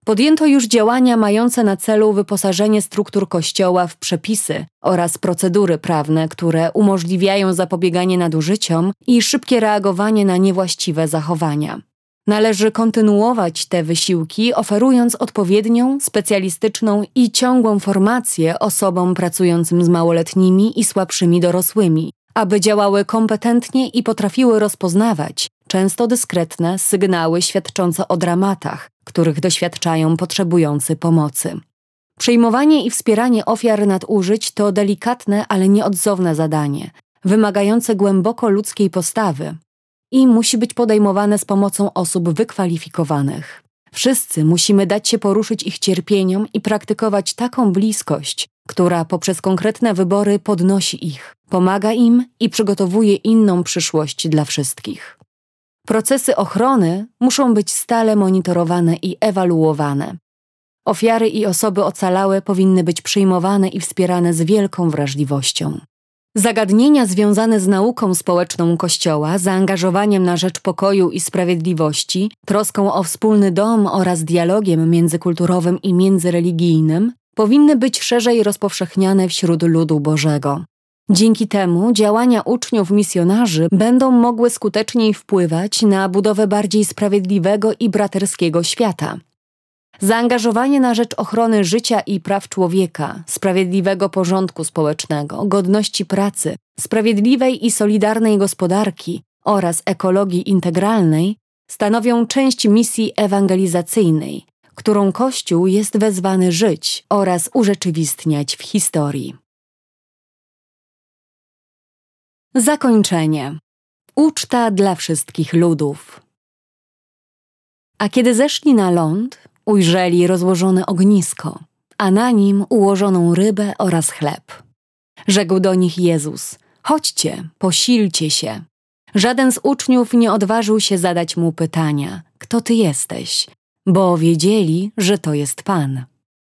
Podjęto już działania mające na celu wyposażenie struktur Kościoła w przepisy oraz procedury prawne, które umożliwiają zapobieganie nadużyciom i szybkie reagowanie na niewłaściwe zachowania. Należy kontynuować te wysiłki, oferując odpowiednią, specjalistyczną i ciągłą formację osobom pracującym z małoletnimi i słabszymi dorosłymi, aby działały kompetentnie i potrafiły rozpoznawać, często dyskretne, sygnały świadczące o dramatach, których doświadczają potrzebujący pomocy. Przyjmowanie i wspieranie ofiar nadużyć to delikatne, ale nieodzowne zadanie, wymagające głęboko ludzkiej postawy i musi być podejmowane z pomocą osób wykwalifikowanych. Wszyscy musimy dać się poruszyć ich cierpieniom i praktykować taką bliskość, która poprzez konkretne wybory podnosi ich, pomaga im i przygotowuje inną przyszłość dla wszystkich. Procesy ochrony muszą być stale monitorowane i ewaluowane. Ofiary i osoby ocalałe powinny być przyjmowane i wspierane z wielką wrażliwością. Zagadnienia związane z nauką społeczną Kościoła, zaangażowaniem na rzecz pokoju i sprawiedliwości, troską o wspólny dom oraz dialogiem międzykulturowym i międzyreligijnym powinny być szerzej rozpowszechniane wśród ludu Bożego. Dzięki temu działania uczniów misjonarzy będą mogły skuteczniej wpływać na budowę bardziej sprawiedliwego i braterskiego świata. Zaangażowanie na rzecz ochrony życia i praw człowieka, sprawiedliwego porządku społecznego, godności pracy, sprawiedliwej i solidarnej gospodarki oraz ekologii integralnej stanowią część misji ewangelizacyjnej, którą Kościół jest wezwany żyć oraz urzeczywistniać w historii. Zakończenie. Uczta dla wszystkich ludów. A kiedy zeszli na ląd, ujrzeli rozłożone ognisko, a na nim ułożoną rybę oraz chleb. Rzekł do nich Jezus: Chodźcie, posilcie się. Żaden z uczniów nie odważył się zadać mu pytania: Kto ty jesteś? Bo wiedzieli, że to jest Pan.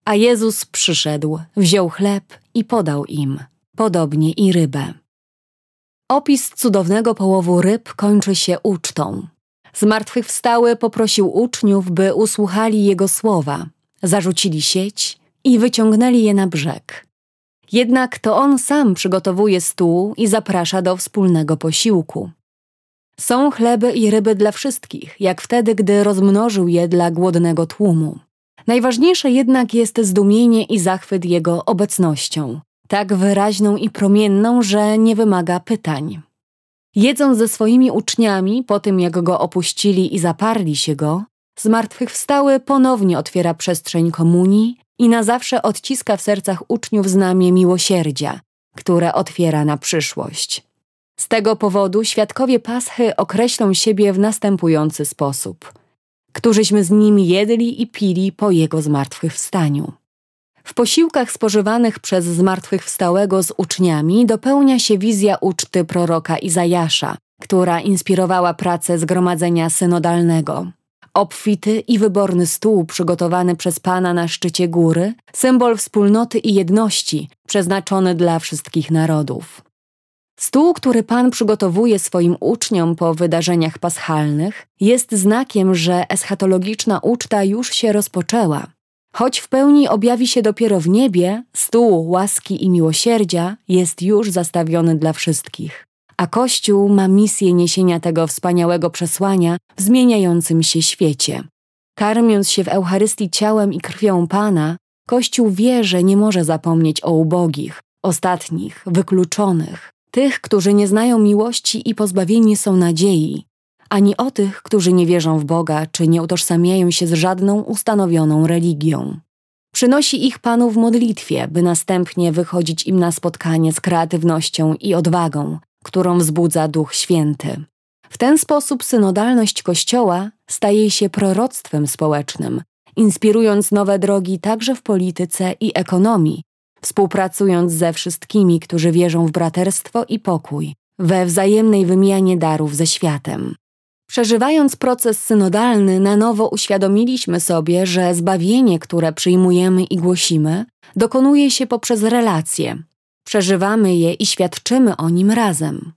A Jezus przyszedł, wziął chleb i podał im, podobnie i rybę. Opis cudownego połowu ryb kończy się ucztą. Zmartwychwstały poprosił uczniów, by usłuchali jego słowa, zarzucili sieć i wyciągnęli je na brzeg. Jednak to on sam przygotowuje stół i zaprasza do wspólnego posiłku. Są chleby i ryby dla wszystkich, jak wtedy, gdy rozmnożył je dla głodnego tłumu. Najważniejsze jednak jest zdumienie i zachwyt jego obecnością, tak wyraźną i promienną, że nie wymaga pytań. Jedząc ze swoimi uczniami, po tym jak go opuścili i zaparli się go, zmartwychwstały ponownie otwiera przestrzeń komunii i na zawsze odciska w sercach uczniów znamie miłosierdzia, które otwiera na przyszłość. Z tego powodu świadkowie Paschy określą siebie w następujący sposób: którzyśmy z nim jedli i pili po jego zmartwychwstaniu. W posiłkach spożywanych przez zmartwychwstałego z uczniami dopełnia się wizja uczty proroka Izajasza, która inspirowała pracę zgromadzenia synodalnego. Obfity i wyborny stół przygotowany przez Pana na szczycie góry, symbol wspólnoty i jedności, przeznaczony dla wszystkich narodów. Stół, który Pan przygotowuje swoim uczniom po wydarzeniach paschalnych, jest znakiem, że eschatologiczna uczta już się rozpoczęła. Choć w pełni objawi się dopiero w niebie, stół łaski i miłosierdzia jest już zastawiony dla wszystkich. A Kościół ma misję niesienia tego wspaniałego przesłania w zmieniającym się świecie. Karmiąc się w Eucharystii ciałem i krwią Pana, Kościół wie, że nie może zapomnieć o ubogich, ostatnich, wykluczonych, tych, którzy nie znają miłości i pozbawieni są nadziei, ani o tych, którzy nie wierzą w Boga czy nie utożsamiają się z żadną ustanowioną religią. Przynosi ich Panu w modlitwie, by następnie wychodzić im na spotkanie z kreatywnością i odwagą, którą wzbudza Duch Święty. W ten sposób synodalność Kościoła staje się proroctwem społecznym, inspirując nowe drogi także w polityce i ekonomii, współpracując ze wszystkimi, którzy wierzą w braterstwo i pokój, we wzajemnej wymianie darów ze światem. Przeżywając proces synodalny, na nowo uświadomiliśmy sobie, że zbawienie, które przyjmujemy i głosimy, dokonuje się poprzez relacje. Przeżywamy je i świadczymy o nim razem.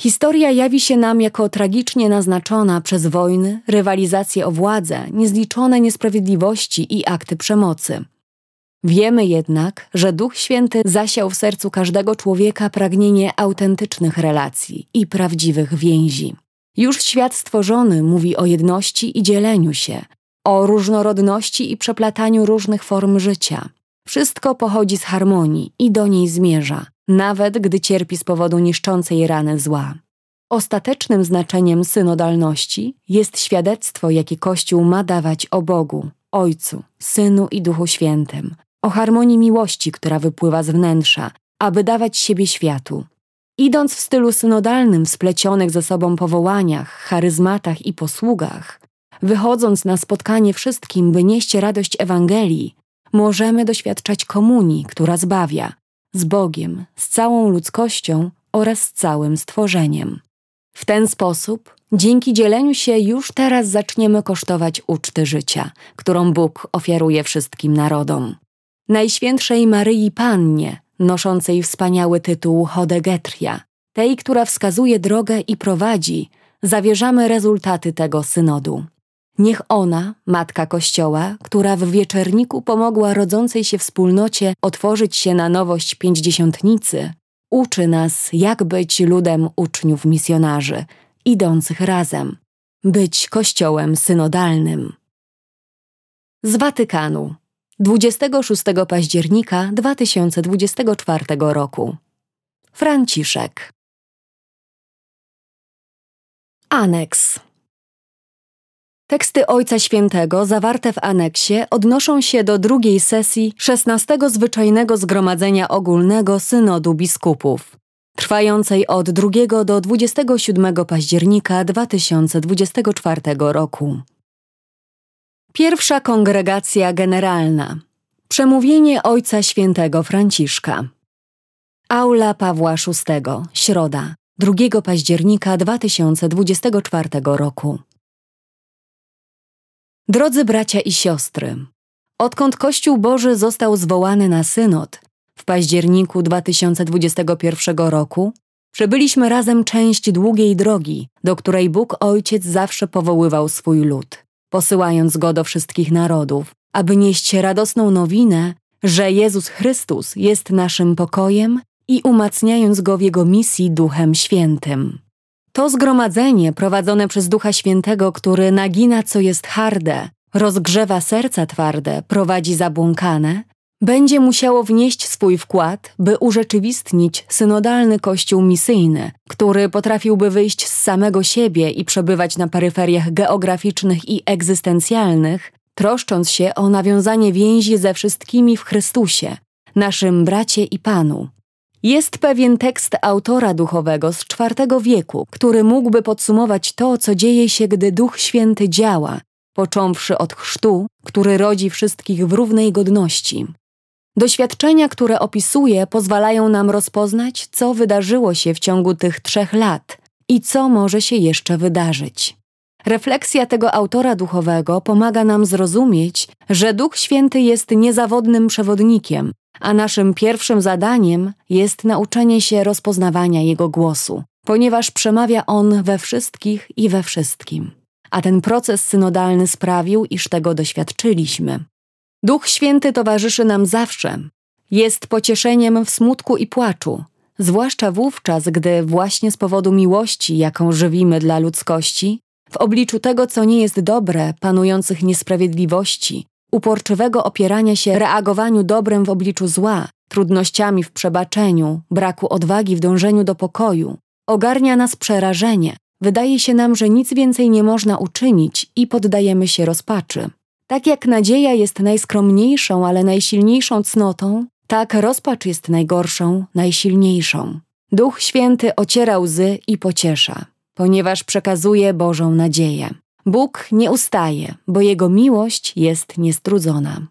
Historia jawi się nam jako tragicznie naznaczona przez wojny, rywalizację o władzę, niezliczone niesprawiedliwości i akty przemocy. Wiemy jednak, że Duch Święty zasiał w sercu każdego człowieka pragnienie autentycznych relacji i prawdziwych więzi. Już świat stworzony mówi o jedności i dzieleniu się, o różnorodności i przeplataniu różnych form życia. Wszystko pochodzi z harmonii i do niej zmierza, nawet gdy cierpi z powodu niszczącej rany zła. Ostatecznym znaczeniem synodalności jest świadectwo, jakie Kościół ma dawać o Bogu, Ojcu, Synu i Duchu Świętym, o harmonii miłości, która wypływa z wnętrza, aby dawać siebie światu. Idąc w stylu synodalnym splecionych ze sobą powołaniach, charyzmatach i posługach, wychodząc na spotkanie wszystkim, by nieść radość Ewangelii, możemy doświadczać komunii, która zbawia, z Bogiem, z całą ludzkością oraz z całym stworzeniem. W ten sposób, dzięki dzieleniu się, już teraz zaczniemy kosztować uczty życia, którą Bóg ofiaruje wszystkim narodom. Najświętszej Maryi Pannie, noszącej wspaniały tytuł Hodegetria, tej, która wskazuje drogę i prowadzi, zawierzamy rezultaty tego synodu. Niech ona, Matka Kościoła, która w wieczerniku pomogła rodzącej się wspólnocie otworzyć się na nowość pięćdziesiątnicy, uczy nas, jak być ludem uczniów misjonarzy, idących razem, być Kościołem synodalnym. Z Watykanu 26 października 2024 roku. Franciszek. Aneks. Teksty Ojca Świętego zawarte w aneksie odnoszą się do drugiej sesji XVI Zwyczajnego Zgromadzenia Ogólnego Synodu Biskupów, trwającej od 2 do 27 października 2024 roku. Pierwsza Kongregacja Generalna. Przemówienie Ojca Świętego Franciszka. Aula Pawła VI, środa, 2 października 2024 roku. Drodzy bracia i siostry, odkąd Kościół Boży został zwołany na synod w październiku 2021 roku, przebyliśmy razem część długiej drogi, do której Bóg Ojciec zawsze powoływał swój lud, posyłając go do wszystkich narodów, aby nieść radosną nowinę, że Jezus Chrystus jest naszym pokojem i umacniając go w jego misji Duchem Świętym. To zgromadzenie prowadzone przez Ducha Świętego, który nagina co jest harde, rozgrzewa serca twarde, prowadzi zabłąkane, będzie musiało wnieść swój wkład, by urzeczywistnić synodalny kościół misyjny, który potrafiłby wyjść z samego siebie i przebywać na peryferiach geograficznych i egzystencjalnych, troszcząc się o nawiązanie więzi ze wszystkimi w Chrystusie, naszym bracie i Panu. Jest pewien tekst autora duchowego z IV wieku, który mógłby podsumować to, co dzieje się, gdy Duch Święty działa, począwszy od chrztu, który rodzi wszystkich w równej godności. Doświadczenia, które opisuje, pozwalają nam rozpoznać, co wydarzyło się w ciągu tych trzech lat i co może się jeszcze wydarzyć. Refleksja tego autora duchowego pomaga nam zrozumieć, że Duch Święty jest niezawodnym przewodnikiem, a naszym pierwszym zadaniem jest nauczenie się rozpoznawania Jego głosu, ponieważ przemawia On we wszystkich i we wszystkim. A ten proces synodalny sprawił, iż tego doświadczyliśmy. Duch Święty towarzyszy nam zawsze. Jest pocieszeniem w smutku i płaczu, zwłaszcza wówczas, gdy właśnie z powodu miłości, jaką żywimy dla ludzkości, w obliczu tego, co nie jest dobre, panujących niesprawiedliwości, uporczywego opierania się reagowaniu dobrem w obliczu zła, trudnościami w przebaczeniu, braku odwagi w dążeniu do pokoju, ogarnia nas przerażenie. Wydaje się nam, że nic więcej nie można uczynić i poddajemy się rozpaczy. Tak jak nadzieja jest najskromniejszą, ale najsilniejszą cnotą, tak rozpacz jest najgorszą, najsilniejszą. Duch Święty ociera łzy i pociesza, ponieważ przekazuje Bożą nadzieję. Bóg nie ustaje, bo Jego miłość jest niestrudzona.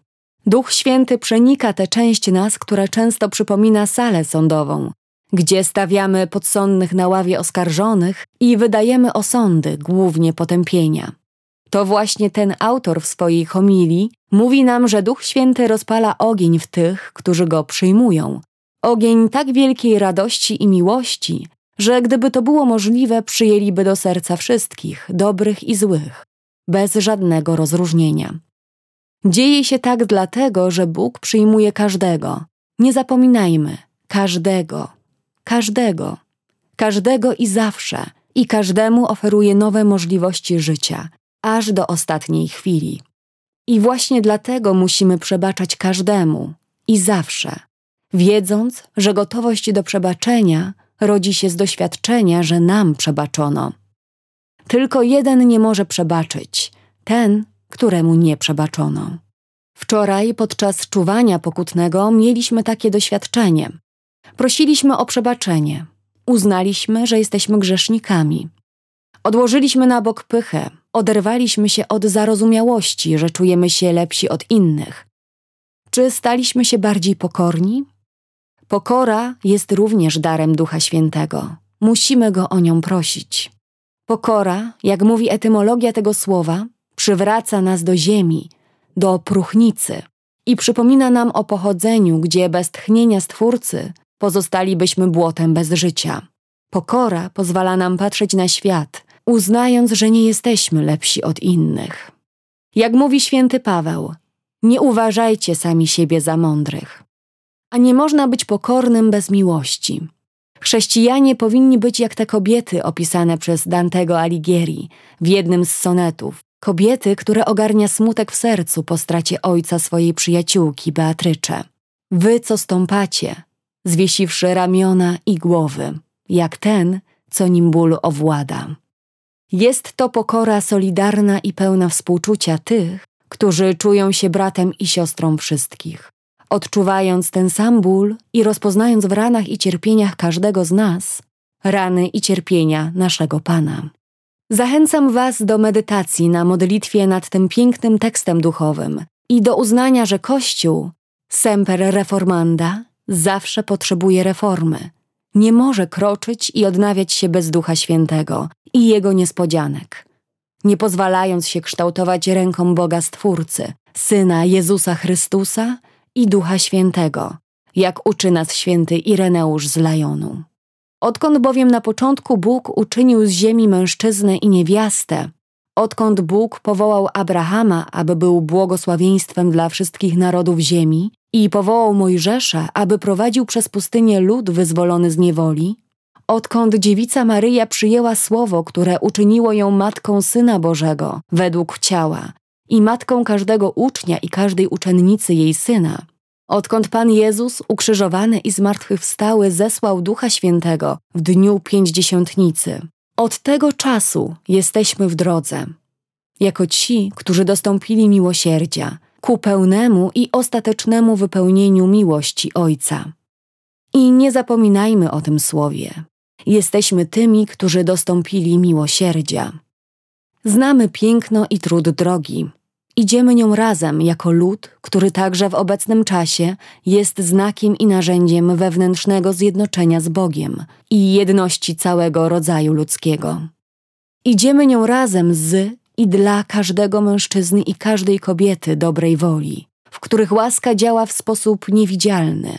Duch Święty przenika tę część nas, która często przypomina salę sądową, gdzie stawiamy podsądnych na ławie oskarżonych i wydajemy osądy, głównie potępienia. To właśnie ten autor w swojej homilii mówi nam, że Duch Święty rozpala ogień w tych, którzy go przyjmują. Ogień tak wielkiej radości i miłości, że gdyby to było możliwe, przyjęliby do serca wszystkich, dobrych i złych, bez żadnego rozróżnienia. Dzieje się tak dlatego, że Bóg przyjmuje każdego. Nie zapominajmy, każdego, każdego, każdego i zawsze, i każdemu oferuje nowe możliwości życia, aż do ostatniej chwili. I właśnie dlatego musimy przebaczać każdemu i zawsze, wiedząc, że gotowość do przebaczenia rodzi się z doświadczenia, że nam przebaczono. Tylko jeden nie może przebaczyć ten, któremu nie przebaczono. Wczoraj podczas czuwania pokutnego mieliśmy takie doświadczenie. Prosiliśmy o przebaczenie. Uznaliśmy, że jesteśmy grzesznikami. Odłożyliśmy na bok pychę, oderwaliśmy się od zarozumiałości, że czujemy się lepsi od innych. Czy staliśmy się bardziej pokorni? Pokora jest również darem Ducha Świętego. Musimy go o nią prosić. Pokora, jak mówi etymologia tego słowa, przywraca nas do ziemi, do próchnicy i przypomina nam o pochodzeniu, gdzie bez tchnienia Stwórcy pozostalibyśmy błotem bez życia. Pokora pozwala nam patrzeć na świat, uznając, że nie jesteśmy lepsi od innych. Jak mówi święty Paweł, nie uważajcie sami siebie za mądrych. A nie można być pokornym bez miłości. Chrześcijanie powinni być jak te kobiety opisane przez Dantego Alighieri w jednym z sonetów. Kobiety, które ogarnia smutek w sercu po stracie ojca swojej przyjaciółki Beatrycze. Wy, co stąpacie, zwiesiwszy ramiona i głowy, jak ten, co nim ból owłada. Jest to pokora solidarna i pełna współczucia tych, którzy czują się bratem i siostrą wszystkich. Odczuwając ten sam ból i rozpoznając w ranach i cierpieniach każdego z nas rany i cierpienia naszego Pana. Zachęcam Was do medytacji na modlitwie nad tym pięknym tekstem duchowym i do uznania, że Kościół, semper reformanda, zawsze potrzebuje reformy. Nie może kroczyć i odnawiać się bez Ducha Świętego i Jego niespodzianek, nie pozwalając się kształtować ręką Boga Stwórcy, Syna Jezusa Chrystusa i Ducha Świętego, jak uczy nas święty Ireneusz z Lajonu. Odkąd bowiem na początku Bóg uczynił z ziemi mężczyznę i niewiastę, odkąd Bóg powołał Abrahama, aby był błogosławieństwem dla wszystkich narodów ziemi, i powołał Mojżesza, aby prowadził przez pustynię lud wyzwolony z niewoli, odkąd dziewica Maryja przyjęła słowo, które uczyniło ją matką Syna Bożego według ciała i matką każdego ucznia i każdej uczennicy jej Syna, Odkąd Pan Jezus, ukrzyżowany i zmartwychwstały, zesłał Ducha Świętego w dniu pięćdziesiątnicy. Od tego czasu jesteśmy w drodze, jako ci, którzy dostąpili miłosierdzia, ku pełnemu i ostatecznemu wypełnieniu miłości Ojca. I nie zapominajmy o tym słowie. Jesteśmy tymi, którzy dostąpili miłosierdzia. Znamy piękno i trud drogi, Idziemy nią razem jako lud, który także w obecnym czasie jest znakiem i narzędziem wewnętrznego zjednoczenia z Bogiem i jedności całego rodzaju ludzkiego. Idziemy nią razem z i dla każdego mężczyzny i każdej kobiety dobrej woli, w których łaska działa w sposób niewidzialny.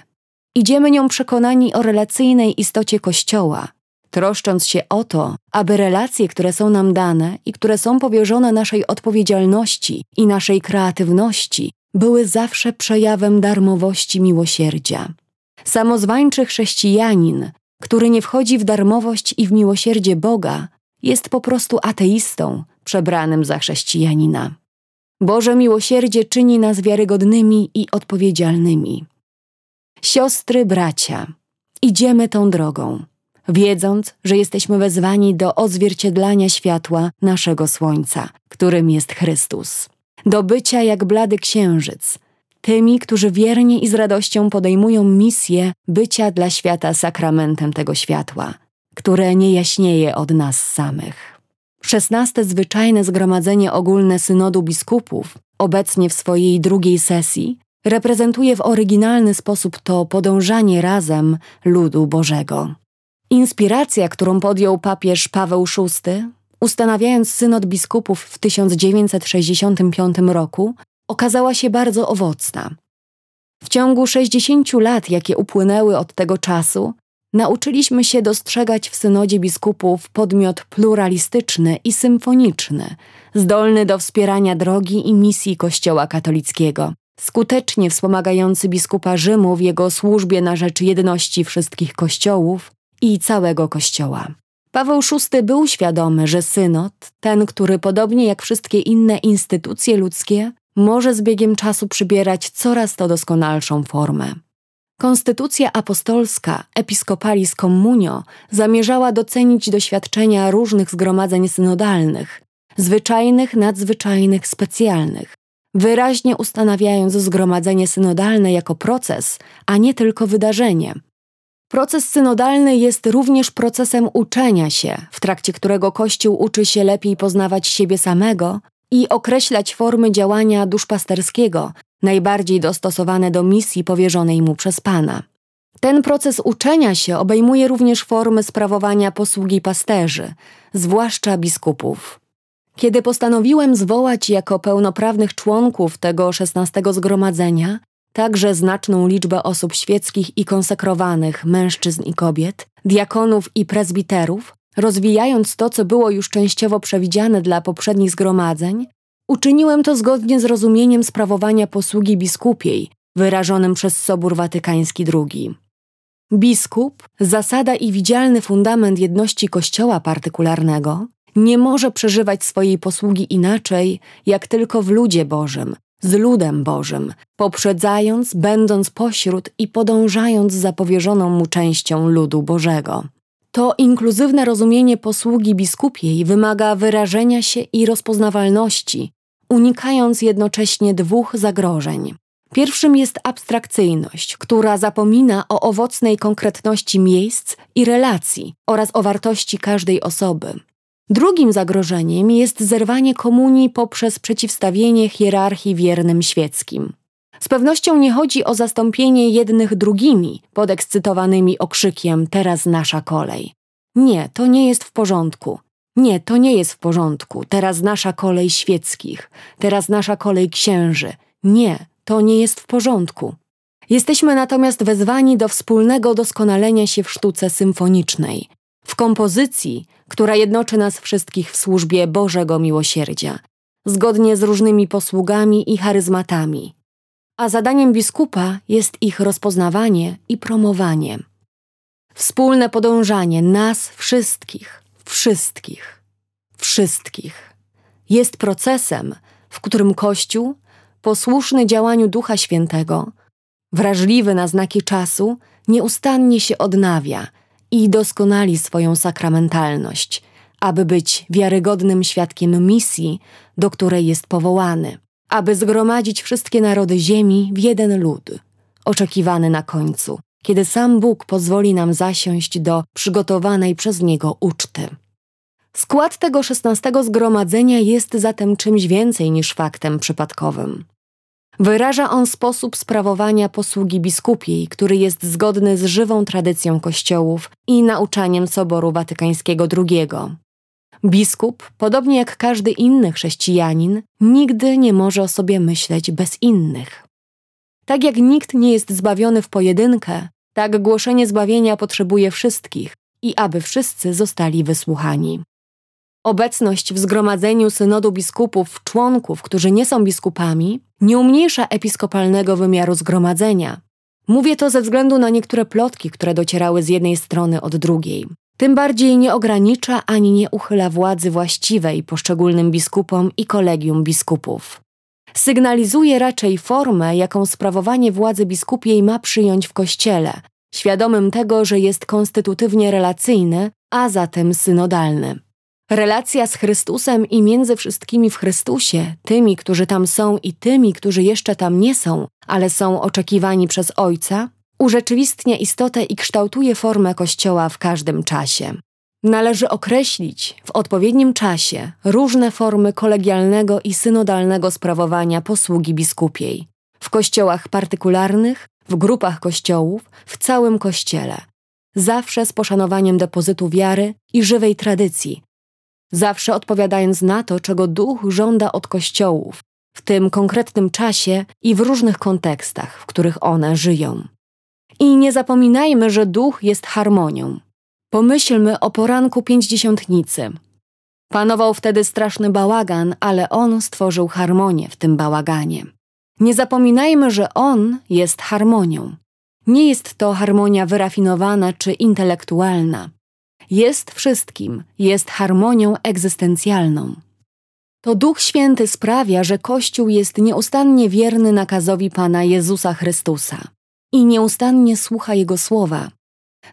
Idziemy nią przekonani o relacyjnej istocie Kościoła, troszcząc się o to, aby relacje, które są nam dane i które są powierzone naszej odpowiedzialności i naszej kreatywności, były zawsze przejawem darmowości miłosierdzia. Samozwańczy chrześcijanin, który nie wchodzi w darmowość i w miłosierdzie Boga, jest po prostu ateistą przebranym za chrześcijanina. Boże miłosierdzie czyni nas wiarygodnymi i odpowiedzialnymi. Siostry, bracia, idziemy tą drogą wiedząc, że jesteśmy wezwani do odzwierciedlania światła naszego Słońca, którym jest Chrystus. Do bycia jak blady księżyc, tymi, którzy wiernie i z radością podejmują misję bycia dla świata sakramentem tego światła, które nie jaśnieje od nas samych. Szesnaste zwyczajne zgromadzenie ogólne synodu biskupów, obecnie w swojej drugiej sesji, reprezentuje w oryginalny sposób to podążanie razem ludu Bożego. Inspiracja, którą podjął papież Paweł VI, ustanawiając synod biskupów w 1965 roku, okazała się bardzo owocna. W ciągu 60 lat, jakie upłynęły od tego czasu, nauczyliśmy się dostrzegać w synodzie biskupów podmiot pluralistyczny i symfoniczny, zdolny do wspierania drogi i misji Kościoła katolickiego, skutecznie wspomagający biskupa Rzymu w jego służbie na rzecz jedności wszystkich kościołów i całego Kościoła. Paweł VI był świadomy, że synod, ten, który podobnie jak wszystkie inne instytucje ludzkie, może z biegiem czasu przybierać coraz to doskonalszą formę. Konstytucja apostolska Episcopalis Communio zamierzała docenić doświadczenia różnych zgromadzeń synodalnych, zwyczajnych, nadzwyczajnych, specjalnych, wyraźnie ustanawiając zgromadzenie synodalne jako proces, a nie tylko wydarzenie. Proces synodalny jest również procesem uczenia się, w trakcie którego Kościół uczy się lepiej poznawać siebie samego i określać formy działania duszpasterskiego, najbardziej dostosowane do misji powierzonej mu przez Pana. Ten proces uczenia się obejmuje również formy sprawowania posługi pasterzy, zwłaszcza biskupów. Kiedy postanowiłem zwołać jako pełnoprawnych członków tego szesnastego zgromadzenia także znaczną liczbę osób świeckich i konsekrowanych, mężczyzn i kobiet, diakonów i prezbiterów, rozwijając to, co było już częściowo przewidziane dla poprzednich zgromadzeń, uczyniłem to zgodnie z rozumieniem sprawowania posługi biskupiej, wyrażonym przez Sobór Watykański II. Biskup, zasada i widzialny fundament jedności Kościoła partykularnego, nie może przeżywać swojej posługi inaczej, jak tylko w ludzie Bożym, z ludem Bożym, poprzedzając, będąc pośród i podążając za powierzoną mu częścią ludu Bożego. To inkluzywne rozumienie posługi biskupiej wymaga wyrażenia się i rozpoznawalności, unikając jednocześnie dwóch zagrożeń. Pierwszym jest abstrakcyjność, która zapomina o owocnej konkretności miejsc i relacji oraz o wartości każdej osoby. Drugim zagrożeniem jest zerwanie komunii poprzez przeciwstawienie hierarchii wiernym świeckim. Z pewnością nie chodzi o zastąpienie jednych drugimi, podekscytowanymi okrzykiem teraz nasza kolej. Nie, to nie jest w porządku. Nie, to nie jest w porządku. Teraz nasza kolej świeckich, teraz nasza kolej księży. Nie, to nie jest w porządku. Jesteśmy natomiast wezwani do wspólnego doskonalenia się w sztuce symfonicznej, w kompozycji, która jednoczy nas wszystkich w służbie Bożego Miłosierdzia, zgodnie z różnymi posługami i charyzmatami. A zadaniem biskupa jest ich rozpoznawanie i promowanie. Wspólne podążanie nas wszystkich, wszystkich, wszystkich. Jest procesem, w którym Kościół, posłuszny działaniu Ducha Świętego, wrażliwy na znaki czasu, nieustannie się odnawia i doskonali swoją sakramentalność, aby być wiarygodnym świadkiem misji, do której jest powołany, aby zgromadzić wszystkie narody ziemi w jeden lud, oczekiwany na końcu, kiedy sam Bóg pozwoli nam zasiąść do przygotowanej przez Niego uczty. Skład tego szesnastego zgromadzenia jest zatem czymś więcej niż faktem przypadkowym. Wyraża on sposób sprawowania posługi biskupiej, który jest zgodny z żywą tradycją kościołów i nauczaniem Soboru Watykańskiego II. Biskup, podobnie jak każdy inny chrześcijanin, nigdy nie może o sobie myśleć bez innych. Tak jak nikt nie jest zbawiony w pojedynkę, tak głoszenie zbawienia potrzebuje wszystkich i aby wszyscy zostali wysłuchani. Obecność w zgromadzeniu synodu biskupów członków, którzy nie są biskupami, nie umniejsza episkopalnego wymiaru zgromadzenia. Mówię to ze względu na niektóre plotki, które docierały z jednej strony od drugiej. Tym bardziej nie ogranicza ani nie uchyla władzy właściwej poszczególnym biskupom i kolegium biskupów. Sygnalizuje raczej formę, jaką sprawowanie władzy biskupiej ma przyjąć w kościele, świadomym tego, że jest konstytutywnie relacyjny, a zatem synodalny. Relacja z Chrystusem i między wszystkimi w Chrystusie, tymi, którzy tam są i tymi, którzy jeszcze tam nie są, ale są oczekiwani przez Ojca, urzeczywistnia istotę i kształtuje formę Kościoła w każdym czasie. Należy określić w odpowiednim czasie różne formy kolegialnego i synodalnego sprawowania posługi biskupiej. w kościołach partykularnych, w grupach kościołów, w całym kościele, zawsze z poszanowaniem depozytu wiary i żywej tradycji, zawsze odpowiadając na to, czego duch żąda od kościołów, w tym konkretnym czasie i w różnych kontekstach, w których one żyją. I nie zapominajmy, że duch jest harmonią. Pomyślmy o poranku pięćdziesiątnicy. Panował wtedy straszny bałagan, ale on stworzył harmonię w tym bałaganie. Nie zapominajmy, że on jest harmonią. Nie jest to harmonia wyrafinowana czy intelektualna. Jest wszystkim, jest harmonią egzystencjalną. To Duch Święty sprawia, że Kościół jest nieustannie wierny nakazowi Pana Jezusa Chrystusa i nieustannie słucha Jego słowa.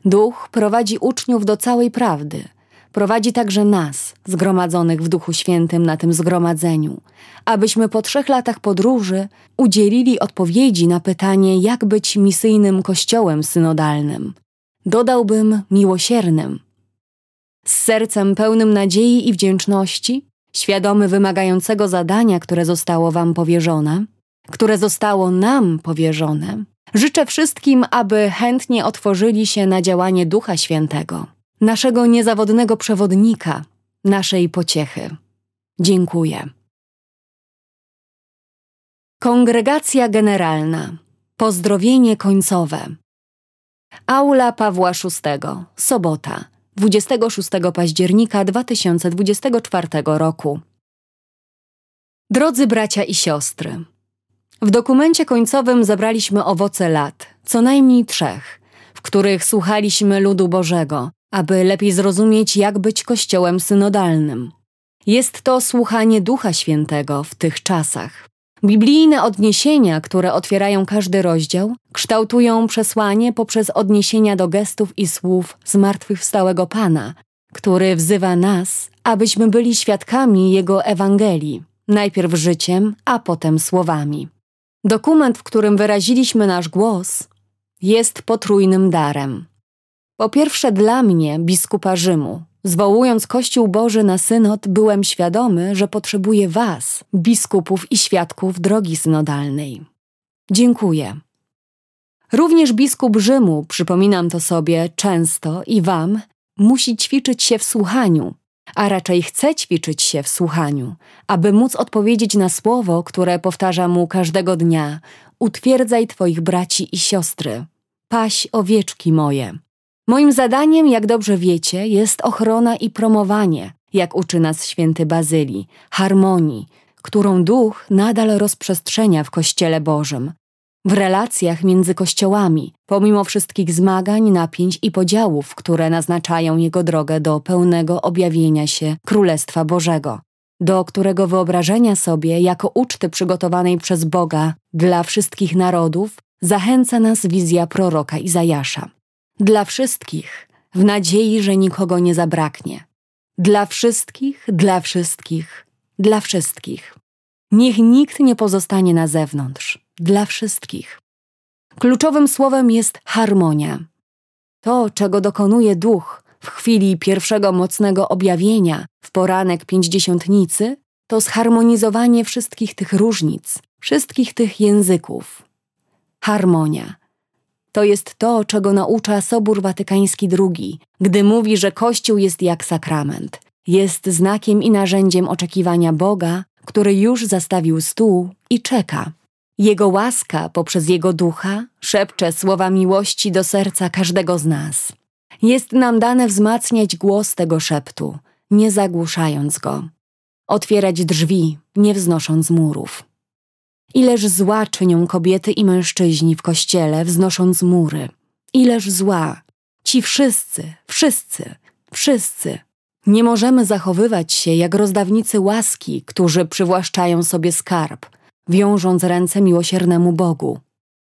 Duch prowadzi uczniów do całej prawdy. Prowadzi także nas, zgromadzonych w Duchu Świętym na tym zgromadzeniu, abyśmy po trzech latach podróży udzielili odpowiedzi na pytanie, jak być misyjnym kościołem synodalnym. Dodałbym miłosiernym. Z sercem pełnym nadziei i wdzięczności, świadomy wymagającego zadania, które zostało Wam powierzone, które zostało nam powierzone, życzę wszystkim, aby chętnie otworzyli się na działanie Ducha Świętego, naszego niezawodnego przewodnika, naszej pociechy. Dziękuję. Kongregacja Generalna. Pozdrowienie końcowe. Aula Pawła VI. Sobota. 26 października 2024 roku. Drodzy bracia i siostry, w dokumencie końcowym zabraliśmy owoce lat, co najmniej trzech, w których słuchaliśmy ludu Bożego, aby lepiej zrozumieć, jak być kościołem synodalnym. Jest to słuchanie Ducha Świętego w tych czasach. Biblijne odniesienia, które otwierają każdy rozdział, kształtują przesłanie poprzez odniesienia do gestów i słów zmartwychwstałego Pana, który wzywa nas, abyśmy byli świadkami Jego Ewangelii, najpierw życiem, a potem słowami. Dokument, w którym wyraziliśmy nasz głos, jest potrójnym darem. Po pierwsze, dla mnie, biskupa Rzymu, Zwołując Kościół Boży na synod, byłem świadomy, że potrzebuję Was, biskupów i świadków drogi synodalnej. Dziękuję. Również biskup Rzymu, przypominam to sobie często i Wam, musi ćwiczyć się w słuchaniu, a raczej chce ćwiczyć się w słuchaniu, aby móc odpowiedzieć na słowo, które powtarza mu każdego dnia: Utwierdzaj Twoich braci i siostry, paś owieczki moje. Moim zadaniem, jak dobrze wiecie, jest ochrona i promowanie, jak uczy nas święty Bazylii, harmonii, którą duch nadal rozprzestrzenia w Kościele Bożym, w relacjach między kościołami, pomimo wszystkich zmagań, napięć i podziałów, które naznaczają jego drogę do pełnego objawienia się Królestwa Bożego, do którego wyobrażenia sobie jako uczty przygotowanej przez Boga dla wszystkich narodów zachęca nas wizja proroka Izajasza. Dla wszystkich, w nadziei, że nikogo nie zabraknie. Dla wszystkich, dla wszystkich, dla wszystkich. Niech nikt nie pozostanie na zewnątrz. Dla wszystkich. Kluczowym słowem jest harmonia. To, czego dokonuje duch w chwili pierwszego mocnego objawienia w poranek pięćdziesiątnicy, to zharmonizowanie wszystkich tych różnic, wszystkich tych języków. Harmonia to jest to, czego naucza Sobór Watykański II, gdy mówi, że Kościół jest jak sakrament. Jest znakiem i narzędziem oczekiwania Boga, który już zastawił stół i czeka. Jego łaska poprzez Jego ducha szepcze słowa miłości do serca każdego z nas. Jest nam dane wzmacniać głos tego szeptu, nie zagłuszając go. Otwierać drzwi, nie wznosząc murów. Ileż zła czynią kobiety i mężczyźni w kościele, wznosząc mury. Ileż zła. Ci wszyscy, wszyscy, wszyscy. Nie możemy zachowywać się jak rozdawnicy łaski, którzy przywłaszczają sobie skarb, wiążąc ręce miłosiernemu Bogu.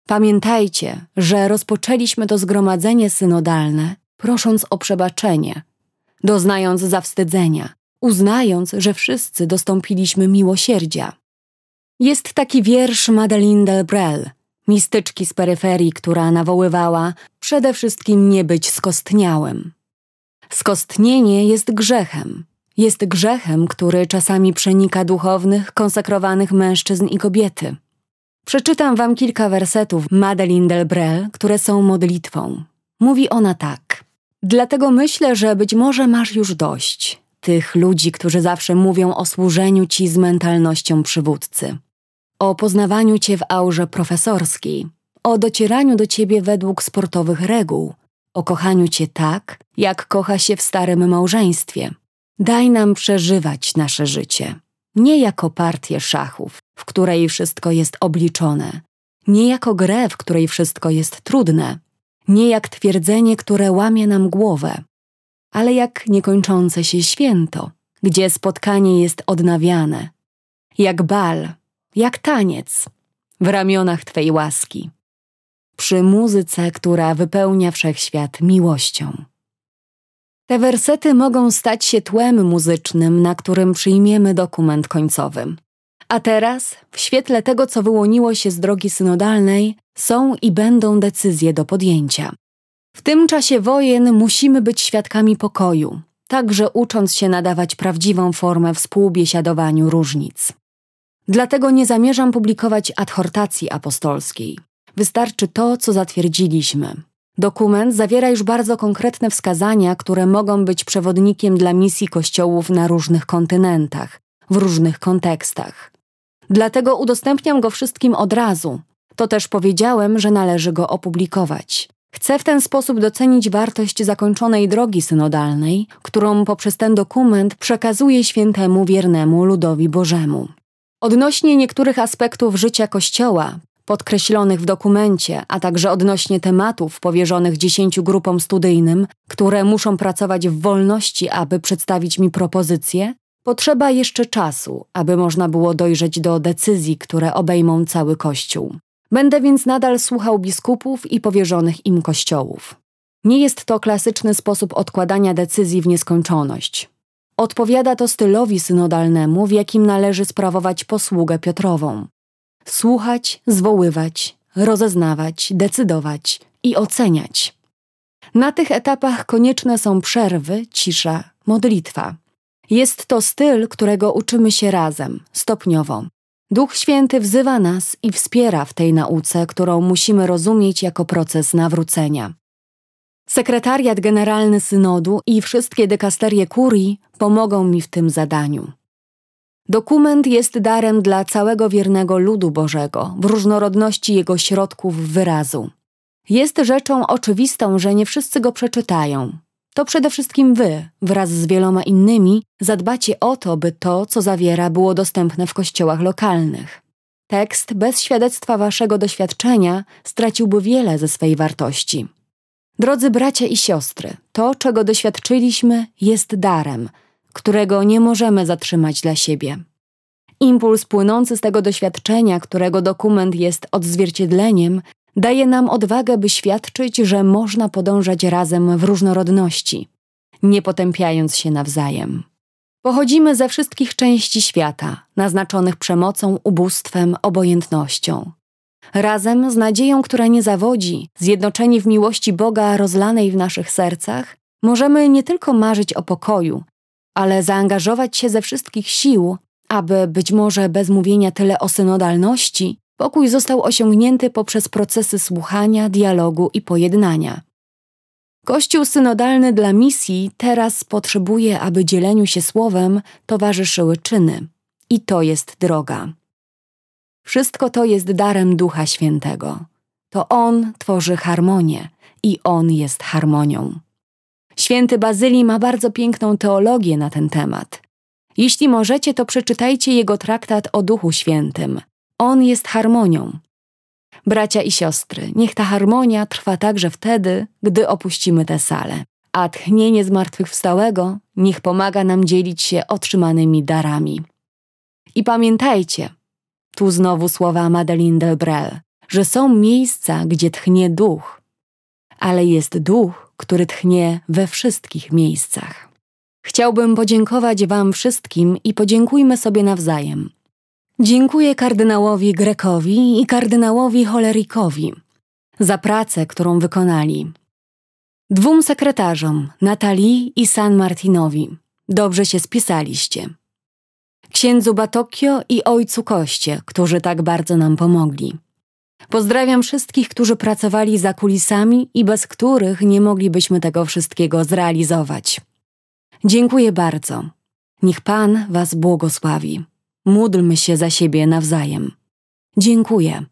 Pamiętajcie, że rozpoczęliśmy to zgromadzenie synodalne, prosząc o przebaczenie, doznając zawstydzenia, uznając, że wszyscy dostąpiliśmy miłosierdzia. Jest taki wiersz Madeleine Delbrel, mistyczki z peryferii, która nawoływała przede wszystkim nie być skostniałym. Skostnienie jest grzechem. Jest grzechem, który czasami przenika duchownych, konsekrowanych mężczyzn i kobiety. Przeczytam wam kilka wersetów Madeleine Delbrel, które są modlitwą. Mówi ona tak. Dlatego myślę, że być może masz już dość tych ludzi, którzy zawsze mówią o służeniu ci z mentalnością przywódcy, o poznawaniu cię w aurze profesorskiej, o docieraniu do ciebie według sportowych reguł, o kochaniu cię tak, jak kocha się w starym małżeństwie. Daj nam przeżywać nasze życie, nie jako partię szachów, w której wszystko jest obliczone, nie jako grę, w której wszystko jest trudne, nie jak twierdzenie, które łamie nam głowę, ale jak niekończące się święto, gdzie spotkanie jest odnawiane, jak bal, jak taniec w ramionach Twej łaski, przy muzyce, która wypełnia wszechświat miłością. Te wersety mogą stać się tłem muzycznym, na którym przyjmiemy dokument końcowy. A teraz, w świetle tego, co wyłoniło się z drogi synodalnej, są i będą decyzje do podjęcia. W tym czasie wojen musimy być świadkami pokoju, także ucząc się nadawać prawdziwą formę współbiesiadowaniu różnic. Dlatego nie zamierzam publikować adhortacji apostolskiej. Wystarczy to, co zatwierdziliśmy. Dokument zawiera już bardzo konkretne wskazania, które mogą być przewodnikiem dla misji kościołów na różnych kontynentach, w różnych kontekstach. Dlatego udostępniam go wszystkim od razu. To też powiedziałem, że należy go opublikować. Chcę w ten sposób docenić wartość zakończonej drogi synodalnej, którą poprzez ten dokument przekazuje świętemu wiernemu ludowi Bożemu. Odnośnie niektórych aspektów życia Kościoła, podkreślonych w dokumencie, a także odnośnie tematów powierzonych dziesięciu grupom studyjnym, które muszą pracować w wolności, aby przedstawić mi propozycje, potrzeba jeszcze czasu, aby można było dojrzeć do decyzji, które obejmą cały Kościół. Będę więc nadal słuchał biskupów i powierzonych im kościołów. Nie jest to klasyczny sposób odkładania decyzji w nieskończoność. Odpowiada to stylowi synodalnemu, w jakim należy sprawować posługę Piotrową. Słuchać, zwoływać, rozeznawać, decydować i oceniać. Na tych etapach konieczne są przerwy, cisza, modlitwa. Jest to styl, którego uczymy się razem, stopniowo. Duch Święty wzywa nas i wspiera w tej nauce, którą musimy rozumieć jako proces nawrócenia. Sekretariat Generalny Synodu i wszystkie dekasterie kurii pomogą mi w tym zadaniu. Dokument jest darem dla całego wiernego ludu Bożego w różnorodności jego środków wyrazu. Jest rzeczą oczywistą, że nie wszyscy go przeczytają, to przede wszystkim wy, wraz z wieloma innymi, zadbacie o to, by to, co zawiera, było dostępne w kościołach lokalnych. Tekst bez świadectwa waszego doświadczenia straciłby wiele ze swej wartości. Drodzy bracia i siostry, to, czego doświadczyliśmy, jest darem, którego nie możemy zatrzymać dla siebie. Impuls płynący z tego doświadczenia, którego dokument jest odzwierciedleniem, daje nam odwagę, by świadczyć, że można podążać razem w różnorodności, nie potępiając się nawzajem. Pochodzimy ze wszystkich części świata, naznaczonych przemocą, ubóstwem, obojętnością. Razem z nadzieją, która nie zawodzi, zjednoczeni w miłości Boga rozlanej w naszych sercach, możemy nie tylko marzyć o pokoju, ale zaangażować się ze wszystkich sił, aby być może bez mówienia tyle o synodalności, Pokój został osiągnięty poprzez procesy słuchania, dialogu i pojednania. Kościół synodalny dla misji teraz potrzebuje, aby dzieleniu się słowem towarzyszyły czyny. I to jest droga. Wszystko to jest darem Ducha Świętego. To On tworzy harmonię i On jest harmonią. Święty Bazylii ma bardzo piękną teologię na ten temat. Jeśli możecie, to przeczytajcie jego traktat o Duchu Świętym. On jest harmonią. Bracia i siostry, niech ta harmonia trwa także wtedy, gdy opuścimy tę salę, a tchnienie zmartwychwstałego niech pomaga nam dzielić się otrzymanymi darami. I pamiętajcie, tu znowu słowa Madeleine Delbrel, że są miejsca, gdzie tchnie duch, ale jest duch, który tchnie we wszystkich miejscach. Chciałbym podziękować Wam wszystkim i podziękujmy sobie nawzajem Dziękuję kardynałowi Grekowi i kardynałowi Cholerikowi za pracę, którą wykonali. Dwóm sekretarzom, Natalii i San Martinowi, dobrze się spisaliście. księdzu Batokio i ojcu Koście, którzy tak bardzo nam pomogli. Pozdrawiam wszystkich, którzy pracowali za kulisami i bez których nie moglibyśmy tego wszystkiego zrealizować. Dziękuję bardzo. Niech Pan Was błogosławi. Módlmy się za siebie nawzajem. Dziękuję.